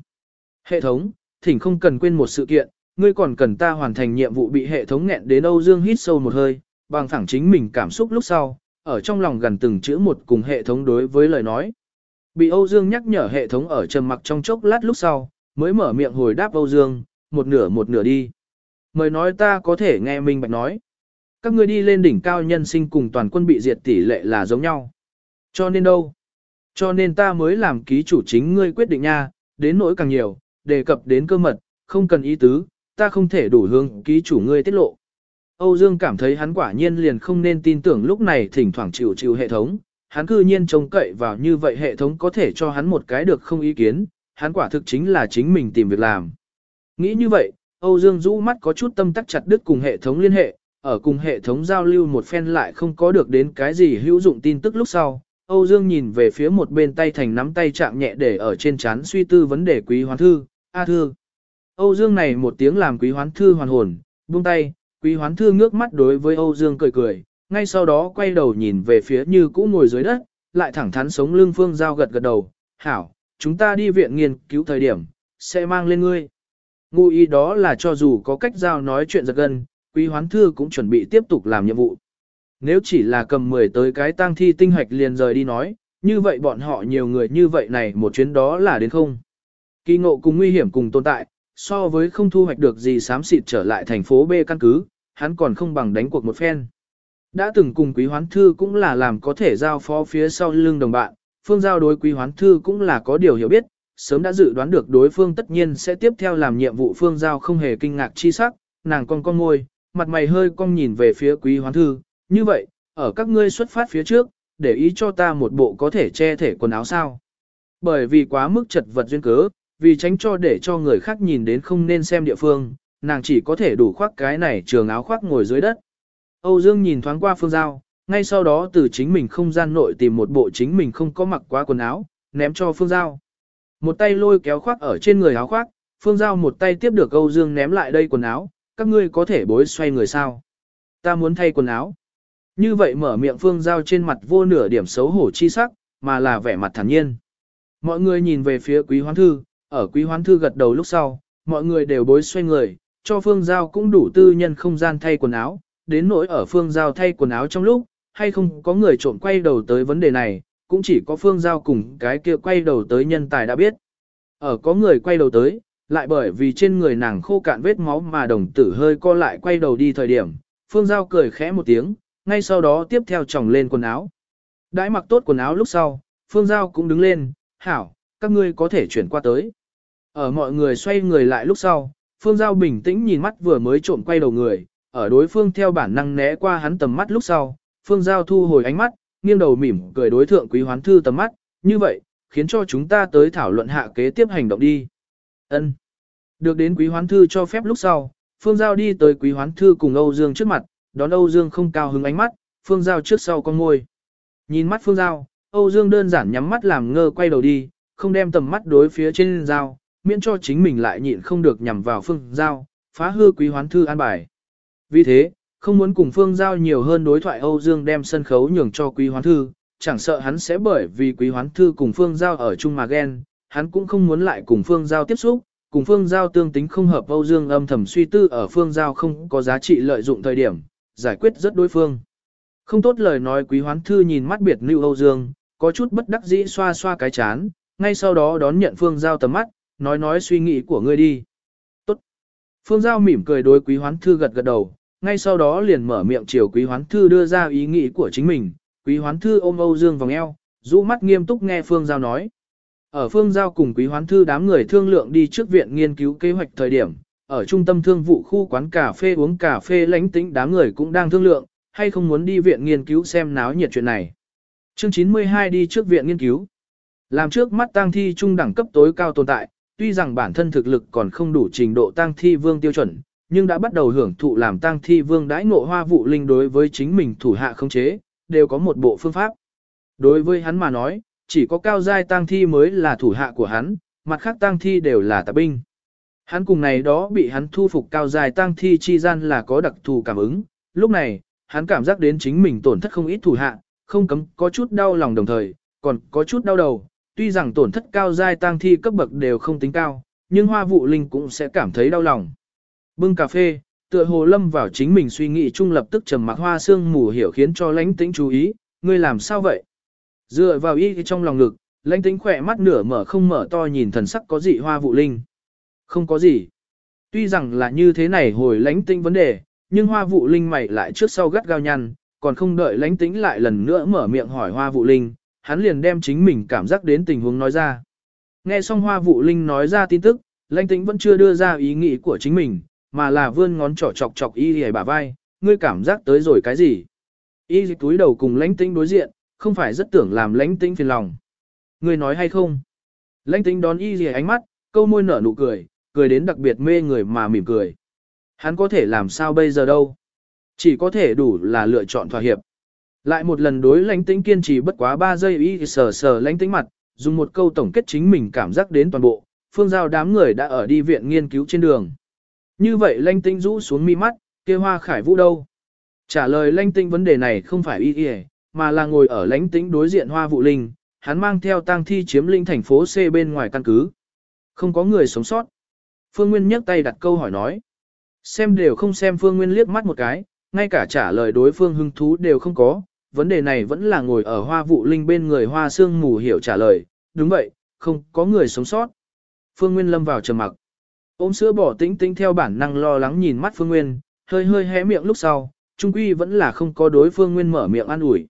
Hệ thống, thỉnh không cần quên một sự kiện, ngươi còn cần ta hoàn thành nhiệm vụ bị hệ thống nghẹn đến Âu Dương hít sâu một hơi, bằng thẳng chính mình cảm xúc lúc sau, ở trong lòng gần từng chữ một cùng hệ thống đối với lời nói. Bị Âu Dương nhắc nhở hệ thống ở trầm mặc trong chốc lát lúc sau, mới mở miệng hồi đáp Âu Dương, một nửa một nửa đi. Mời nói ta có thể nghe minh bạch nói. Các ngươi đi lên đỉnh cao nhân sinh cùng toàn quân bị diệt tỷ lệ là giống nhau. Cho nên đâu? Cho nên ta mới làm ký chủ chính ngươi quyết định nha, đến nỗi càng nhiều, đề cập đến cơ mật, không cần ý tứ, ta không thể đủ hướng ký chủ ngươi tiết lộ. Âu Dương cảm thấy hắn quả nhiên liền không nên tin tưởng lúc này thỉnh thoảng chịu chịu hệ thống, hắn cư nhiên trông cậy vào như vậy hệ thống có thể cho hắn một cái được không ý kiến, hắn quả thực chính là chính mình tìm việc làm. Nghĩ như vậy, Âu Dương rũ mắt có chút tâm tắc chặt đứt cùng hệ thống liên hệ, ở cùng hệ thống giao lưu một phen lại không có được đến cái gì hữu dụng tin tức lúc sau. Âu Dương nhìn về phía một bên tay thành nắm tay chạm nhẹ để ở trên chán suy tư vấn đề quý hoán thư, A thư. Âu Dương này một tiếng làm quý hoán thư hoàn hồn, buông tay, quý hoán thư ngước mắt đối với Âu Dương cười cười, ngay sau đó quay đầu nhìn về phía như cũ ngồi dưới đất, lại thẳng thắn sống lưng phương giao gật gật đầu, hảo, chúng ta đi viện nghiên cứu thời điểm, sẽ mang lên ngươi. Ngụ ý đó là cho dù có cách giao nói chuyện giật gân, quý hoán thư cũng chuẩn bị tiếp tục làm nhiệm vụ. Nếu chỉ là cầm 10 tới cái tang thi tinh hoạch liền rời đi nói, như vậy bọn họ nhiều người như vậy này một chuyến đó là đến không. Kỳ ngộ cùng nguy hiểm cùng tồn tại, so với không thu hoạch được gì xám xịt trở lại thành phố B căn cứ, hắn còn không bằng đánh cuộc một phen. Đã từng cùng quý hoán thư cũng là làm có thể giao phó phía sau lưng đồng bạn, phương giao đối quý hoán thư cũng là có điều hiểu biết, sớm đã dự đoán được đối phương tất nhiên sẽ tiếp theo làm nhiệm vụ phương giao không hề kinh ngạc chi sắc, nàng con con ngôi, mặt mày hơi cong nhìn về phía quý hoán thư, như vậy, ở các ngươi xuất phát phía trước, để ý cho ta một bộ có thể che thể quần áo sao. Bởi vì quá mức chật vật duyên cớ, vì tránh cho để cho người khác nhìn đến không nên xem địa phương, nàng chỉ có thể đủ khoác cái này trường áo khoác ngồi dưới đất. Âu Dương nhìn thoáng qua phương giao, ngay sau đó từ chính mình không gian nội tìm một bộ chính mình không có mặc quá quần áo, ném cho phương giao. Một tay lôi kéo khoác ở trên người áo khoác, phương giao một tay tiếp được Âu Dương ném lại đây quần áo, các ngươi có thể bối xoay người sao. Ta muốn thay quần áo. Như vậy mở miệng phương giao trên mặt vô nửa điểm xấu hổ chi sắc, mà là vẻ mặt thản nhiên. Mọi người nhìn về phía quý hoán thư, ở quý hoán thư gật đầu lúc sau, mọi người đều bối xoay người, cho phương giao cũng đủ tư nhân không gian thay quần áo, đến nỗi ở phương giao thay quần áo trong lúc, hay không có người trộm quay đầu tới vấn đề này, cũng chỉ có phương giao cùng cái kia quay đầu tới nhân tài đã biết. Ở có người quay đầu tới, lại bởi vì trên người nàng khô cạn vết máu mà đồng tử hơi co lại quay đầu đi thời điểm, phương giao cười khẽ một tiếng, ngay sau đó tiếp theo trỏng lên quần áo. Đãi mặc tốt quần áo lúc sau, phương giao cũng đứng lên, hảo, các ngươi có thể chuyển qua tới. Ở mọi người xoay người lại lúc sau, phương giao bình tĩnh nhìn mắt vừa mới trộm quay đầu người, ở đối phương theo bản năng né qua hắn tầm mắt lúc sau, phương giao thu hồi ánh mắt, nghiêng đầu mỉm cười đối thượng quý hoán thư tầm mắt, như vậy, khiến cho chúng ta tới thảo luận hạ kế tiếp hành động đi. Ân. Được đến quý hoán thư cho phép lúc sau, Phương Giao đi tới quý hoán thư cùng Âu Dương trước mặt, đón Âu Dương không cao hứng ánh mắt, Phương Giao trước sau con ngôi. Nhìn mắt Phương Giao, Âu Dương đơn giản nhắm mắt làm ngơ quay đầu đi, không đem tầm mắt đối phía trên Giao, miễn cho chính mình lại nhịn không được nhằm vào Phương Giao, phá hư quý hoán thư an bài. Vì thế, không muốn cùng Phương Giao nhiều hơn đối thoại Âu Dương đem sân khấu nhường cho quý hoán thư, chẳng sợ hắn sẽ bởi vì quý hoán thư cùng phương giao ở chung mà ghen, hắn cũng không muốn lại cùng phương giao tiếp xúc, cùng phương giao tương tính không hợp Âu Dương âm thầm suy tư ở phương giao không có giá trị lợi dụng thời điểm, giải quyết rất đối phương. Không tốt lời nói quý hoán thư nhìn mắt biệt lưu Âu Dương, có chút bất đắc dĩ xoa xoa cái chán, ngay sau đó đón nhận phương giao tầm mắt, nói nói suy nghĩ của ngươi đi. Tốt. Phương giao mỉm cười đối quý hoán thư gật gật đầu, ngay sau đó liền mở miệng chiều quý hoán thư đưa ra ý nghĩ của chính mình, quý hoán thư ôm Âu Dương vòng eo, rũ mắt nghiêm túc nghe phương giao nói. Ở phương giao cùng quý hoán thư đám người thương lượng đi trước viện nghiên cứu kế hoạch thời điểm, ở trung tâm thương vụ khu quán cà phê uống cà phê lánh tĩnh đám người cũng đang thương lượng, hay không muốn đi viện nghiên cứu xem náo nhiệt chuyện này. Chương 92 đi trước viện nghiên cứu. Làm trước mắt tang thi trung đẳng cấp tối cao tồn tại, tuy rằng bản thân thực lực còn không đủ trình độ tang thi vương tiêu chuẩn, nhưng đã bắt đầu hưởng thụ làm tang thi vương đãi ngộ hoa vụ linh đối với chính mình thủ hạ không chế, đều có một bộ phương pháp. Đối với hắn mà nói, chỉ có cao giai tang thi mới là thủ hạ của hắn, mặt khác tang thi đều là tạp binh. Hắn cùng này đó bị hắn thu phục cao giai tang thi chi gian là có đặc thù cảm ứng, lúc này, hắn cảm giác đến chính mình tổn thất không ít thủ hạ, không cấm có chút đau lòng đồng thời, còn có chút đau đầu, tuy rằng tổn thất cao giai tang thi cấp bậc đều không tính cao, nhưng hoa vụ linh cũng sẽ cảm thấy đau lòng. Bưng cà phê, tựa hồ lâm vào chính mình suy nghĩ chung lập tức trầm mặc hoa sương mù hiểu khiến cho lãnh tĩnh chú ý, ngươi làm sao vậy? Dựa vào y trong lòng ngực, lãnh tĩnh khỏe mắt nửa mở không mở to nhìn thần sắc có gì hoa vụ linh. Không có gì. Tuy rằng là như thế này hồi lãnh tĩnh vấn đề, nhưng hoa vụ linh mày lại trước sau gắt gao nhăn, còn không đợi lãnh tĩnh lại lần nữa mở miệng hỏi hoa vụ linh, hắn liền đem chính mình cảm giác đến tình huống nói ra. Nghe xong hoa vụ linh nói ra tin tức, lãnh tĩnh vẫn chưa đưa ra ý nghĩ của chính mình, mà là vươn ngón trỏ chọc chọc y hề bả vai, ngươi cảm giác tới rồi cái gì. Y dịch túi đầu cùng lãnh tĩnh đối diện, không phải rất tưởng làm lãnh tĩnh phiền lòng. Ngươi nói hay không? Lãnh tĩnh đón y hề ánh mắt, câu môi nở nụ cười, cười đến đặc biệt mê người mà mỉm cười. Hắn có thể làm sao bây giờ đâu? Chỉ có thể đủ là lựa chọn thỏa hiệp. Lại một lần đối lãnh tĩnh kiên trì bất quá 3 giây y sờ sờ lãnh tĩnh mặt, dùng một câu tổng kết chính mình cảm giác đến toàn bộ, phương giao đám người đã ở đi viện nghiên cứu trên đường. Như vậy lãnh tĩnh rũ xuống mi mắt, kia hoa khải vũ đâu? Trả lời lãnh tĩnh vấn đề này không phải y y, mà là ngồi ở lãnh tĩnh đối diện hoa vụ linh, hắn mang theo tang thi chiếm linh thành phố C bên ngoài căn cứ. Không có người sống sót. Phương Nguyên nhấc tay đặt câu hỏi nói. Xem đều không xem Phương Nguyên liếc mắt một cái, ngay cả trả lời đối phương hứng thú đều không có, vấn đề này vẫn là ngồi ở hoa vụ linh bên người hoa sương mù hiểu trả lời, đúng vậy, không có người sống sót. Phương Nguyên lâm vào trầm mặc. Ôm sữa bỏ tĩnh tĩnh theo bản năng lo lắng nhìn mắt Phương Nguyên, hơi hơi hé miệng lúc sau, trung quy vẫn là không có đối Phương Nguyên mở miệng an ủi.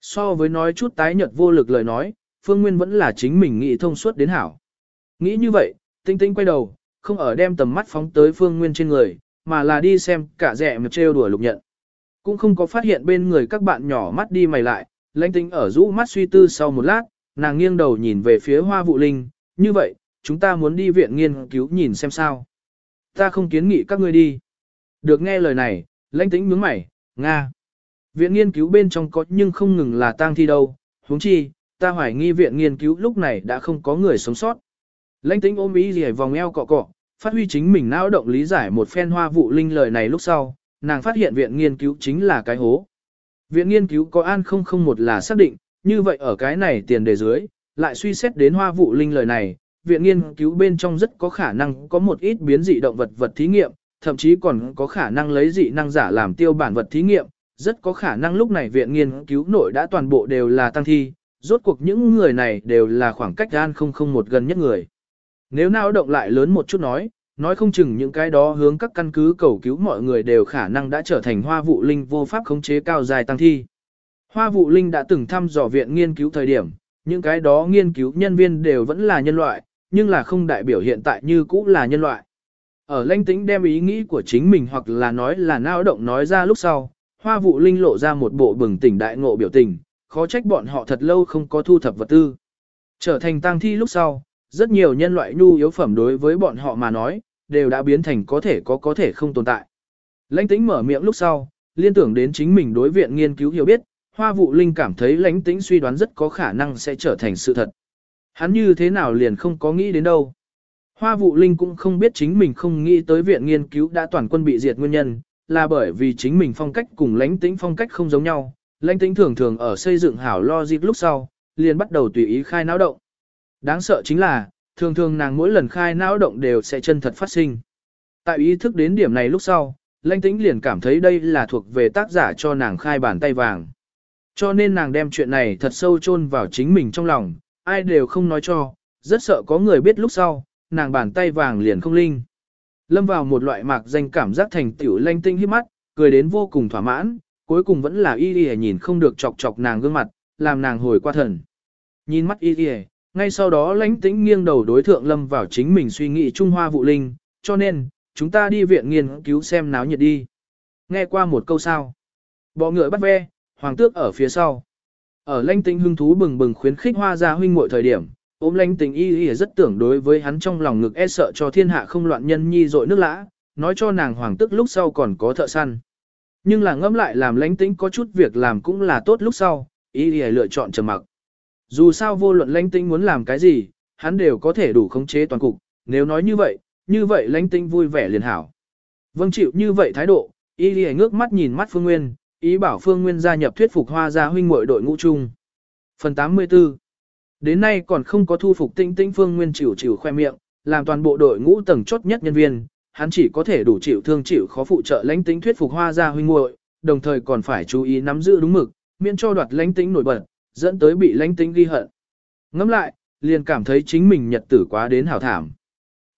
So với nói chút tái nhợt vô lực lời nói, Phương Nguyên vẫn là chính mình nghĩ thông suốt đến hảo. Nghĩ như vậy, tinh tinh quay đầu, không ở đem tầm mắt phóng tới Phương Nguyên trên người, mà là đi xem cả rẻ mà trêu đùa lục nhận. Cũng không có phát hiện bên người các bạn nhỏ mắt đi mày lại, lãnh tính ở rũ mắt suy tư sau một lát, nàng nghiêng đầu nhìn về phía hoa vụ linh, như vậy, chúng ta muốn đi viện nghiên cứu nhìn xem sao. Ta không kiến nghị các ngươi đi. Được nghe lời này, lãnh tính nhướng mày, Nga. Viện nghiên cứu bên trong có nhưng không ngừng là tang thi đâu, huống chi, ta hoài nghi viện nghiên cứu lúc này đã không có người sống sót. Lãnh tính ôm ý gì vòng eo cọ cọ, phát huy chính mình não động lý giải một phen hoa vụ linh lời này lúc sau, nàng phát hiện viện nghiên cứu chính là cái hố. Viện nghiên cứu có an không không một là xác định, như vậy ở cái này tiền đề dưới, lại suy xét đến hoa vụ linh lời này, viện nghiên cứu bên trong rất có khả năng có một ít biến dị động vật vật thí nghiệm, thậm chí còn có khả năng lấy dị năng giả làm tiêu bản vật thí nghiệm, rất có khả năng lúc này viện nghiên cứu nội đã toàn bộ đều là tăng thi, rốt cuộc những người này đều là khoảng cách an không không một gần nhất người. Nếu nào động lại lớn một chút nói, nói không chừng những cái đó hướng các căn cứ cầu cứu mọi người đều khả năng đã trở thành hoa vụ linh vô pháp khống chế cao dài tăng thi. Hoa vụ linh đã từng thăm dò viện nghiên cứu thời điểm, những cái đó nghiên cứu nhân viên đều vẫn là nhân loại, nhưng là không đại biểu hiện tại như cũ là nhân loại. Ở lãnh tĩnh đem ý nghĩ của chính mình hoặc là nói là nao động nói ra lúc sau, hoa vụ linh lộ ra một bộ bừng tỉnh đại ngộ biểu tình, khó trách bọn họ thật lâu không có thu thập vật tư. Trở thành tăng thi lúc sau, rất nhiều nhân loại nhu yếu phẩm đối với bọn họ mà nói, đều đã biến thành có thể có có thể không tồn tại. Lãnh tĩnh mở miệng lúc sau, liên tưởng đến chính mình đối viện nghiên cứu hiểu biết, hoa vụ linh cảm thấy lãnh tĩnh suy đoán rất có khả năng sẽ trở thành sự thật. Hắn như thế nào liền không có nghĩ đến đâu. Hoa vụ linh cũng không biết chính mình không nghĩ tới viện nghiên cứu đã toàn quân bị diệt nguyên nhân, là bởi vì chính mình phong cách cùng lãnh tĩnh phong cách không giống nhau, lãnh tĩnh thường thường ở xây dựng hảo logic lúc sau, liền bắt đầu tùy ý khai não động. Đáng sợ chính là, thường thường nàng mỗi lần khai não động đều sẽ chân thật phát sinh. Tại ý thức đến điểm này lúc sau, lãnh tĩnh liền cảm thấy đây là thuộc về tác giả cho nàng khai bàn tay vàng. Cho nên nàng đem chuyện này thật sâu chôn vào chính mình trong lòng, ai đều không nói cho, rất sợ có người biết lúc sau, nàng bàn tay vàng liền không linh. Lâm vào một loại mạc danh cảm giác thành tiểu lanh tinh hiếp mắt, cười đến vô cùng thỏa mãn, cuối cùng vẫn là y y nhìn không được chọc chọc nàng gương mặt, làm nàng hồi qua thần. Nhìn mắt y y, ngay sau đó lãnh tĩnh nghiêng đầu đối thượng lâm vào chính mình suy nghĩ Trung Hoa vụ linh, cho nên, chúng ta đi viện nghiên cứu xem náo nhiệt đi. Nghe qua một câu sao. Bọ ngựa bắt ve, hoàng tước ở phía sau. Ở lãnh tĩnh hưng thú bừng bừng khuyến khích hoa gia huynh muội thời điểm, ôm lãnh tĩnh y y rất tưởng đối với hắn trong lòng ngực e sợ cho thiên hạ không loạn nhân nhi dội nước lã, nói cho nàng hoàng tước lúc sau còn có thợ săn. Nhưng là ngẫm lại làm lãnh tĩnh có chút việc làm cũng là tốt lúc sau, y y lựa chọn trầm mặc. Dù sao vô luận lãnh tĩnh muốn làm cái gì, hắn đều có thể đủ khống chế toàn cục, nếu nói như vậy, như vậy lãnh tĩnh vui vẻ liền hảo. Vâng chịu như vậy thái độ, y y ngước mắt nhìn mắt Phương Nguyên, ý bảo Phương Nguyên gia nhập thuyết phục hoa gia huynh muội đội ngũ chung. Phần 84 Đến nay còn không có thu phục tinh tinh Phương Nguyên chịu chịu khoe miệng, làm toàn bộ đội ngũ tầng chốt nhất nhân viên, hắn chỉ có thể đủ chịu thương chịu khó phụ trợ lãnh tính thuyết phục hoa gia huynh muội, đồng thời còn phải chú ý nắm giữ đúng mực, miễn cho đoạt lãnh tính nổi bật, dẫn tới bị lãnh tính ghi hận. Ngẫm lại, liền cảm thấy chính mình nhật tử quá đến hảo thảm.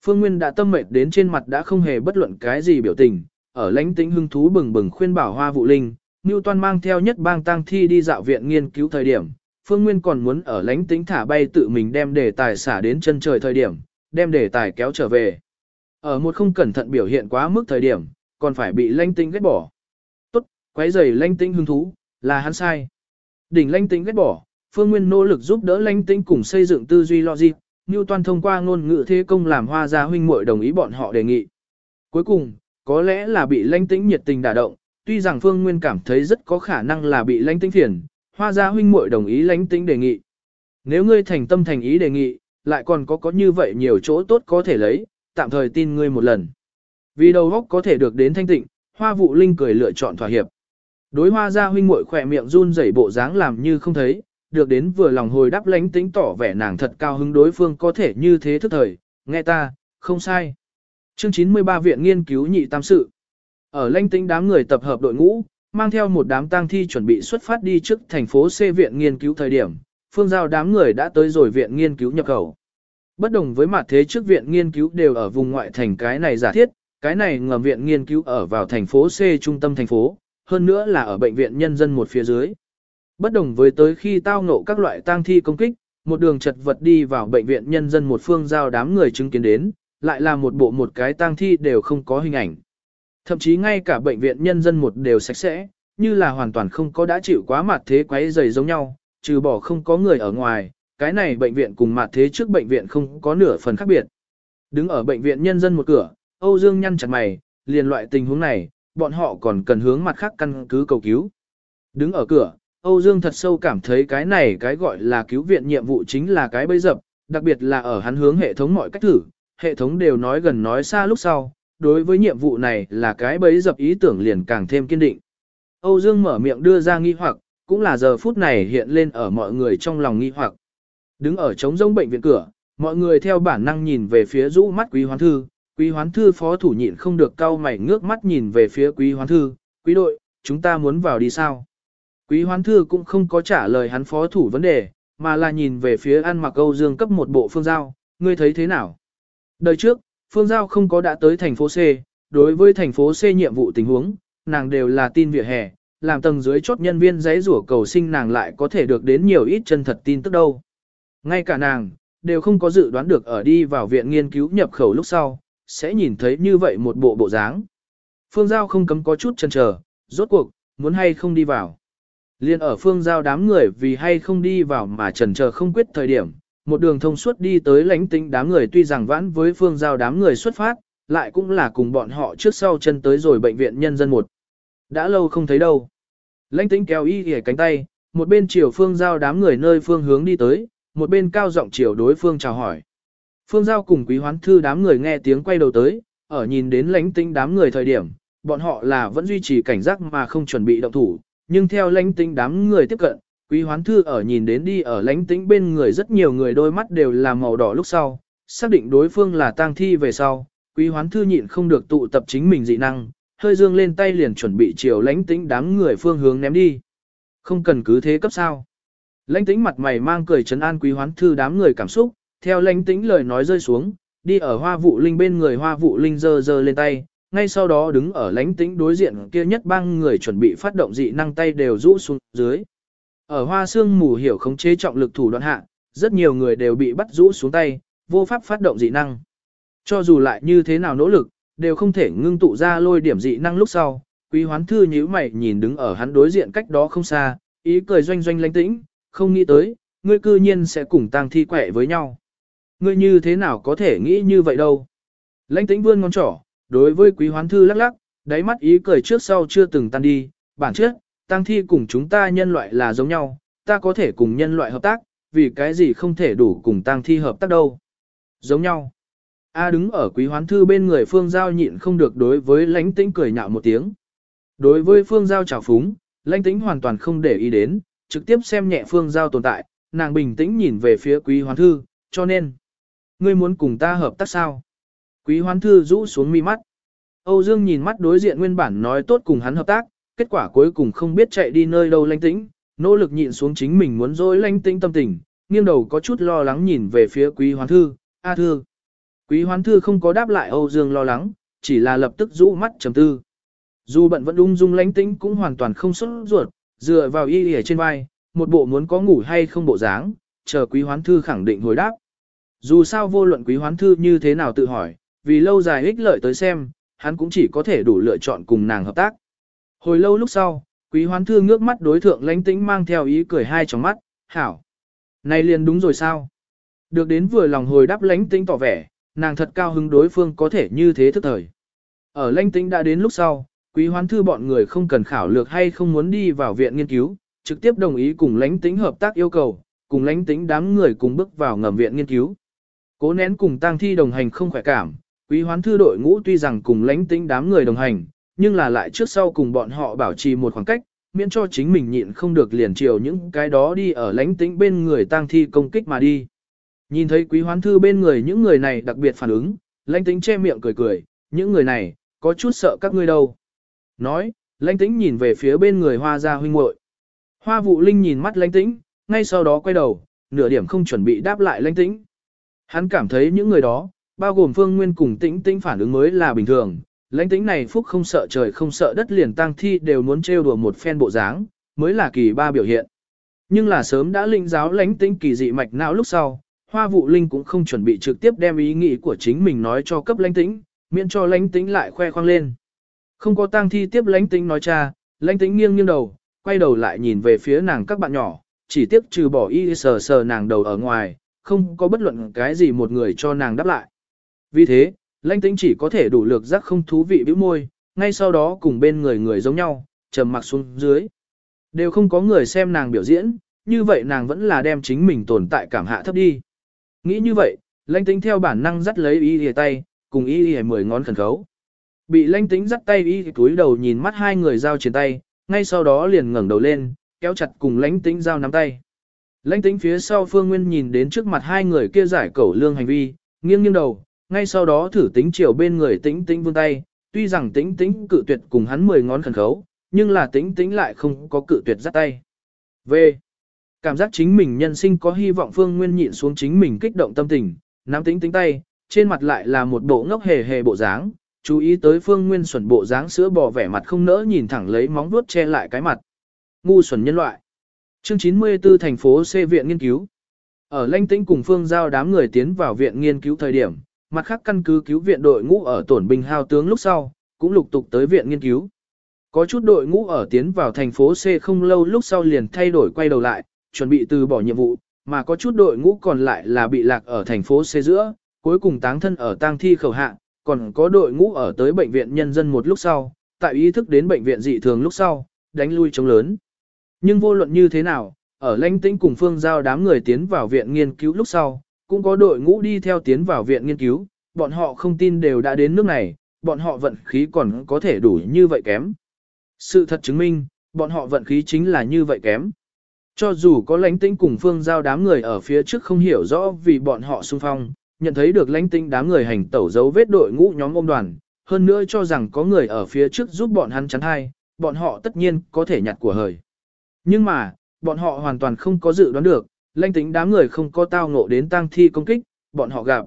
Phương Nguyên đã tâm mệt đến trên mặt đã không hề bất luận cái gì biểu tình, ở lãnh tính hưng thú bừng bừng khuyên bảo hoa vụ linh, Newton mang theo nhất bang tang thi đi dạo viện nghiên cứu thời điểm, Phương Nguyên còn muốn ở lãnh tính thả bay tự mình đem đề tài xả đến chân trời thời điểm, đem đề tài kéo trở về. Ở một không cẩn thận biểu hiện quá mức thời điểm, còn phải bị lãnh tính ghét bỏ. Tốt, quấy rầy lãnh tính hứng thú, là hắn sai. Đỉnh lãnh tĩnh ghét bỏ, Phương Nguyên nỗ lực giúp đỡ lãnh tĩnh cùng xây dựng tư duy logic, Newton thông qua ngôn ngữ thế công làm hoa gia huynh muội đồng ý bọn họ đề nghị. Cuối cùng, có lẽ là bị lãnh tĩnh nhiệt tình đả động, tuy rằng Phương Nguyên cảm thấy rất có khả năng là bị lãnh tĩnh phiền, hoa gia huynh muội đồng ý lãnh tĩnh đề nghị. Nếu ngươi thành tâm thành ý đề nghị, lại còn có có như vậy nhiều chỗ tốt có thể lấy, tạm thời tin ngươi một lần. Vì đầu óc có thể được đến thanh tịnh, hoa vụ linh cười lựa chọn thỏa hiệp. Đối hoa gia huynh muội khỏe miệng run rẩy bộ dáng làm như không thấy, được đến vừa lòng hồi đáp lãnh tính tỏ vẻ nàng thật cao hứng đối phương có thể như thế thức thời, nghe ta, không sai. Chương 93 Viện Nghiên cứu nhị tam sự. Ở lãnh tính đám người tập hợp đội ngũ, mang theo một đám tang thi chuẩn bị xuất phát đi trước thành phố C viện nghiên cứu thời điểm, phương giao đám người đã tới rồi viện nghiên cứu nhập khẩu. Bất đồng với mặt thế trước viện nghiên cứu đều ở vùng ngoại thành cái này giả thiết, cái này ngầm viện nghiên cứu ở vào thành phố C trung tâm thành phố, hơn nữa là ở bệnh viện nhân dân một phía dưới. Bất đồng với tới khi tao ngộ các loại tang thi công kích, một đường chật vật đi vào bệnh viện nhân dân một phương giao đám người chứng kiến đến, lại là một bộ một cái tang thi đều không có hình ảnh. Thậm chí ngay cả bệnh viện nhân dân một đều sạch sẽ, như là hoàn toàn không có đã chịu quá mặt thế quấy dày giống nhau, trừ bỏ không có người ở ngoài, cái này bệnh viện cùng mặt thế trước bệnh viện không có nửa phần khác biệt. Đứng ở bệnh viện nhân dân một cửa, Âu Dương nhăn chặt mày, liền loại tình huống này, bọn họ còn cần hướng mặt khác căn cứ cầu cứu. Đứng ở cửa, Âu Dương thật sâu cảm thấy cái này cái gọi là cứu viện nhiệm vụ chính là cái bấy dập, đặc biệt là ở hắn hướng hệ thống mọi cách thử, hệ thống đều nói gần nói xa lúc sau, đối với nhiệm vụ này là cái bấy dập ý tưởng liền càng thêm kiên định. Âu Dương mở miệng đưa ra nghi hoặc, cũng là giờ phút này hiện lên ở mọi người trong lòng nghi hoặc. Đứng ở trống rông bệnh viện cửa, mọi người theo bản năng nhìn về phía rũ mắt quý hoán thư, quý hoán thư phó thủ nhịn không được cau mày ngước mắt nhìn về phía quý hoán thư, quý đội, chúng ta muốn vào đi sao? Quý hoán thư cũng không có trả lời hắn phó thủ vấn đề, mà là nhìn về phía ăn mặc Âu Dương cấp một bộ phương giao, ngươi thấy thế nào? Đời trước, Phương Giao không có đã tới thành phố C, đối với thành phố C nhiệm vụ tình huống, nàng đều là tin vỉa hè, làm tầng dưới chốt nhân viên giấy rủa cầu sinh nàng lại có thể được đến nhiều ít chân thật tin tức đâu. Ngay cả nàng, đều không có dự đoán được ở đi vào viện nghiên cứu nhập khẩu lúc sau, sẽ nhìn thấy như vậy một bộ bộ dáng. Phương Giao không cấm có chút chần chờ, rốt cuộc, muốn hay không đi vào. Liên ở Phương Giao đám người vì hay không đi vào mà chần chờ không quyết thời điểm, một đường thông suốt đi tới lãnh tinh đám người tuy rằng vãn với phương giao đám người xuất phát, lại cũng là cùng bọn họ trước sau chân tới rồi bệnh viện nhân dân một. Đã lâu không thấy đâu. Lãnh tinh kéo y ghề cánh tay, một bên chiều phương giao đám người nơi phương hướng đi tới, một bên cao giọng chiều đối phương chào hỏi. Phương giao cùng quý hoán thư đám người nghe tiếng quay đầu tới, ở nhìn đến lãnh tinh đám người thời điểm, bọn họ là vẫn duy trì cảnh giác mà không chuẩn bị động thủ, nhưng theo lãnh tinh đám người tiếp cận, quý hoán thư ở nhìn đến đi ở lãnh tinh bên người rất nhiều người đôi mắt đều là màu đỏ lúc sau, xác định đối phương là tang thi về sau, quý hoán thư nhịn không được tụ tập chính mình dị năng, hơi dương lên tay liền chuẩn bị chiều lãnh tĩnh đám người phương hướng ném đi. Không cần cứ thế cấp sao. Lãnh tĩnh mặt mày mang cười trấn an quý hoán thư đám người cảm xúc, theo lãnh tĩnh lời nói rơi xuống, đi ở hoa vụ linh bên người hoa vụ linh giơ giơ lên tay, ngay sau đó đứng ở lãnh tĩnh đối diện kia nhất bang người chuẩn bị phát động dị năng tay đều rũ xuống dưới. Ở hoa xương mù hiểu khống chế trọng lực thủ đoạn hạ, rất nhiều người đều bị bắt rũ xuống tay, vô pháp phát động dị năng. Cho dù lại như thế nào nỗ lực, đều không thể ngưng tụ ra lôi điểm dị năng lúc sau. Quý hoán thư nhíu mày nhìn đứng ở hắn đối diện cách đó không xa, ý cười doanh doanh lãnh tĩnh, không nghĩ tới, ngươi cư nhiên sẽ cùng tang thi quẻ với nhau. Ngươi như thế nào có thể nghĩ như vậy đâu. Lãnh tĩnh vươn ngón trỏ, đối với quý hoán thư lắc lắc, đáy mắt ý cười trước sau chưa từng tan đi, bản chất, Tăng thi cùng chúng ta nhân loại là giống nhau, ta có thể cùng nhân loại hợp tác, vì cái gì không thể đủ cùng Tăng thi hợp tác đâu. Giống nhau. A đứng ở quý hoán thư bên người phương giao nhịn không được đối với lãnh tĩnh cười nhạo một tiếng. Đối với phương giao trào phúng, lãnh tĩnh hoàn toàn không để ý đến, trực tiếp xem nhẹ phương giao tồn tại, nàng bình tĩnh nhìn về phía quý hoán thư, cho nên, ngươi muốn cùng ta hợp tác sao? Quý hoán thư rũ xuống mi mắt. Âu Dương nhìn mắt đối diện nguyên bản nói tốt cùng hắn hợp tác, kết quả cuối cùng không biết chạy đi nơi đâu lanh tĩnh, nỗ lực nhịn xuống chính mình muốn dối lanh tĩnh tâm tình, nghiêng đầu có chút lo lắng nhìn về phía quý hoán thư, A thư. Quý hoán thư không có đáp lại Âu Dương lo lắng, chỉ là lập tức rũ mắt trầm tư. Dù bận vẫn ung dung lanh tĩnh cũng hoàn toàn không xuất ruột, dựa vào y ở trên vai, một bộ muốn có ngủ hay không bộ dáng, chờ quý hoán thư khẳng định hồi đáp. Dù sao vô luận quý hoán thư như thế nào tự hỏi, vì lâu dài ích lợi tới xem, hắn cũng chỉ có thể đủ lựa chọn cùng nàng hợp tác. Hồi lâu lúc sau, quý hoán thư ngước mắt đối thượng lãnh tĩnh mang theo ý cười hai trong mắt, hảo. Này liền đúng rồi sao? Được đến vừa lòng hồi đáp lãnh tĩnh tỏ vẻ, nàng thật cao hứng đối phương có thể như thế thức thời. Ở lãnh tĩnh đã đến lúc sau, quý hoán thư bọn người không cần khảo lược hay không muốn đi vào viện nghiên cứu, trực tiếp đồng ý cùng lãnh tĩnh hợp tác yêu cầu, cùng lãnh tĩnh đám người cùng bước vào ngầm viện nghiên cứu. Cố nén cùng tang thi đồng hành không khỏe cảm, quý hoán thư đội ngũ tuy rằng cùng lãnh tính đám người đồng hành, nhưng là lại trước sau cùng bọn họ bảo trì một khoảng cách, miễn cho chính mình nhịn không được liền chiều những cái đó đi ở lãnh tính bên người tang thi công kích mà đi. Nhìn thấy quý hoán thư bên người những người này đặc biệt phản ứng, lãnh tính che miệng cười cười, những người này, có chút sợ các ngươi đâu. Nói, lãnh tính nhìn về phía bên người hoa gia huynh muội. Hoa vụ linh nhìn mắt lãnh tính, ngay sau đó quay đầu, nửa điểm không chuẩn bị đáp lại lãnh tính. Hắn cảm thấy những người đó, bao gồm phương nguyên cùng tĩnh tĩnh phản ứng mới là bình thường. Lãnh tĩnh này phúc không sợ trời không sợ đất liền tăng thi đều muốn trêu đùa một phen bộ dáng, mới là kỳ ba biểu hiện. Nhưng là sớm đã linh giáo lãnh tĩnh kỳ dị mạch não lúc sau, hoa vụ linh cũng không chuẩn bị trực tiếp đem ý nghĩ của chính mình nói cho cấp lãnh tĩnh, miễn cho lãnh tĩnh lại khoe khoang lên. Không có tang thi tiếp lãnh tĩnh nói cha, lãnh tĩnh nghiêng nghiêng đầu, quay đầu lại nhìn về phía nàng các bạn nhỏ, chỉ tiếp trừ bỏ y sờ sờ nàng đầu ở ngoài, không có bất luận cái gì một người cho nàng đáp lại. Vì thế, lãnh tĩnh chỉ có thể đủ lược giác không thú vị bĩu môi, ngay sau đó cùng bên người người giống nhau, trầm mặc xuống dưới. Đều không có người xem nàng biểu diễn, như vậy nàng vẫn là đem chính mình tồn tại cảm hạ thấp đi. Nghĩ như vậy, lãnh tĩnh theo bản năng dắt lấy y lìa tay, cùng y lìa mười ngón khẩn khấu. Bị lãnh tĩnh dắt tay y túi đầu nhìn mắt hai người giao trên tay, ngay sau đó liền ngẩng đầu lên, kéo chặt cùng lãnh tĩnh giao nắm tay. Lãnh tĩnh phía sau Phương Nguyên nhìn đến trước mặt hai người kia giải cẩu lương hành vi, nghiêng nghiêng đầu, ngay sau đó thử tính chiều bên người tĩnh tĩnh vươn tay, tuy rằng tĩnh tĩnh cự tuyệt cùng hắn mười ngón khẩn khấu, nhưng là tĩnh tĩnh lại không có cự tuyệt giắt tay. V. Cảm giác chính mình nhân sinh có hy vọng Phương Nguyên nhịn xuống chính mình kích động tâm tình, nắm tĩnh tĩnh tay, trên mặt lại là một bộ ngốc hề hề bộ dáng, chú ý tới Phương Nguyên xuẩn bộ dáng sữa bò vẻ mặt không nỡ nhìn thẳng lấy móng vuốt che lại cái mặt. Ngu xuẩn nhân loại. Chương 94 thành phố C viện nghiên cứu. Ở Lanh Tĩnh cùng Phương Giao đám người tiến vào viện nghiên cứu thời điểm, mặt khác căn cứ cứu viện đội ngũ ở tổn binh hao tướng lúc sau, cũng lục tục tới viện nghiên cứu. Có chút đội ngũ ở tiến vào thành phố C không lâu lúc sau liền thay đổi quay đầu lại, chuẩn bị từ bỏ nhiệm vụ, mà có chút đội ngũ còn lại là bị lạc ở thành phố C giữa, cuối cùng táng thân ở tang thi khẩu hạ, còn có đội ngũ ở tới bệnh viện nhân dân một lúc sau, tại ý thức đến bệnh viện dị thường lúc sau, đánh lui chống lớn. Nhưng vô luận như thế nào, ở lãnh tĩnh cùng phương giao đám người tiến vào viện nghiên cứu lúc sau, cũng có đội ngũ đi theo tiến vào viện nghiên cứu, bọn họ không tin đều đã đến nước này, bọn họ vận khí còn có thể đủ như vậy kém. Sự thật chứng minh, bọn họ vận khí chính là như vậy kém. Cho dù có lãnh tĩnh cùng phương giao đám người ở phía trước không hiểu rõ vì bọn họ xung phong, nhận thấy được lãnh tĩnh đám người hành tẩu dấu vết đội ngũ nhóm ôm đoàn, hơn nữa cho rằng có người ở phía trước giúp bọn hắn chắn hai, bọn họ tất nhiên có thể nhặt của hời. Nhưng mà, bọn họ hoàn toàn không có dự đoán được, lãnh tính đám người không có tao ngộ đến tang thi công kích, bọn họ gặp.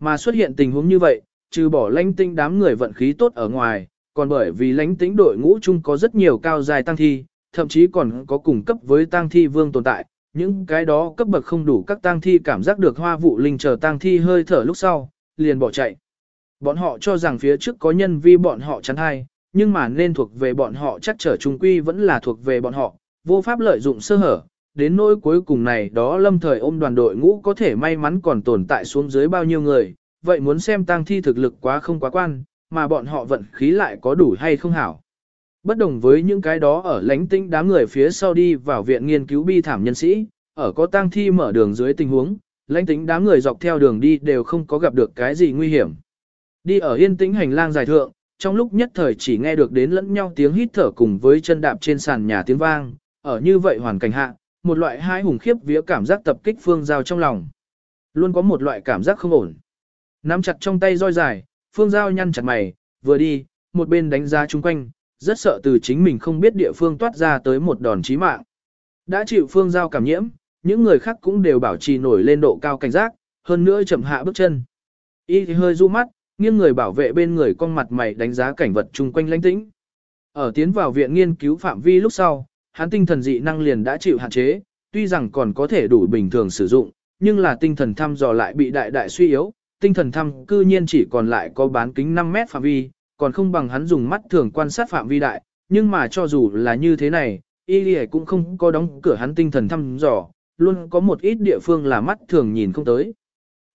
Mà xuất hiện tình huống như vậy, trừ bỏ lãnh tính đám người vận khí tốt ở ngoài, còn bởi vì lãnh tính đội ngũ chung có rất nhiều cao dài tăng thi, thậm chí còn có cùng cấp với tăng thi vương tồn tại, những cái đó cấp bậc không đủ các tăng thi cảm giác được hoa vụ linh chờ tăng thi hơi thở lúc sau, liền bỏ chạy. Bọn họ cho rằng phía trước có nhân vi bọn họ chắn hay, nhưng mà nên thuộc về bọn họ chắc trở trung quy vẫn là thuộc về bọn họ, vô pháp lợi dụng sơ hở, đến nỗi cuối cùng này đó lâm thời ôm đoàn đội ngũ có thể may mắn còn tồn tại xuống dưới bao nhiêu người, vậy muốn xem tăng thi thực lực quá không quá quan, mà bọn họ vận khí lại có đủ hay không hảo. Bất đồng với những cái đó ở lánh tinh đám người phía sau đi vào viện nghiên cứu bi thảm nhân sĩ, ở có tang thi mở đường dưới tình huống, lãnh tính đám người dọc theo đường đi đều không có gặp được cái gì nguy hiểm. Đi ở yên tĩnh hành lang dài thượng, trong lúc nhất thời chỉ nghe được đến lẫn nhau tiếng hít thở cùng với chân đạp trên sàn nhà tiếng vang, ở như vậy hoàn cảnh hạ, một loại hai hùng khiếp vía cảm giác tập kích phương giao trong lòng. Luôn có một loại cảm giác không ổn. Nắm chặt trong tay roi dài, phương giao nhăn chặt mày, vừa đi, một bên đánh giá chung quanh, rất sợ từ chính mình không biết địa phương toát ra tới một đòn chí mạng. Đã chịu phương giao cảm nhiễm, những người khác cũng đều bảo trì nổi lên độ cao cảnh giác, hơn nữa chậm hạ bước chân. Y thì hơi du mắt, nghiêng người bảo vệ bên người con mặt mày đánh giá cảnh vật chung quanh lãnh tĩnh. Ở tiến vào viện nghiên cứu phạm vi lúc sau, hắn tinh thần dị năng liền đã chịu hạn chế, tuy rằng còn có thể đủ bình thường sử dụng, nhưng là tinh thần thăm dò lại bị đại đại suy yếu, tinh thần thăm cư nhiên chỉ còn lại có bán kính 5 mét phạm vi, còn không bằng hắn dùng mắt thường quan sát phạm vi đại, nhưng mà cho dù là như thế này, y cũng không có đóng cửa hắn tinh thần thăm dò, luôn có một ít địa phương là mắt thường nhìn không tới.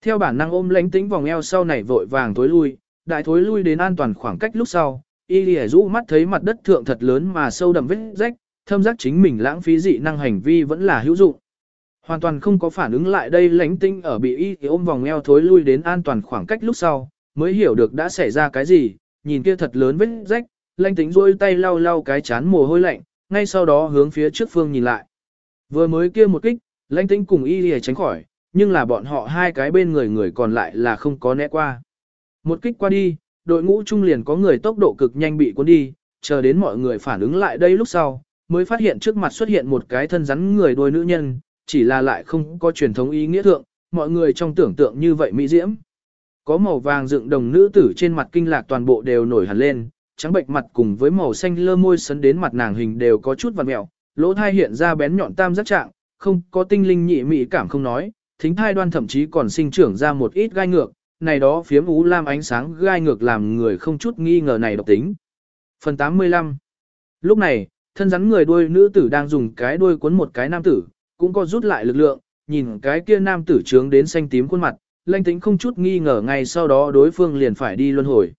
Theo bản năng ôm lánh tính vòng eo sau này vội vàng thối lui, đại thối lui đến an toàn khoảng cách lúc sau, y lì rũ mắt thấy mặt đất thượng thật lớn mà sâu đậm vết rách, thâm giác chính mình lãng phí dị năng hành vi vẫn là hữu dụng. Hoàn toàn không có phản ứng lại đây lánh tinh ở bị y ôm vòng eo thối lui đến an toàn khoảng cách lúc sau, mới hiểu được đã xảy ra cái gì, nhìn kia thật lớn vết rách, lánh tính rôi tay lau lau cái chán mồ hôi lạnh, ngay sau đó hướng phía trước phương nhìn lại. Vừa mới kia một kích, lãnh tinh cùng y lìa tránh khỏi, nhưng là bọn họ hai cái bên người người còn lại là không có né qua. Một kích qua đi, đội ngũ trung liền có người tốc độ cực nhanh bị cuốn đi, chờ đến mọi người phản ứng lại đây lúc sau, mới phát hiện trước mặt xuất hiện một cái thân rắn người đôi nữ nhân, chỉ là lại không có truyền thống ý nghĩa thượng, mọi người trong tưởng tượng như vậy mỹ diễm. Có màu vàng dựng đồng nữ tử trên mặt kinh lạc toàn bộ đều nổi hẳn lên, trắng bệnh mặt cùng với màu xanh lơ môi sấn đến mặt nàng hình đều có chút vằn mẹo, lỗ thai hiện ra bén nhọn tam giác trạng, không có tinh linh nhị mỹ cảm không nói, thính thai đoan thậm chí còn sinh trưởng ra một ít gai ngược, này đó phiếm ú lam ánh sáng gai ngược làm người không chút nghi ngờ này độc tính. Phần 85 Lúc này, thân rắn người đuôi nữ tử đang dùng cái đuôi cuốn một cái nam tử, cũng có rút lại lực lượng, nhìn cái kia nam tử trướng đến xanh tím khuôn mặt, lanh tính không chút nghi ngờ ngay sau đó đối phương liền phải đi luân hồi.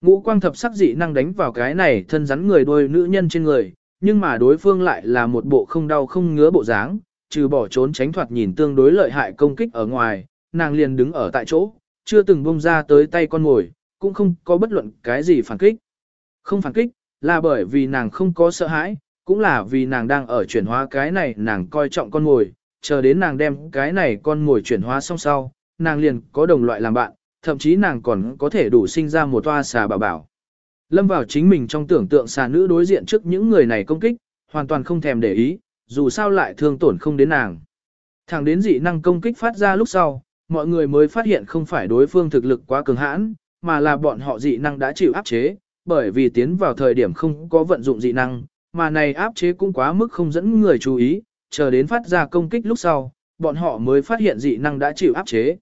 Ngũ quang thập sắc dị năng đánh vào cái này thân rắn người đôi nữ nhân trên người, nhưng mà đối phương lại là một bộ không đau không ngứa bộ dáng, trừ bỏ trốn tránh thoạt nhìn tương đối lợi hại công kích ở ngoài, nàng liền đứng ở tại chỗ, chưa từng bông ra tới tay con ngồi, cũng không có bất luận cái gì phản kích. Không phản kích, là bởi vì nàng không có sợ hãi, cũng là vì nàng đang ở chuyển hóa cái này nàng coi trọng con ngồi, chờ đến nàng đem cái này con ngồi chuyển hóa xong sau, nàng liền có đồng loại làm bạn, thậm chí nàng còn có thể đủ sinh ra một toa xà bảo bảo. Lâm vào chính mình trong tưởng tượng xà nữ đối diện trước những người này công kích, hoàn toàn không thèm để ý, dù sao lại thương tổn không đến nàng. Thẳng đến dị năng công kích phát ra lúc sau, mọi người mới phát hiện không phải đối phương thực lực quá cường hãn, mà là bọn họ dị năng đã chịu áp chế, bởi vì tiến vào thời điểm không có vận dụng dị năng, mà này áp chế cũng quá mức không dẫn người chú ý, chờ đến phát ra công kích lúc sau, bọn họ mới phát hiện dị năng đã chịu áp chế.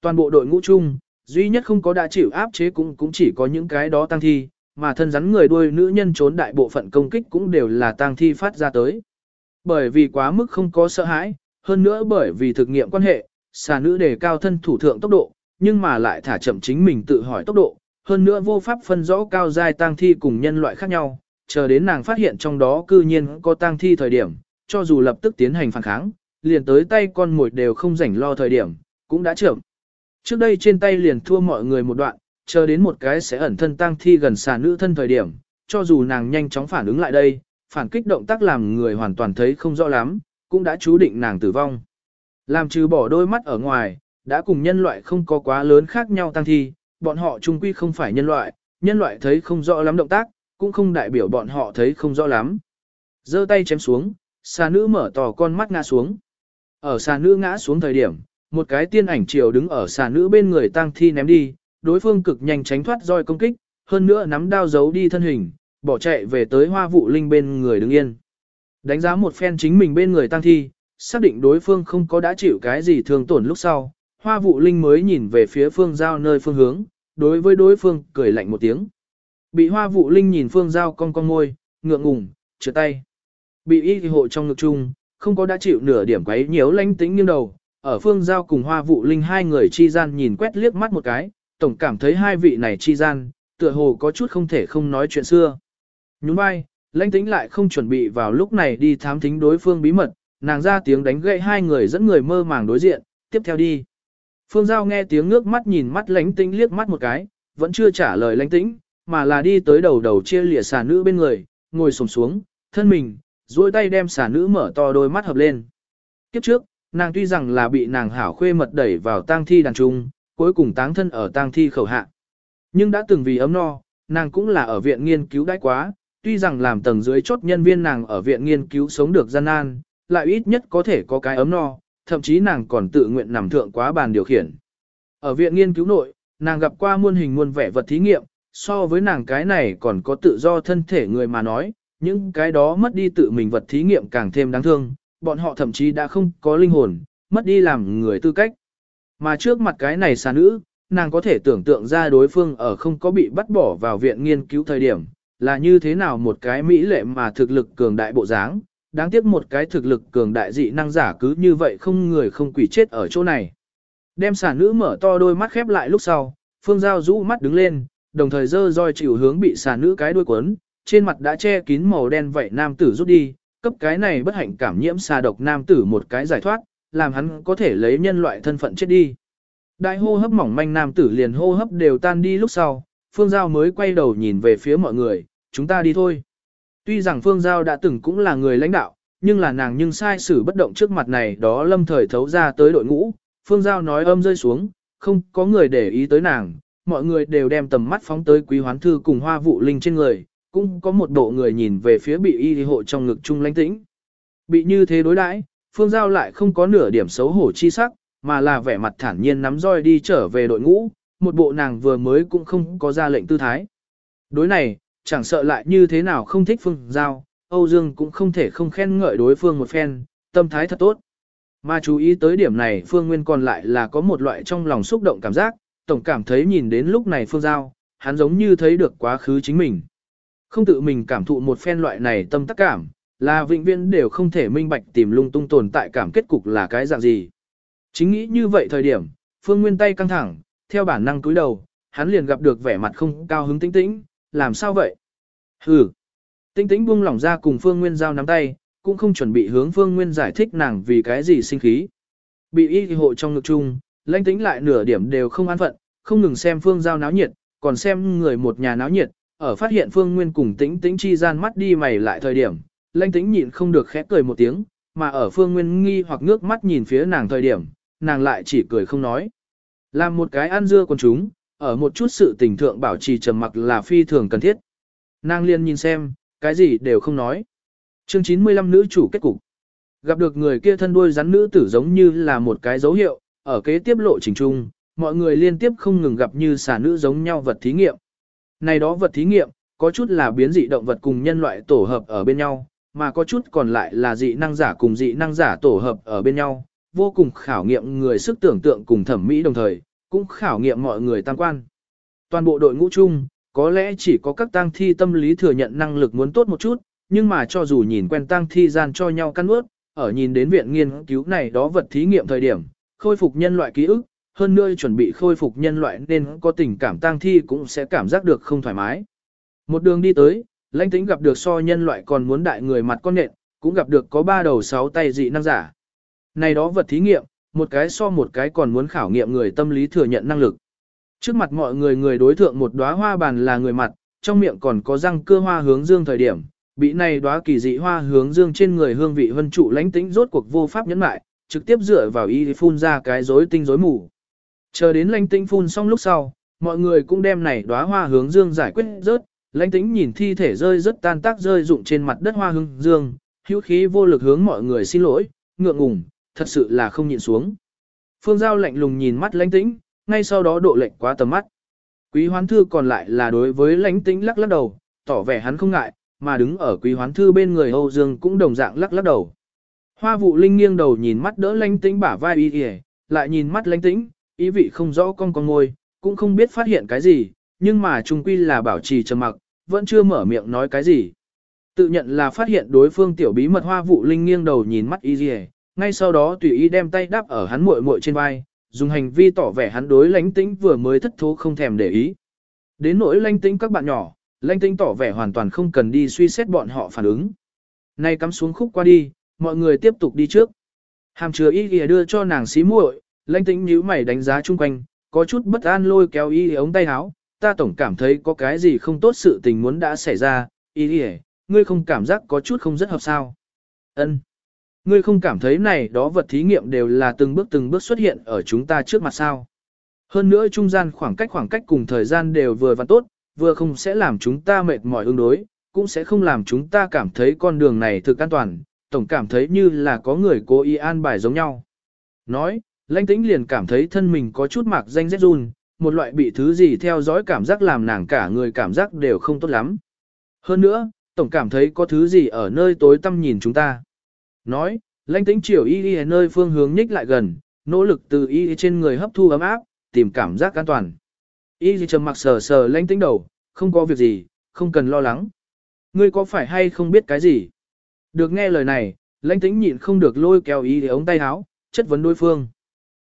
Toàn bộ đội ngũ chung, duy nhất không có đã chịu áp chế cũng cũng chỉ có những cái đó tăng thi, mà thân rắn người đuôi nữ nhân trốn đại bộ phận công kích cũng đều là tăng thi phát ra tới. Bởi vì quá mức không có sợ hãi, hơn nữa bởi vì thực nghiệm quan hệ, xà nữ đề cao thân thủ thượng tốc độ, nhưng mà lại thả chậm chính mình tự hỏi tốc độ, hơn nữa vô pháp phân rõ cao giai tăng thi cùng nhân loại khác nhau, chờ đến nàng phát hiện trong đó cư nhiên có tăng thi thời điểm, cho dù lập tức tiến hành phản kháng, liền tới tay con mồi đều không rảnh lo thời điểm, cũng đã trưởng Trước đây trên tay liền thua mọi người một đoạn, chờ đến một cái sẽ ẩn thân tang thi gần xà nữ thân thời điểm, cho dù nàng nhanh chóng phản ứng lại đây, phản kích động tác làm người hoàn toàn thấy không rõ lắm, cũng đã chú định nàng tử vong. Làm trừ bỏ đôi mắt ở ngoài, đã cùng nhân loại không có quá lớn khác nhau tăng thi, bọn họ trung quy không phải nhân loại, nhân loại thấy không rõ lắm động tác, cũng không đại biểu bọn họ thấy không rõ lắm. giơ tay chém xuống, xà nữ mở tỏ con mắt ngã xuống. Ở xà nữ ngã xuống thời điểm, một cái tiên ảnh chiều đứng ở xà nữ bên người tang thi ném đi, đối phương cực nhanh tránh thoát roi công kích, hơn nữa nắm đao giấu đi thân hình, bỏ chạy về tới hoa vụ linh bên người đứng yên. Đánh giá một phen chính mình bên người tang thi, xác định đối phương không có đã chịu cái gì thương tổn lúc sau, hoa vụ linh mới nhìn về phía phương giao nơi phương hướng, đối với đối phương cười lạnh một tiếng. Bị hoa vụ linh nhìn phương giao cong cong môi, ngượng ngùng, trượt tay. Bị y hộ trong ngực chung, không có đã chịu nửa điểm quấy nhiễu lanh tính nghiêng đầu, ở phương giao cùng hoa vụ linh hai người chi gian nhìn quét liếc mắt một cái, tổng cảm thấy hai vị này chi gian, tựa hồ có chút không thể không nói chuyện xưa. Nhún vai, lãnh tính lại không chuẩn bị vào lúc này đi thám thính đối phương bí mật, nàng ra tiếng đánh gậy hai người dẫn người mơ màng đối diện, tiếp theo đi. Phương Giao nghe tiếng nước mắt nhìn mắt lánh tĩnh liếc mắt một cái, vẫn chưa trả lời lánh tĩnh, mà là đi tới đầu đầu chia lìa xà nữ bên người, ngồi sồm xuống, thân mình, duỗi tay đem xà nữ mở to đôi mắt hợp lên. Kiếp trước, nàng tuy rằng là bị nàng hảo khuê mật đẩy vào tang thi đàn trung, cuối cùng táng thân ở tang thi khẩu hạ. Nhưng đã từng vì ấm no, nàng cũng là ở viện nghiên cứu đãi quá, tuy rằng làm tầng dưới chốt nhân viên nàng ở viện nghiên cứu sống được gian nan, lại ít nhất có thể có cái ấm no, thậm chí nàng còn tự nguyện nằm thượng quá bàn điều khiển. Ở viện nghiên cứu nội, nàng gặp qua muôn hình muôn vẻ vật thí nghiệm, so với nàng cái này còn có tự do thân thể người mà nói, những cái đó mất đi tự mình vật thí nghiệm càng thêm đáng thương, bọn họ thậm chí đã không có linh hồn, mất đi làm người tư cách. Mà trước mặt cái này xà nữ, nàng có thể tưởng tượng ra đối phương ở không có bị bắt bỏ vào viện nghiên cứu thời điểm, là như thế nào một cái mỹ lệ mà thực lực cường đại bộ dáng, đáng tiếc một cái thực lực cường đại dị năng giả cứ như vậy không người không quỷ chết ở chỗ này. Đem xà nữ mở to đôi mắt khép lại lúc sau, phương giao rũ mắt đứng lên, đồng thời dơ roi chịu hướng bị xà nữ cái đuôi quấn, trên mặt đã che kín màu đen vậy nam tử rút đi, cấp cái này bất hạnh cảm nhiễm xà độc nam tử một cái giải thoát, làm hắn có thể lấy nhân loại thân phận chết đi. Đại hô hấp mỏng manh nam tử liền hô hấp đều tan đi lúc sau, Phương Giao mới quay đầu nhìn về phía mọi người, chúng ta đi thôi. Tuy rằng Phương Giao đã từng cũng là người lãnh đạo, nhưng là nàng nhưng sai xử bất động trước mặt này đó lâm thời thấu ra tới đội ngũ. Phương Giao nói âm rơi xuống, không có người để ý tới nàng, mọi người đều đem tầm mắt phóng tới quý hoán thư cùng hoa vụ linh trên người, cũng có một bộ người nhìn về phía bị y hộ trong ngực chung lãnh tĩnh. Bị như thế đối đãi, Phương Giao lại không có nửa điểm xấu hổ chi sắc, mà là vẻ mặt thản nhiên nắm roi đi trở về đội ngũ, một bộ nàng vừa mới cũng không có ra lệnh tư thái. Đối này, chẳng sợ lại như thế nào không thích Phương Giao, Âu Dương cũng không thể không khen ngợi đối phương một phen, tâm thái thật tốt. Mà chú ý tới điểm này Phương Nguyên còn lại là có một loại trong lòng xúc động cảm giác, tổng cảm thấy nhìn đến lúc này Phương Giao, hắn giống như thấy được quá khứ chính mình. Không tự mình cảm thụ một phen loại này tâm tác cảm, là vĩnh viễn đều không thể minh bạch tìm lung tung tồn tại cảm kết cục là cái dạng gì. Chính nghĩ như vậy thời điểm, Phương Nguyên tay căng thẳng, theo bản năng cúi đầu, hắn liền gặp được vẻ mặt không cao hứng tĩnh tĩnh, làm sao vậy? Hừ. tinh tĩnh buông lỏng ra cùng Phương Nguyên giao nắm tay, cũng không chuẩn bị hướng Phương Nguyên giải thích nàng vì cái gì sinh khí. Bị y hộ trong ngực chung, lãnh tĩnh lại nửa điểm đều không an phận, không ngừng xem Phương giao náo nhiệt, còn xem người một nhà náo nhiệt, ở phát hiện Phương Nguyên cùng tĩnh tĩnh chi gian mắt đi mày lại thời điểm, lãnh tĩnh nhịn không được khẽ cười một tiếng, mà ở Phương Nguyên nghi hoặc ngước mắt nhìn phía nàng thời điểm, nàng lại chỉ cười không nói. Làm một cái ăn dưa con chúng, ở một chút sự tình thượng bảo trì trầm mặc là phi thường cần thiết. Nàng liên nhìn xem, cái gì đều không nói. Chương 95 nữ chủ kết cục. Gặp được người kia thân đuôi rắn nữ tử giống như là một cái dấu hiệu, ở kế tiếp lộ trình trung, mọi người liên tiếp không ngừng gặp như xà nữ giống nhau vật thí nghiệm. Này đó vật thí nghiệm, có chút là biến dị động vật cùng nhân loại tổ hợp ở bên nhau, mà có chút còn lại là dị năng giả cùng dị năng giả tổ hợp ở bên nhau, vô cùng khảo nghiệm người sức tưởng tượng cùng thẩm mỹ đồng thời, cũng khảo nghiệm mọi người tăng quan. Toàn bộ đội ngũ chung, có lẽ chỉ có các tang thi tâm lý thừa nhận năng lực muốn tốt một chút, nhưng mà cho dù nhìn quen tang thi gian cho nhau căn ướt, ở nhìn đến viện nghiên cứu này đó vật thí nghiệm thời điểm, khôi phục nhân loại ký ức, hơn nữa chuẩn bị khôi phục nhân loại nên có tình cảm tang thi cũng sẽ cảm giác được không thoải mái. Một đường đi tới, lãnh tĩnh gặp được so nhân loại còn muốn đại người mặt con nện, cũng gặp được có ba đầu sáu tay dị năng giả. Này đó vật thí nghiệm, một cái so một cái còn muốn khảo nghiệm người tâm lý thừa nhận năng lực. Trước mặt mọi người người đối thượng một đóa hoa bàn là người mặt, trong miệng còn có răng cưa hoa hướng dương thời điểm, bị này đóa kỳ dị hoa hướng dương trên người hương vị vân trụ lãnh tĩnh rốt cuộc vô pháp nhẫn mại, trực tiếp dựa vào y phun ra cái rối tinh rối mù. Chờ đến lãnh tĩnh phun xong lúc sau, mọi người cũng đem này đóa hoa hướng dương giải quyết rớt, lãnh tĩnh nhìn thi thể rơi rất tan tác rơi rụng trên mặt đất hoa hướng dương, hữu khí vô lực hướng mọi người xin lỗi, ngượng ngùng, thật sự là không nhịn xuống. Phương Giao lạnh lùng nhìn mắt lãnh tĩnh, ngay sau đó độ lệnh quá tầm mắt. Quý hoán thư còn lại là đối với lãnh tĩnh lắc lắc đầu, tỏ vẻ hắn không ngại, mà đứng ở quý hoán thư bên người Âu Dương cũng đồng dạng lắc lắc đầu. Hoa vụ linh nghiêng đầu nhìn mắt đỡ lãnh tĩnh bả vai y y, lại nhìn mắt lãnh tĩnh, ý vị không rõ con con ngôi, cũng không biết phát hiện cái gì, nhưng mà trung quy là bảo trì trầm mặc, vẫn chưa mở miệng nói cái gì. Tự nhận là phát hiện đối phương tiểu bí mật hoa vụ linh nghiêng đầu nhìn mắt y y, ngay sau đó tùy ý đem tay đáp ở hắn muội muội trên vai, dùng hành vi tỏ vẻ hắn đối lãnh tĩnh vừa mới thất thố không thèm để ý. Đến nỗi lãnh tĩnh các bạn nhỏ, lãnh tĩnh tỏ vẻ hoàn toàn không cần đi suy xét bọn họ phản ứng. Nay cắm xuống khúc qua đi, mọi người tiếp tục đi trước. Hàm chứa y ghìa đưa cho nàng xí muội, lãnh tĩnh nhíu mày đánh giá chung quanh, có chút bất an lôi kéo y ống tay áo, ta tổng cảm thấy có cái gì không tốt sự tình muốn đã xảy ra, y ghi ngươi không cảm giác có chút không rất hợp sao. Ân. Ngươi không cảm thấy này đó vật thí nghiệm đều là từng bước từng bước xuất hiện ở chúng ta trước mặt sao. Hơn nữa trung gian khoảng cách khoảng cách cùng thời gian đều vừa và tốt, vừa không sẽ làm chúng ta mệt mỏi ứng đối, cũng sẽ không làm chúng ta cảm thấy con đường này thực an toàn, tổng cảm thấy như là có người cố ý an bài giống nhau. Nói, lãnh tĩnh liền cảm thấy thân mình có chút mạc danh rét run, một loại bị thứ gì theo dõi cảm giác làm nàng cả người cảm giác đều không tốt lắm. Hơn nữa, tổng cảm thấy có thứ gì ở nơi tối tăm nhìn chúng ta. Nói, lãnh tĩnh chiều y y nơi phương hướng nhích lại gần, nỗ lực từ y trên người hấp thu ấm áp, tìm cảm giác an toàn. Y trầm mặc sờ sờ lãnh tĩnh đầu, không có việc gì, không cần lo lắng. Ngươi có phải hay không biết cái gì? Được nghe lời này, lãnh tĩnh nhịn không được lôi kéo y ống tay áo, chất vấn đối phương.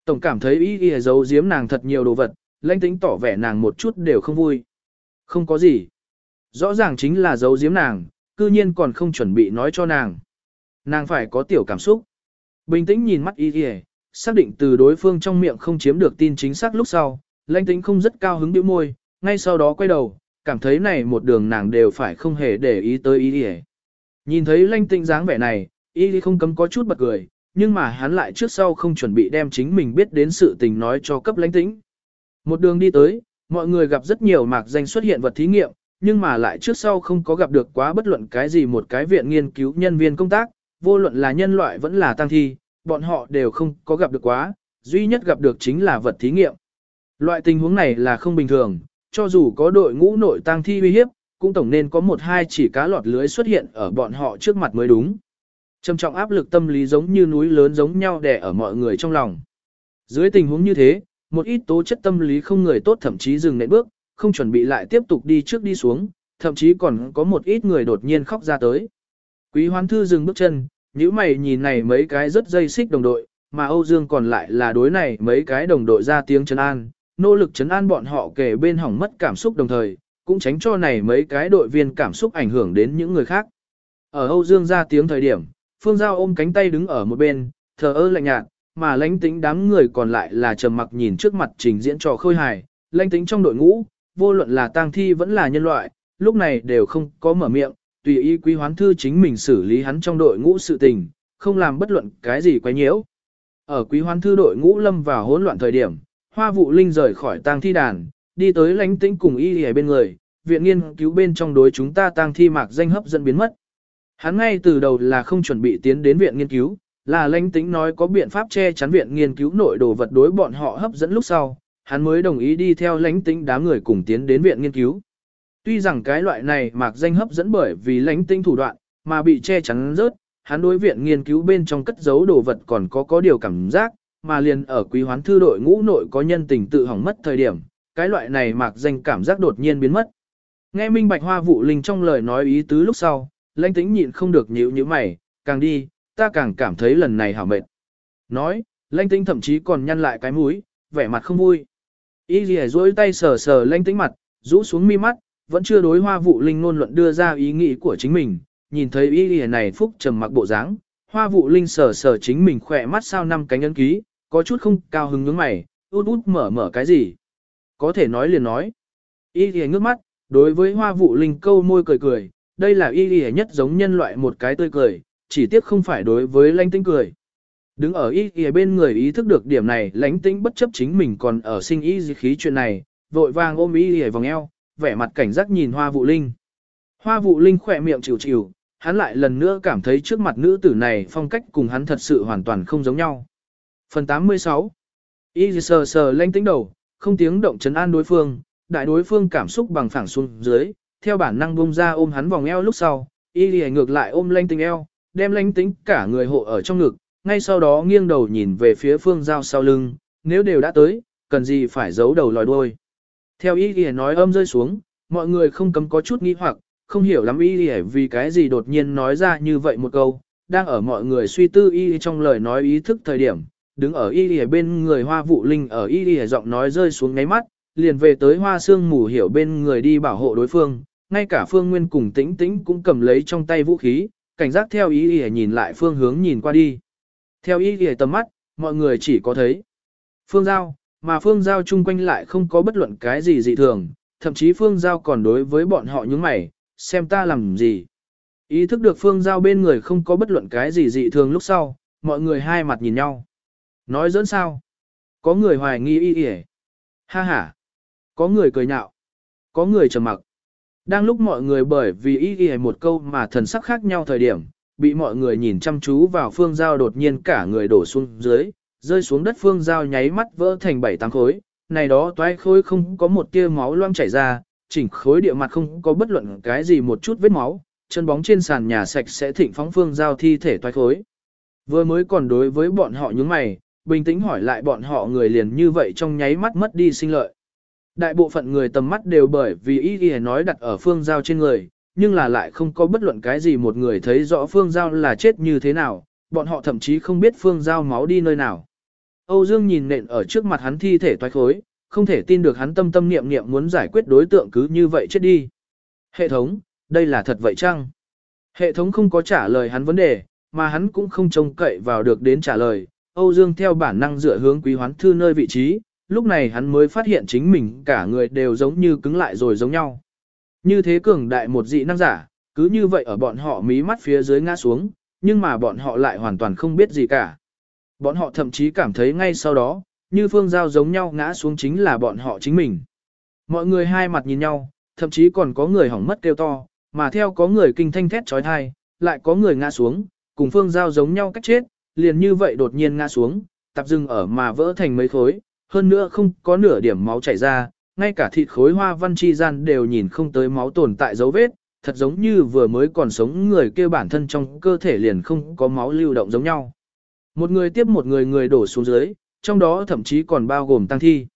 Tổng cảm thấy y y giấu giếm nàng thật nhiều đồ vật, lãnh tĩnh tỏ vẻ nàng một chút đều không vui. Không có gì. Rõ ràng chính là giấu giếm nàng, cư nhiên còn không chuẩn bị nói cho nàng. Nàng phải có tiểu cảm xúc. Bình tĩnh nhìn mắt y y, xác định từ đối phương trong miệng không chiếm được tin chính xác lúc sau, lãnh tĩnh không rất cao hứng biểu môi, ngay sau đó quay đầu, cảm thấy này một đường nàng đều phải không hề để ý tới y y. Nhìn thấy lãnh tĩnh dáng vẻ này, y y không cấm có chút bật cười, nhưng mà hắn lại trước sau không chuẩn bị đem chính mình biết đến sự tình nói cho cấp lãnh tĩnh. Một đường đi tới, mọi người gặp rất nhiều mạc danh xuất hiện vật thí nghiệm, nhưng mà lại trước sau không có gặp được quá bất luận cái gì một cái viện nghiên cứu nhân viên công tác, vô luận là nhân loại vẫn là tăng thi, bọn họ đều không có gặp được quá, duy nhất gặp được chính là vật thí nghiệm. Loại tình huống này là không bình thường, cho dù có đội ngũ nội tăng thi uy hiếp, cũng tổng nên có một hai chỉ cá lọt lưới xuất hiện ở bọn họ trước mặt mới đúng. Trầm trọng áp lực tâm lý giống như núi lớn giống nhau đè ở mọi người trong lòng. Dưới tình huống như thế, một ít tố chất tâm lý không người tốt thậm chí dừng nệm bước, không chuẩn bị lại tiếp tục đi trước đi xuống, thậm chí còn có một ít người đột nhiên khóc ra tới. Quý hoán thư dừng bước chân, nếu mày nhìn này mấy cái rất dây xích đồng đội, mà Âu Dương còn lại là đối này mấy cái đồng đội ra tiếng chấn an, nỗ lực chấn an bọn họ kể bên hỏng mất cảm xúc đồng thời, cũng tránh cho này mấy cái đội viên cảm xúc ảnh hưởng đến những người khác. Ở Âu Dương ra tiếng thời điểm, Phương Giao ôm cánh tay đứng ở một bên, thờ ơ lạnh nhạt, mà lãnh tính đám người còn lại là trầm mặc nhìn trước mặt trình diễn trò khôi hài, lãnh tính trong đội ngũ, vô luận là tang thi vẫn là nhân loại, lúc này đều không có mở miệng, tùy ý quý hoán thư chính mình xử lý hắn trong đội ngũ sự tình, không làm bất luận cái gì quấy nhiễu. Ở quý hoán thư đội ngũ lâm vào hỗn loạn thời điểm, hoa vụ linh rời khỏi tang thi đàn, đi tới lãnh tĩnh cùng y ở bên người, viện nghiên cứu bên trong đối chúng ta tang thi mạc danh hấp dẫn biến mất. Hắn ngay từ đầu là không chuẩn bị tiến đến viện nghiên cứu, là lãnh tĩnh nói có biện pháp che chắn viện nghiên cứu nội đồ vật đối bọn họ hấp dẫn lúc sau, hắn mới đồng ý đi theo lãnh tĩnh đám người cùng tiến đến viện nghiên cứu. Tuy rằng cái loại này mạc danh hấp dẫn bởi vì lãnh tinh thủ đoạn, mà bị che chắn rớt, hắn đối viện nghiên cứu bên trong cất giấu đồ vật còn có có điều cảm giác, mà liền ở quý hoán thư đội ngũ nội có nhân tình tự hỏng mất thời điểm, cái loại này mạc danh cảm giác đột nhiên biến mất. Nghe Minh Bạch Hoa Vụ Linh trong lời nói ý tứ lúc sau, lãnh tĩnh nhịn không được nhíu như mày, càng đi, ta càng cảm thấy lần này hảo mệt. Nói, lãnh tĩnh thậm chí còn nhăn lại cái mũi, vẻ mặt không vui. Y lìa duỗi tay sờ sờ lãnh tĩnh mặt, rũ xuống mi mắt, vẫn chưa đối hoa vụ linh ngôn luận đưa ra ý nghĩ của chính mình, nhìn thấy ý nghĩa này phúc trầm mặc bộ dáng, hoa vụ linh sờ sờ chính mình khỏe mắt sao năm cánh ấn ký, có chút không cao hứng nhướng mày, út út mở mở cái gì. Có thể nói liền nói. Y lìa ngước mắt, đối với hoa vụ linh câu môi cười cười, đây là y nghĩa nhất giống nhân loại một cái tươi cười, chỉ tiếc không phải đối với lãnh tinh cười. Đứng ở y nghĩa bên người ý thức được điểm này lãnh tinh bất chấp chính mình còn ở sinh y khí chuyện này, vội vàng ôm y nghĩa vòng eo, vẻ mặt cảnh giác nhìn hoa vụ linh. Hoa vụ linh khỏe miệng chịu chịu, hắn lại lần nữa cảm thấy trước mặt nữ tử này phong cách cùng hắn thật sự hoàn toàn không giống nhau. Phần 86 Y sờ sờ lanh tính đầu, không tiếng động chấn an đối phương, đại đối phương cảm xúc bằng phẳng xuống dưới, theo bản năng bung ra ôm hắn vòng eo lúc sau, y lì ngược lại ôm lanh tính eo, đem lanh tính cả người hộ ở trong ngực, ngay sau đó nghiêng đầu nhìn về phía phương giao sau lưng, nếu đều đã tới, cần gì phải giấu đầu lòi đuôi. Theo ý nghĩa nói âm rơi xuống, mọi người không cấm có chút nghi hoặc, không hiểu lắm ý nghĩa vì cái gì đột nhiên nói ra như vậy một câu, đang ở mọi người suy tư y trong lời nói ý thức thời điểm, đứng ở y lìa bên người hoa vụ linh ở y lìa giọng nói rơi xuống ngáy mắt, liền về tới hoa xương mù hiểu bên người đi bảo hộ đối phương, ngay cả phương nguyên cùng tĩnh tĩnh cũng cầm lấy trong tay vũ khí, cảnh giác theo y lìa nhìn lại phương hướng nhìn qua đi. Theo y lìa tầm mắt, mọi người chỉ có thấy phương giao, mà phương giao chung quanh lại không có bất luận cái gì dị thường, thậm chí phương giao còn đối với bọn họ những mày, xem ta làm gì. Ý thức được phương giao bên người không có bất luận cái gì dị thường lúc sau, mọi người hai mặt nhìn nhau. Nói dẫn sao? Có người hoài nghi y ỉa. Ha ha. Có người cười nhạo. Có người trầm mặc. Đang lúc mọi người bởi vì y ỉa một câu mà thần sắc khác nhau thời điểm, bị mọi người nhìn chăm chú vào phương giao đột nhiên cả người đổ xuống dưới, rơi xuống đất phương giao nháy mắt vỡ thành bảy tám khối. Này đó toái khối không có một tia máu loang chảy ra, chỉnh khối địa mặt không có bất luận cái gì một chút vết máu, chân bóng trên sàn nhà sạch sẽ thịnh phóng phương giao thi thể toái khối. Vừa mới còn đối với bọn họ những mày, bình tĩnh hỏi lại bọn họ người liền như vậy trong nháy mắt mất đi sinh lợi. Đại bộ phận người tầm mắt đều bởi vì ý ghi nói đặt ở phương giao trên người, nhưng là lại không có bất luận cái gì một người thấy rõ phương giao là chết như thế nào, bọn họ thậm chí không biết phương giao máu đi nơi nào. Âu Dương nhìn nện ở trước mặt hắn thi thể toái khối, không thể tin được hắn tâm tâm niệm niệm muốn giải quyết đối tượng cứ như vậy chết đi. Hệ thống, đây là thật vậy chăng? Hệ thống không có trả lời hắn vấn đề, mà hắn cũng không trông cậy vào được đến trả lời, Âu Dương theo bản năng dựa hướng quý hoán thư nơi vị trí, lúc này hắn mới phát hiện chính mình cả người đều giống như cứng lại rồi giống nhau. Như thế cường đại một dị năng giả, cứ như vậy ở bọn họ mí mắt phía dưới ngã xuống, nhưng mà bọn họ lại hoàn toàn không biết gì cả. Bọn họ thậm chí cảm thấy ngay sau đó, như phương giao giống nhau ngã xuống chính là bọn họ chính mình. Mọi người hai mặt nhìn nhau, thậm chí còn có người hỏng mất kêu to, mà theo có người kinh thanh thét trói thai, lại có người ngã xuống, cùng phương giao giống nhau cách chết, liền như vậy đột nhiên ngã xuống, tạp dừng ở mà vỡ thành mấy khối, hơn nữa không có nửa điểm máu chảy ra, ngay cả thịt khối hoa văn chi gian đều nhìn không tới máu tồn tại dấu vết, thật giống như vừa mới còn sống người kia bản thân trong cơ thể liền không có máu lưu động giống nhau. Một người tiếp một người người đổ xuống dưới, trong đó thậm chí còn bao gồm tang thi.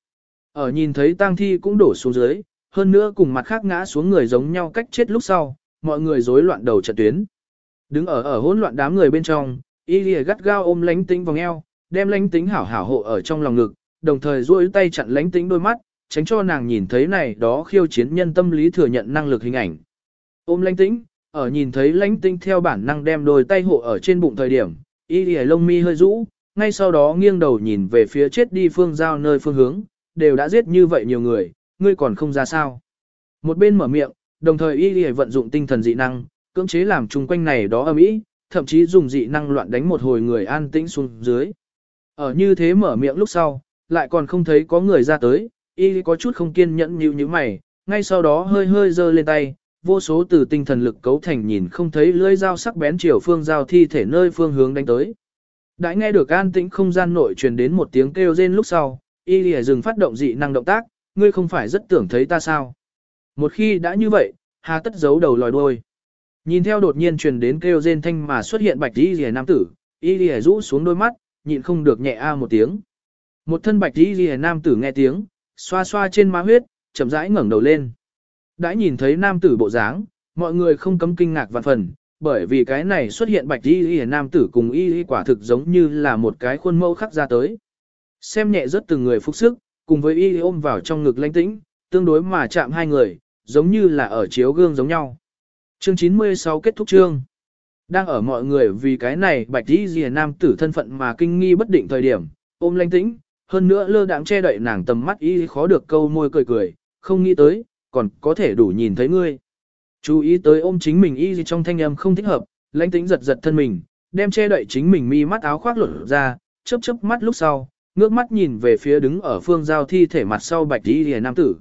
Ở nhìn thấy tang thi cũng đổ xuống dưới, hơn nữa cùng mặt khác ngã xuống người giống nhau cách chết lúc sau, mọi người rối loạn đầu trận tuyến. Đứng ở ở hỗn loạn đám người bên trong, Y gắt gao ôm lánh tính vòng eo, đem lánh tính hảo hảo hộ ở trong lòng ngực, đồng thời duỗi tay chặn lánh tính đôi mắt, tránh cho nàng nhìn thấy này đó khiêu chiến nhân tâm lý thừa nhận năng lực hình ảnh. Ôm lánh tính, ở nhìn thấy lánh tính theo bản năng đem đôi tay hộ ở trên bụng thời điểm, y lìa lông mi hơi rũ, ngay sau đó nghiêng đầu nhìn về phía chết đi phương giao nơi phương hướng, đều đã giết như vậy nhiều người, ngươi còn không ra sao. Một bên mở miệng, đồng thời y lìa vận dụng tinh thần dị năng, cưỡng chế làm chung quanh này đó âm ý, thậm chí dùng dị năng loạn đánh một hồi người an tĩnh xuống dưới. Ở như thế mở miệng lúc sau, lại còn không thấy có người ra tới, y có chút không kiên nhẫn như như mày, ngay sau đó hơi hơi giơ lên tay, vô số từ tinh thần lực cấu thành nhìn không thấy lưỡi dao sắc bén chiều phương giao thi thể nơi phương hướng đánh tới. Đã nghe được an tĩnh không gian nội truyền đến một tiếng kêu rên lúc sau, y lìa dừng phát động dị năng động tác, ngươi không phải rất tưởng thấy ta sao. Một khi đã như vậy, hà tất giấu đầu lòi đuôi. Nhìn theo đột nhiên truyền đến kêu rên thanh mà xuất hiện bạch y lìa nam tử, y lìa rũ xuống đôi mắt, nhịn không được nhẹ a một tiếng. Một thân bạch y lìa nam tử nghe tiếng, xoa xoa trên má huyết, chậm rãi ngẩng đầu lên. Đã nhìn thấy nam tử bộ dáng, mọi người không cấm kinh ngạc vạn phần, bởi vì cái này xuất hiện bạch y y nam tử cùng y y quả thực giống như là một cái khuôn mẫu khắc ra tới. Xem nhẹ rất từng người phúc sức, cùng với y ôm vào trong ngực lãnh tĩnh, tương đối mà chạm hai người, giống như là ở chiếu gương giống nhau. Chương 96 kết thúc chương. Đang ở mọi người vì cái này bạch y y nam tử thân phận mà kinh nghi bất định thời điểm, ôm lãnh tĩnh, hơn nữa lơ đãng che đậy nàng tầm mắt y khó được câu môi cười cười, không nghĩ tới, còn có thể đủ nhìn thấy ngươi. Chú ý tới ôm chính mình y gì trong thanh âm không thích hợp, lãnh tĩnh giật giật thân mình, đem che đậy chính mình mi mắt áo khoác lột ra, chớp chớp mắt lúc sau, ngước mắt nhìn về phía đứng ở phương giao thi thể mặt sau bạch y lìa nam tử.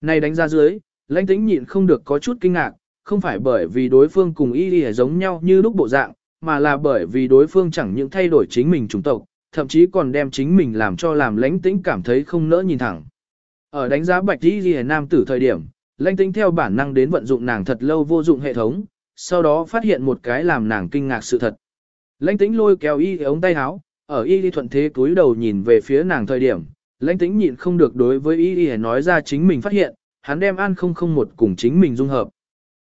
Này đánh ra dưới, lãnh tĩnh nhịn không được có chút kinh ngạc, không phải bởi vì đối phương cùng y lìa giống nhau như lúc bộ dạng, mà là bởi vì đối phương chẳng những thay đổi chính mình chủng tộc, thậm chí còn đem chính mình làm cho làm lãnh tĩnh cảm thấy không nỡ nhìn thẳng. Ở đánh giá bạch y lìa nam tử thời điểm, lãnh tinh theo bản năng đến vận dụng nàng thật lâu vô dụng hệ thống, sau đó phát hiện một cái làm nàng kinh ngạc sự thật. Lãnh tĩnh lôi kéo y ống tay áo, ở y đi thuận thế túi đầu nhìn về phía nàng thời điểm, lãnh tĩnh nhịn không được đối với y y nói ra chính mình phát hiện, hắn đem an 001 cùng chính mình dung hợp.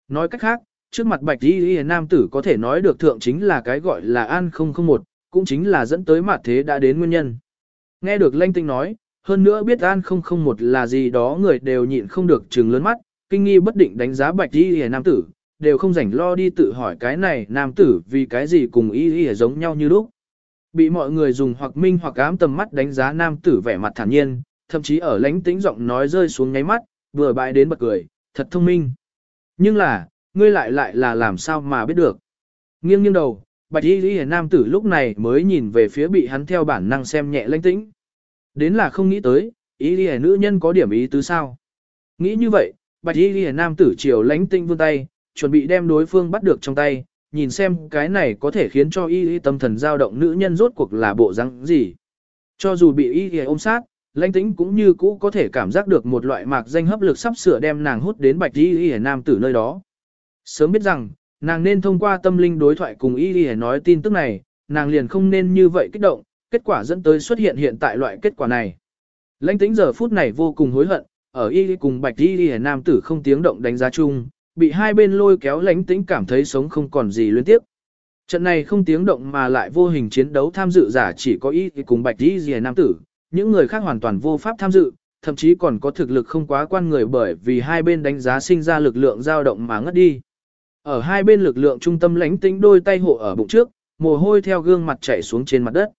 Nói cách khác, trước mặt bạch y y nam tử có thể nói được thượng chính là cái gọi là an 001, cũng chính là dẫn tới mặt thế đã đến nguyên nhân. Nghe được lãnh tĩnh nói, hơn nữa biết an 001 là gì đó người đều nhịn không được trừng lớn mắt, kinh nghi bất định đánh giá bạch y y nam tử, đều không rảnh lo đi tự hỏi cái này nam tử vì cái gì cùng y y giống nhau như lúc. Bị mọi người dùng hoặc minh hoặc ám tầm mắt đánh giá nam tử vẻ mặt thản nhiên, thậm chí ở lánh tĩnh giọng nói rơi xuống nháy mắt, vừa bại đến bật cười, thật thông minh. Nhưng là, ngươi lại lại là làm sao mà biết được. Nghiêng nghiêng đầu, bạch y y nam tử lúc này mới nhìn về phía bị hắn theo bản năng xem nhẹ lánh tĩnh. Đến là không nghĩ tới, ý lý nữ nhân có điểm ý tứ sao. Nghĩ như vậy, bạch ý lý nam tử chiều lánh tinh vươn tay, chuẩn bị đem đối phương bắt được trong tay, nhìn xem cái này có thể khiến cho y y tâm thần dao động nữ nhân rốt cuộc là bộ răng gì. Cho dù bị y y ôm sát, lãnh tĩnh cũng như cũ có thể cảm giác được một loại mạc danh hấp lực sắp sửa đem nàng hút đến bạch y y nam tử nơi đó. Sớm biết rằng, nàng nên thông qua tâm linh đối thoại cùng y y nói tin tức này, nàng liền không nên như vậy kích động, kết quả dẫn tới xuất hiện hiện tại loại kết quả này. Lãnh tính giờ phút này vô cùng hối hận, ở y cùng bạch y y nam tử không tiếng động đánh giá chung, bị hai bên lôi kéo lãnh tính cảm thấy sống không còn gì liên tiếp. Trận này không tiếng động mà lại vô hình chiến đấu tham dự giả chỉ có y cùng bạch y y nam tử, những người khác hoàn toàn vô pháp tham dự, thậm chí còn có thực lực không quá quan người bởi vì hai bên đánh giá sinh ra lực lượng dao động mà ngất đi. Ở hai bên lực lượng trung tâm lãnh tính đôi tay hộ ở bụng trước, mồ hôi theo gương mặt chảy xuống trên mặt đất.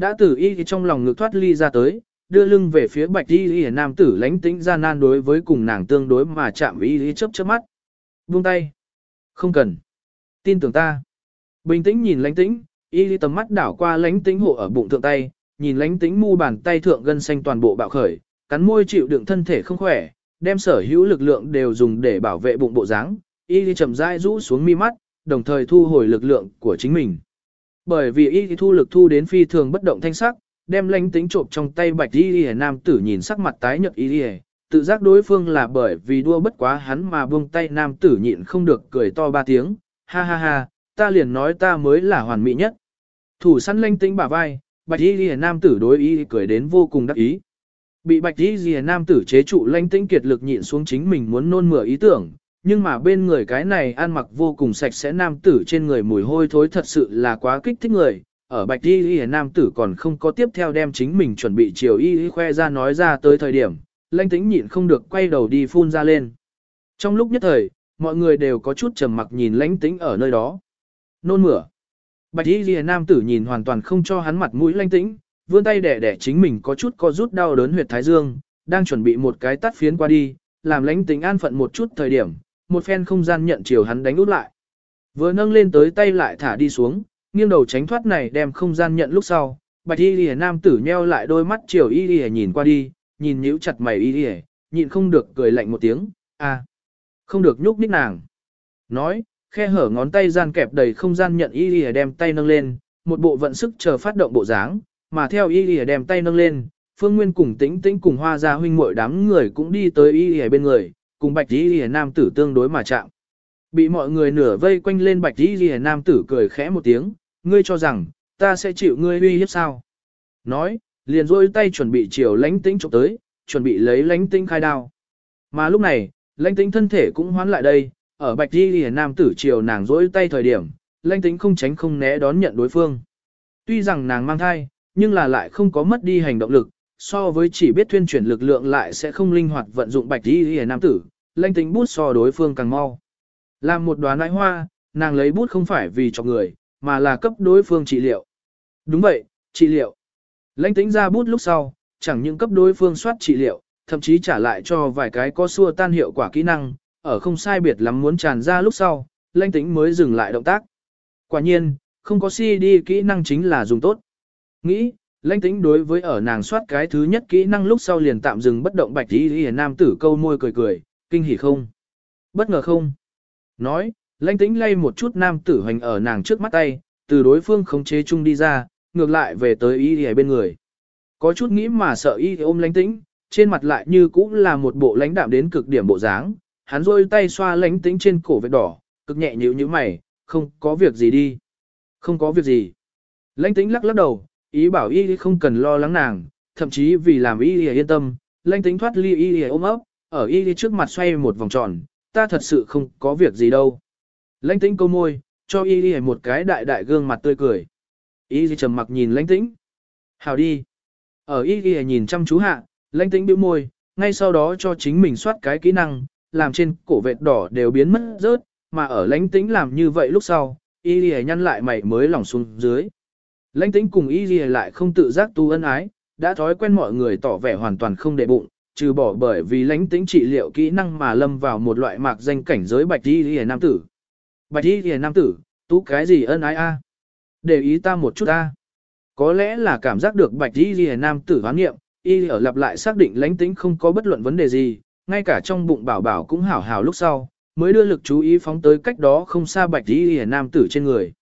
Đã tử y thì trong lòng ngực thoát ly ra tới, đưa lưng về phía bạch y y nam tử lánh tĩnh ra nan đối với cùng nàng tương đối mà chạm y y chớp chớp mắt. Buông tay. Không cần. Tin tưởng ta. Bình tĩnh nhìn lánh tĩnh, y y tầm mắt đảo qua lánh tĩnh hộ ở bụng thượng tay, nhìn lánh tĩnh mu bàn tay thượng gân xanh toàn bộ bạo khởi, cắn môi chịu đựng thân thể không khỏe, đem sở hữu lực lượng đều dùng để bảo vệ bụng bộ dáng. Y y chậm rãi rũ xuống mi mắt, đồng thời thu hồi lực lượng của chính mình. Bởi vì y thu lực thu đến phi thường bất động thanh sắc, đem lánh tính trộm trong tay bạch y y nam tử nhìn sắc mặt tái nhợt y y, tự giác đối phương là bởi vì đua bất quá hắn mà buông tay nam tử nhịn không được cười to ba tiếng, ha ha ha, ta liền nói ta mới là hoàn mỹ nhất. Thủ săn lánh tính bả vai, bạch y y nam tử đối y cười đến vô cùng đắc ý. Bị bạch y y nam tử chế trụ lánh tính kiệt lực nhịn xuống chính mình muốn nôn mửa ý tưởng, nhưng mà bên người cái này ăn mặc vô cùng sạch sẽ nam tử trên người mùi hôi thối thật sự là quá kích thích người. Ở bạch y y nam tử còn không có tiếp theo đem chính mình chuẩn bị chiều y y khoe ra nói ra tới thời điểm, lãnh tĩnh nhịn không được quay đầu đi phun ra lên. Trong lúc nhất thời, mọi người đều có chút trầm mặc nhìn lãnh tĩnh ở nơi đó. Nôn mửa. Bạch y y nam tử nhìn hoàn toàn không cho hắn mặt mũi lãnh tĩnh, vươn tay đẻ đẻ chính mình có chút co rút đau đớn huyệt thái dương, đang chuẩn bị một cái tắt phiến qua đi, làm lãnh tĩnh an phận một chút thời điểm, một phen không gian nhận chiều hắn đánh út lại. Vừa nâng lên tới tay lại thả đi xuống, nghiêng đầu tránh thoát này đem không gian nhận lúc sau, bạch y ghi nam tử nheo lại đôi mắt chiều y ghi nhìn qua đi, nhìn nhíu chặt mày y đi nhịn không được cười lạnh một tiếng, a, không được nhúc nhích nàng. Nói, khe hở ngón tay gian kẹp đầy không gian nhận y đi đem tay nâng lên, một bộ vận sức chờ phát động bộ dáng, mà theo y đi đem tay nâng lên, phương nguyên cùng tĩnh tĩnh cùng hoa gia huynh muội đám người cũng đi tới y đi bên người, cùng bạch y lìa nam tử tương đối mà chạm. Bị mọi người nửa vây quanh lên bạch y lìa nam tử cười khẽ một tiếng, ngươi cho rằng, ta sẽ chịu ngươi uy hiếp sao? Nói, liền rôi tay chuẩn bị chiều lánh tĩnh chụp tới, chuẩn bị lấy lánh tĩnh khai đao. Mà lúc này, lánh tĩnh thân thể cũng hoán lại đây, ở bạch y lìa nam tử chiều nàng rỗi tay thời điểm, lánh tĩnh không tránh không né đón nhận đối phương. Tuy rằng nàng mang thai, nhưng là lại không có mất đi hành động lực, so với chỉ biết thuyên chuyển lực lượng lại sẽ không linh hoạt vận dụng bạch y lìa nam tử, lanh tĩnh bút so đối phương càng mau. Làm một đoán nãi hoa, nàng lấy bút không phải vì cho người, mà là cấp đối phương trị liệu. Đúng vậy, trị liệu. Lanh tĩnh ra bút lúc sau, chẳng những cấp đối phương soát trị liệu, thậm chí trả lại cho vài cái có xua tan hiệu quả kỹ năng, ở không sai biệt lắm muốn tràn ra lúc sau, lanh tĩnh mới dừng lại động tác. Quả nhiên, không có CD kỹ năng chính là dùng tốt. Nghĩ, lãnh tĩnh đối với ở nàng soát cái thứ nhất kỹ năng lúc sau liền tạm dừng bất động bạch y y nam tử câu môi cười cười, kinh hỉ không? Bất ngờ không? Nói, lãnh tĩnh lay một chút nam tử hoành ở nàng trước mắt tay, từ đối phương khống chế chung đi ra, ngược lại về tới y y bên người. Có chút nghĩ mà sợ y ôm lãnh tĩnh, trên mặt lại như cũng là một bộ lãnh đạm đến cực điểm bộ dáng, hắn rôi tay xoa lãnh tĩnh trên cổ vết đỏ, cực nhẹ nhíu như mày, không có việc gì đi. Không có việc gì. Lãnh tĩnh lắc lắc đầu, ý bảo y không cần lo lắng nàng, thậm chí vì làm y yên tâm, lãnh tĩnh thoát ly y ôm ấp, ở y trước mặt xoay một vòng tròn, ta thật sự không có việc gì đâu. Lãnh tĩnh câu môi, cho y một cái đại đại gương mặt tươi cười. Y trầm mặc nhìn lãnh tĩnh. Hào đi. Ở y nhìn chăm chú hạ, lãnh tĩnh bĩu môi, ngay sau đó cho chính mình soát cái kỹ năng, làm trên cổ vệt đỏ đều biến mất rớt, mà ở lãnh tĩnh làm như vậy lúc sau, y lìa nhăn lại mày mới lỏng xuống dưới. Lãnh tĩnh cùng y lại không tự giác tu ân ái, đã thói quen mọi người tỏ vẻ hoàn toàn không để bụng, trừ bỏ bởi vì lãnh tĩnh trị liệu kỹ năng mà lâm vào một loại mạc danh cảnh giới bạch y lìa nam tử. Bạch y lìa nam tử, tú cái gì ân ái a? Để ý ta một chút a. Có lẽ là cảm giác được bạch y lìa nam tử hoán nghiệm, y ở lặp lại xác định lãnh tĩnh không có bất luận vấn đề gì, ngay cả trong bụng bảo bảo cũng hảo hảo lúc sau, mới đưa lực chú ý phóng tới cách đó không xa bạch y hề nam tử trên người.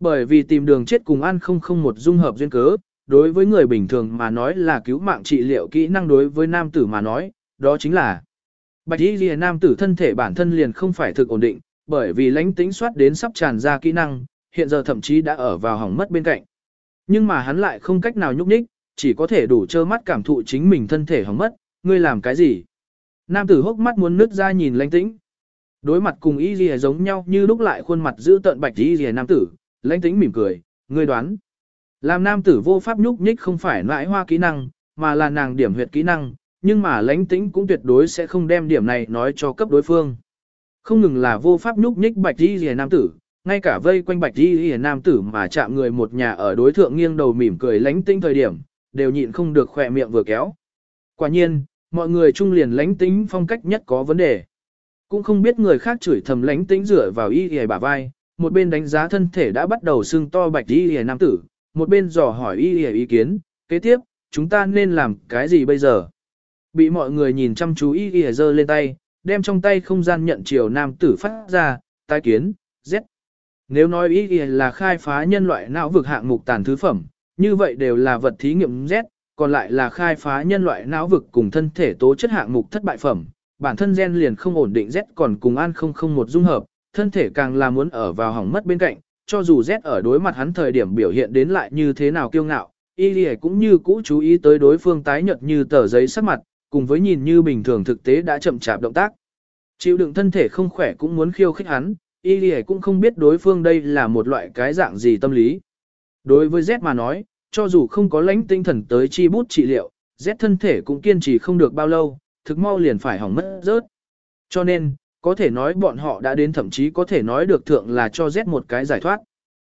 Bởi vì tìm đường chết cùng ăn không không một dung hợp duyên cớ, đối với người bình thường mà nói là cứu mạng trị liệu kỹ năng đối với nam tử mà nói, đó chính là bạch y hề nam tử thân thể bản thân liền không phải thực ổn định, bởi vì lãnh tính soát đến sắp tràn ra kỹ năng, hiện giờ thậm chí đã ở vào hỏng mất bên cạnh. Nhưng mà hắn lại không cách nào nhúc nhích, chỉ có thể đủ trơ mắt cảm thụ chính mình thân thể hỏng mất, ngươi làm cái gì? Nam tử hốc mắt muốn nứt ra nhìn lãnh tĩnh. Đối mặt cùng y gì giống nhau như lúc lại khuôn mặt giữ tận bạch y gì nam tử, lãnh tĩnh mỉm cười, ngươi đoán. Làm nam tử vô pháp nhúc nhích không phải nãi hoa kỹ năng, mà là nàng điểm huyệt kỹ năng, nhưng mà lãnh tĩnh cũng tuyệt đối sẽ không đem điểm này nói cho cấp đối phương. Không ngừng là vô pháp nhúc nhích bạch y rìa nam tử, ngay cả vây quanh bạch y rìa nam tử mà chạm người một nhà ở đối thượng nghiêng đầu mỉm cười lãnh tĩnh thời điểm, đều nhịn không được khỏe miệng vừa kéo. Quả nhiên, mọi người trung liền lãnh tĩnh phong cách nhất có vấn đề. Cũng không biết người khác chửi thầm lãnh tĩnh rửa vào y rìa bả vai, một bên đánh giá thân thể đã bắt đầu sưng to bạch y y nam tử, một bên dò hỏi y y ý kiến, kế tiếp, chúng ta nên làm cái gì bây giờ? Bị mọi người nhìn chăm chú y y giơ lên tay, đem trong tay không gian nhận chiều nam tử phát ra, tai kiến, Z. Nếu nói y y là khai phá nhân loại não vực hạng mục tàn thứ phẩm, như vậy đều là vật thí nghiệm Z, còn lại là khai phá nhân loại não vực cùng thân thể tố chất hạng mục thất bại phẩm, bản thân gen liền không ổn định Z còn cùng an không không một dung hợp, thân thể càng là muốn ở vào hỏng mất bên cạnh, cho dù Z ở đối mặt hắn thời điểm biểu hiện đến lại như thế nào kiêu ngạo, y cũng như cũ chú ý tới đối phương tái nhợt như tờ giấy sắc mặt, cùng với nhìn như bình thường thực tế đã chậm chạp động tác. Chịu đựng thân thể không khỏe cũng muốn khiêu khích hắn, y cũng không biết đối phương đây là một loại cái dạng gì tâm lý. Đối với Z mà nói, cho dù không có lãnh tinh thần tới chi bút trị liệu, Z thân thể cũng kiên trì không được bao lâu, thực mau liền phải hỏng mất rớt. Cho nên, có thể nói bọn họ đã đến thậm chí có thể nói được thượng là cho Z một cái giải thoát.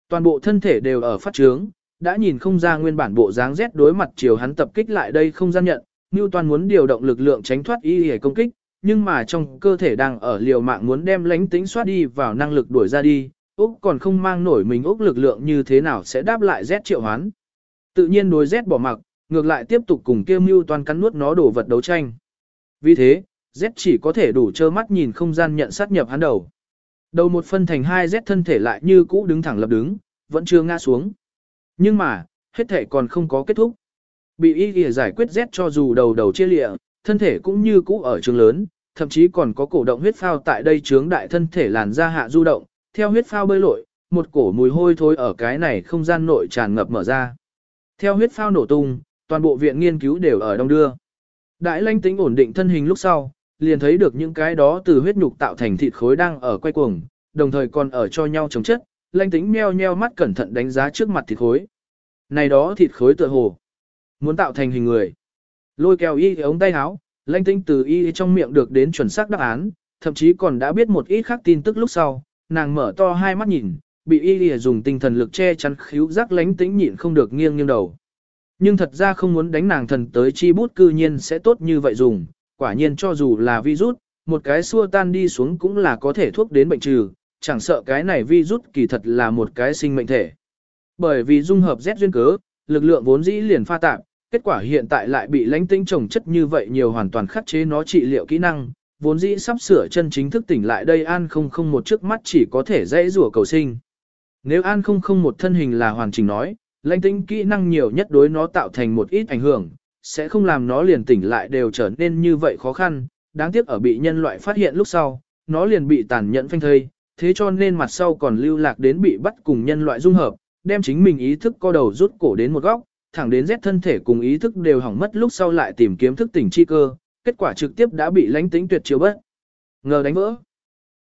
Toàn bộ thân thể đều ở phát trướng, đã nhìn không ra nguyên bản bộ dáng Z đối mặt chiều hắn tập kích lại đây không gian nhận, Newton muốn điều động lực lượng tránh thoát y hề công kích, nhưng mà trong cơ thể đang ở liều mạng muốn đem lánh tính xoát đi vào năng lực đuổi ra đi, Úc còn không mang nổi mình Úc lực lượng như thế nào sẽ đáp lại Z triệu hoán. Tự nhiên đối Z bỏ mặc, ngược lại tiếp tục cùng kêu mưu toàn cắn nuốt nó đổ vật đấu tranh. Vì thế, Z chỉ có thể đủ trơ mắt nhìn không gian nhận sát nhập hắn đầu. Đầu một phân thành hai Z thân thể lại như cũ đứng thẳng lập đứng, vẫn chưa ngã xuống. Nhưng mà, hết thể còn không có kết thúc. Bị y kìa giải quyết Z cho dù đầu đầu chia lịa, thân thể cũng như cũ ở trường lớn, thậm chí còn có cổ động huyết phao tại đây trướng đại thân thể làn ra hạ du động, theo huyết phao bơi lội, một cổ mùi hôi thối ở cái này không gian nội tràn ngập mở ra. Theo huyết phao nổ tung, toàn bộ viện nghiên cứu đều ở đông đưa. Đại lanh tính ổn định thân hình lúc sau, liền thấy được những cái đó từ huyết nhục tạo thành thịt khối đang ở quay cuồng, đồng thời còn ở cho nhau chống chất, lanh tính meo nheo mắt cẩn thận đánh giá trước mặt thịt khối. Này đó thịt khối tựa hồ, muốn tạo thành hình người. Lôi kéo y ống tay áo, lanh tính từ y trong miệng được đến chuẩn xác đáp án, thậm chí còn đã biết một ít khác tin tức lúc sau, nàng mở to hai mắt nhìn, bị y lìa dùng tinh thần lực che chắn khíu giác lánh tĩnh nhịn không được nghiêng nghiêng đầu. Nhưng thật ra không muốn đánh nàng thần tới chi bút cư nhiên sẽ tốt như vậy dùng, quả nhiên cho dù là virus, một cái xua tan đi xuống cũng là có thể thuốc đến bệnh trừ, chẳng sợ cái này vi rút kỳ thật là một cái sinh mệnh thể. Bởi vì dung hợp Z duyên cớ, lực lượng vốn dĩ liền pha tạp, kết quả hiện tại lại bị lãnh tinh trồng chất như vậy nhiều hoàn toàn khắc chế nó trị liệu kỹ năng, vốn dĩ sắp sửa chân chính thức tỉnh lại đây An không không một trước mắt chỉ có thể dãy rủa cầu sinh. Nếu An không không một thân hình là hoàn chỉnh nói, lãnh tinh kỹ năng nhiều nhất đối nó tạo thành một ít ảnh hưởng, sẽ không làm nó liền tỉnh lại đều trở nên như vậy khó khăn, đáng tiếc ở bị nhân loại phát hiện lúc sau, nó liền bị tàn nhẫn phanh thây, thế cho nên mặt sau còn lưu lạc đến bị bắt cùng nhân loại dung hợp, đem chính mình ý thức co đầu rút cổ đến một góc, thẳng đến rét thân thể cùng ý thức đều hỏng mất lúc sau lại tìm kiếm thức tỉnh chi cơ, kết quả trực tiếp đã bị lánh tính tuyệt chiếu bất. Ngờ đánh vỡ.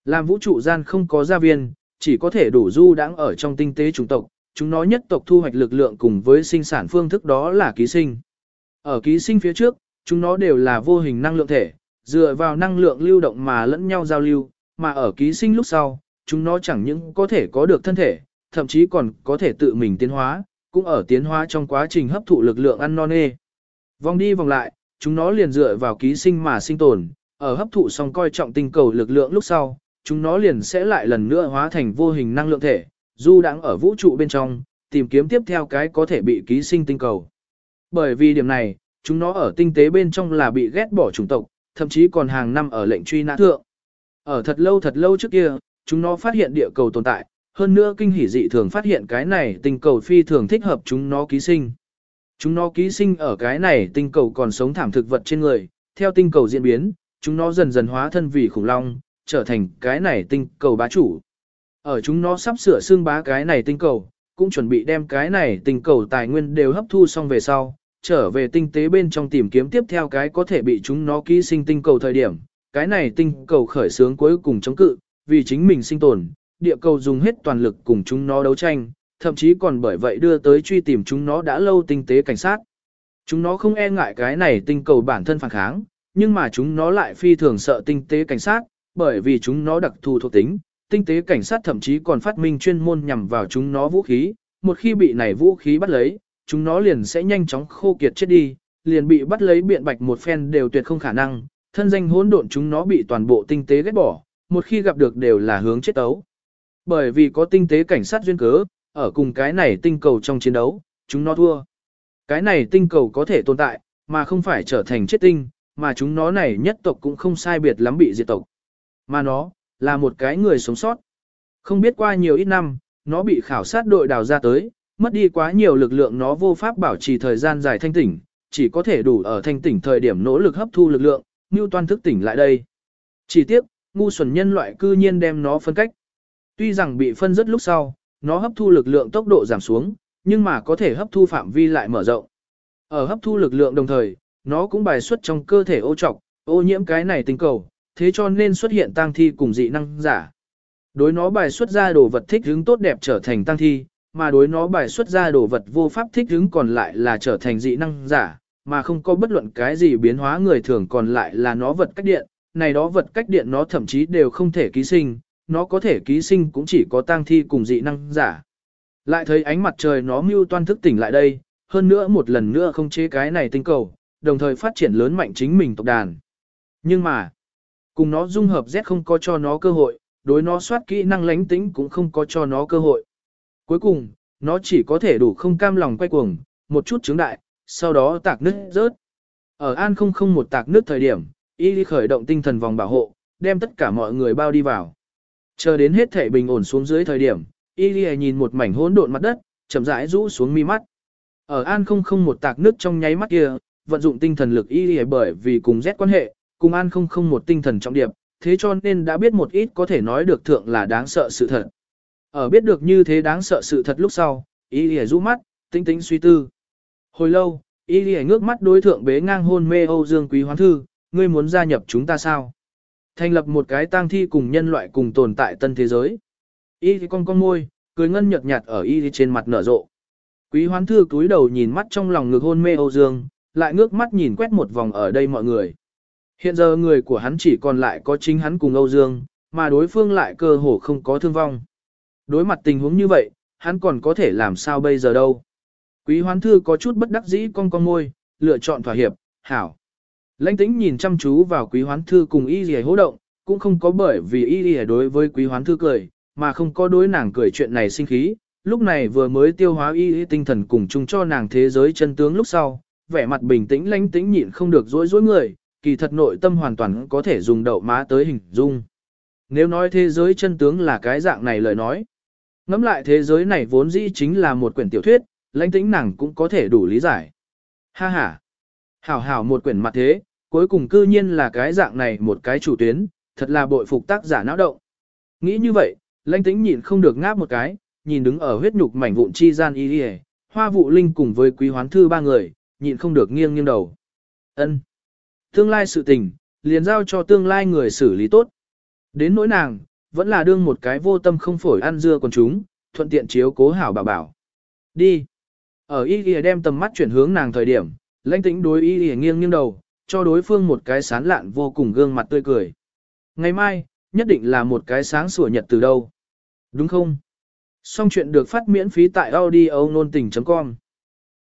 Làm vũ trụ gian không có gia viên, chỉ có thể đủ du đáng ở trong tinh tế chủng tộc, chúng nó nhất tộc thu hoạch lực lượng cùng với sinh sản phương thức đó là ký sinh. Ở ký sinh phía trước, chúng nó đều là vô hình năng lượng thể, dựa vào năng lượng lưu động mà lẫn nhau giao lưu, mà ở ký sinh lúc sau, chúng nó chẳng những có thể có được thân thể, thậm chí còn có thể tự mình tiến hóa, cũng ở tiến hóa trong quá trình hấp thụ lực lượng ăn non nê. Vòng đi vòng lại, chúng nó liền dựa vào ký sinh mà sinh tồn, ở hấp thụ xong coi trọng tinh cầu lực lượng lúc sau, chúng nó liền sẽ lại lần nữa hóa thành vô hình năng lượng thể, du đang ở vũ trụ bên trong, tìm kiếm tiếp theo cái có thể bị ký sinh tinh cầu. Bởi vì điểm này, chúng nó ở tinh tế bên trong là bị ghét bỏ chủng tộc, thậm chí còn hàng năm ở lệnh truy nã thượng. Ở thật lâu thật lâu trước kia, chúng nó phát hiện địa cầu tồn tại, hơn nữa kinh hỉ dị thường phát hiện cái này tinh cầu phi thường thích hợp chúng nó ký sinh. Chúng nó ký sinh ở cái này tinh cầu còn sống thảm thực vật trên người, theo tinh cầu diễn biến, chúng nó dần dần hóa thân vì khủng long, trở thành cái này tinh cầu bá chủ. Ở chúng nó sắp sửa xương bá cái này tinh cầu, cũng chuẩn bị đem cái này tinh cầu tài nguyên đều hấp thu xong về sau, trở về tinh tế bên trong tìm kiếm tiếp theo cái có thể bị chúng nó ký sinh tinh cầu thời điểm, cái này tinh cầu khởi sướng cuối cùng chống cự, vì chính mình sinh tồn, địa cầu dùng hết toàn lực cùng chúng nó đấu tranh, thậm chí còn bởi vậy đưa tới truy tìm chúng nó đã lâu tinh tế cảnh sát. Chúng nó không e ngại cái này tinh cầu bản thân phản kháng, nhưng mà chúng nó lại phi thường sợ tinh tế cảnh sát, bởi vì chúng nó đặc thù thuộc tính, tinh tế cảnh sát thậm chí còn phát minh chuyên môn nhằm vào chúng nó vũ khí, một khi bị này vũ khí bắt lấy, chúng nó liền sẽ nhanh chóng khô kiệt chết đi, liền bị bắt lấy biện bạch một phen đều tuyệt không khả năng, thân danh hỗn độn chúng nó bị toàn bộ tinh tế ghét bỏ, một khi gặp được đều là hướng chết ấu. Bởi vì có tinh tế cảnh sát duyên cớ, ở cùng cái này tinh cầu trong chiến đấu, chúng nó thua. Cái này tinh cầu có thể tồn tại, mà không phải trở thành chết tinh, mà chúng nó này nhất tộc cũng không sai biệt lắm bị diệt tộc. Mà nó, là một cái người sống sót. Không biết qua nhiều ít năm, nó bị khảo sát đội đào ra tới, mất đi quá nhiều lực lượng nó vô pháp bảo trì thời gian dài thanh tỉnh, chỉ có thể đủ ở thanh tỉnh thời điểm nỗ lực hấp thu lực lượng, như toan thức tỉnh lại đây. Chỉ tiếc, ngu xuẩn nhân loại cư nhiên đem nó phân cách. Tuy rằng bị phân rất lúc sau, nó hấp thu lực lượng tốc độ giảm xuống, nhưng mà có thể hấp thu phạm vi lại mở rộng. Ở hấp thu lực lượng đồng thời, nó cũng bài xuất trong cơ thể ô trọc, ô nhiễm cái này tinh cầu, thế cho nên xuất hiện tang thi cùng dị năng giả. Đối nó bài xuất ra đồ vật thích hứng tốt đẹp trở thành tang thi, mà đối nó bài xuất ra đồ vật vô pháp thích hứng còn lại là trở thành dị năng giả, mà không có bất luận cái gì biến hóa người thường còn lại là nó vật cách điện, này đó vật cách điện nó thậm chí đều không thể ký sinh, nó có thể ký sinh cũng chỉ có tang thi cùng dị năng giả. Lại thấy ánh mặt trời nó mưu toan thức tỉnh lại đây, hơn nữa một lần nữa không chế cái này tinh cầu, đồng thời phát triển lớn mạnh chính mình tộc đàn. Nhưng mà, cùng nó dung hợp Z không có cho nó cơ hội, đối nó soát kỹ năng lánh tính cũng không có cho nó cơ hội. Cuối cùng, nó chỉ có thể đủ không cam lòng quay cuồng, một chút chứng đại, sau đó tạc nứt rớt. Ở An không không một tạc nứt thời điểm, y khởi động tinh thần vòng bảo hộ, đem tất cả mọi người bao đi vào. Chờ đến hết thể bình ổn xuống dưới thời điểm, y nhìn một mảnh hỗn độn mặt đất, chậm rãi rũ xuống mi mắt. Ở An không không một tạc nứt trong nháy mắt kia, vận dụng tinh thần lực y bởi vì cùng Z quan hệ, cùng An không không một tinh thần trọng điệp, thế cho nên đã biết một ít có thể nói được thượng là đáng sợ sự thật. Ở biết được như thế đáng sợ sự thật lúc sau, y lìa rũ mắt, tinh tính suy tư. Hồi lâu, y lìa ngước mắt đối thượng bế ngang hôn mê Âu Dương Quý Hoán Thư, ngươi muốn gia nhập chúng ta sao? Thành lập một cái tang thi cùng nhân loại cùng tồn tại tân thế giới. Y thì con con môi, cười ngân nhợt nhạt ở y trên mặt nở rộ. Quý hoán thư túi đầu nhìn mắt trong lòng ngực hôn mê Âu Dương, lại ngước mắt nhìn quét một vòng ở đây mọi người. Hiện giờ người của hắn chỉ còn lại có chính hắn cùng Âu Dương, mà đối phương lại cơ hồ không có thương vong. Đối mặt tình huống như vậy, hắn còn có thể làm sao bây giờ đâu. Quý hoán thư có chút bất đắc dĩ con con môi, lựa chọn thỏa hiệp, hảo. Lãnh tĩnh nhìn chăm chú vào quý hoán thư cùng y gì hỗ động, cũng không có bởi vì y gì đối với quý hoán thư cười, mà không có đối nàng cười chuyện này sinh khí. Lúc này vừa mới tiêu hóa y tinh thần cùng chung cho nàng thế giới chân tướng lúc sau, vẻ mặt bình tĩnh lãnh tĩnh nhịn không được dối dối người, kỳ thật nội tâm hoàn toàn có thể dùng đậu má tới hình dung. Nếu nói thế giới chân tướng là cái dạng này lời nói, ngẫm lại thế giới này vốn dĩ chính là một quyển tiểu thuyết, lãnh tĩnh nàng cũng có thể đủ lý giải. Ha ha! Hảo hảo một quyển mặt thế, cuối cùng cư nhiên là cái dạng này một cái chủ tuyến, thật là bội phục tác giả não động. Nghĩ như vậy, lãnh tĩnh nhịn không được ngáp một cái, nhìn đứng ở huyết nhục mảnh vụn chi gian y đi hoa vụ linh cùng với quý hoán thư ba người, nhịn không được nghiêng nghiêng đầu. ân Tương lai sự tình, liền giao cho tương lai người xử lý tốt. Đến nỗi nàng, vẫn là đương một cái vô tâm không phổi ăn dưa con chúng, thuận tiện chiếu cố hảo bảo bảo. Đi. Ở y ghi đem tầm mắt chuyển hướng nàng thời điểm, lãnh tĩnh đối y ghi nghiêng nghiêng đầu, cho đối phương một cái sán lạn vô cùng gương mặt tươi cười. Ngày mai, nhất định là một cái sáng sủa nhật từ đâu. Đúng không? Xong chuyện được phát miễn phí tại audio nôn tình.com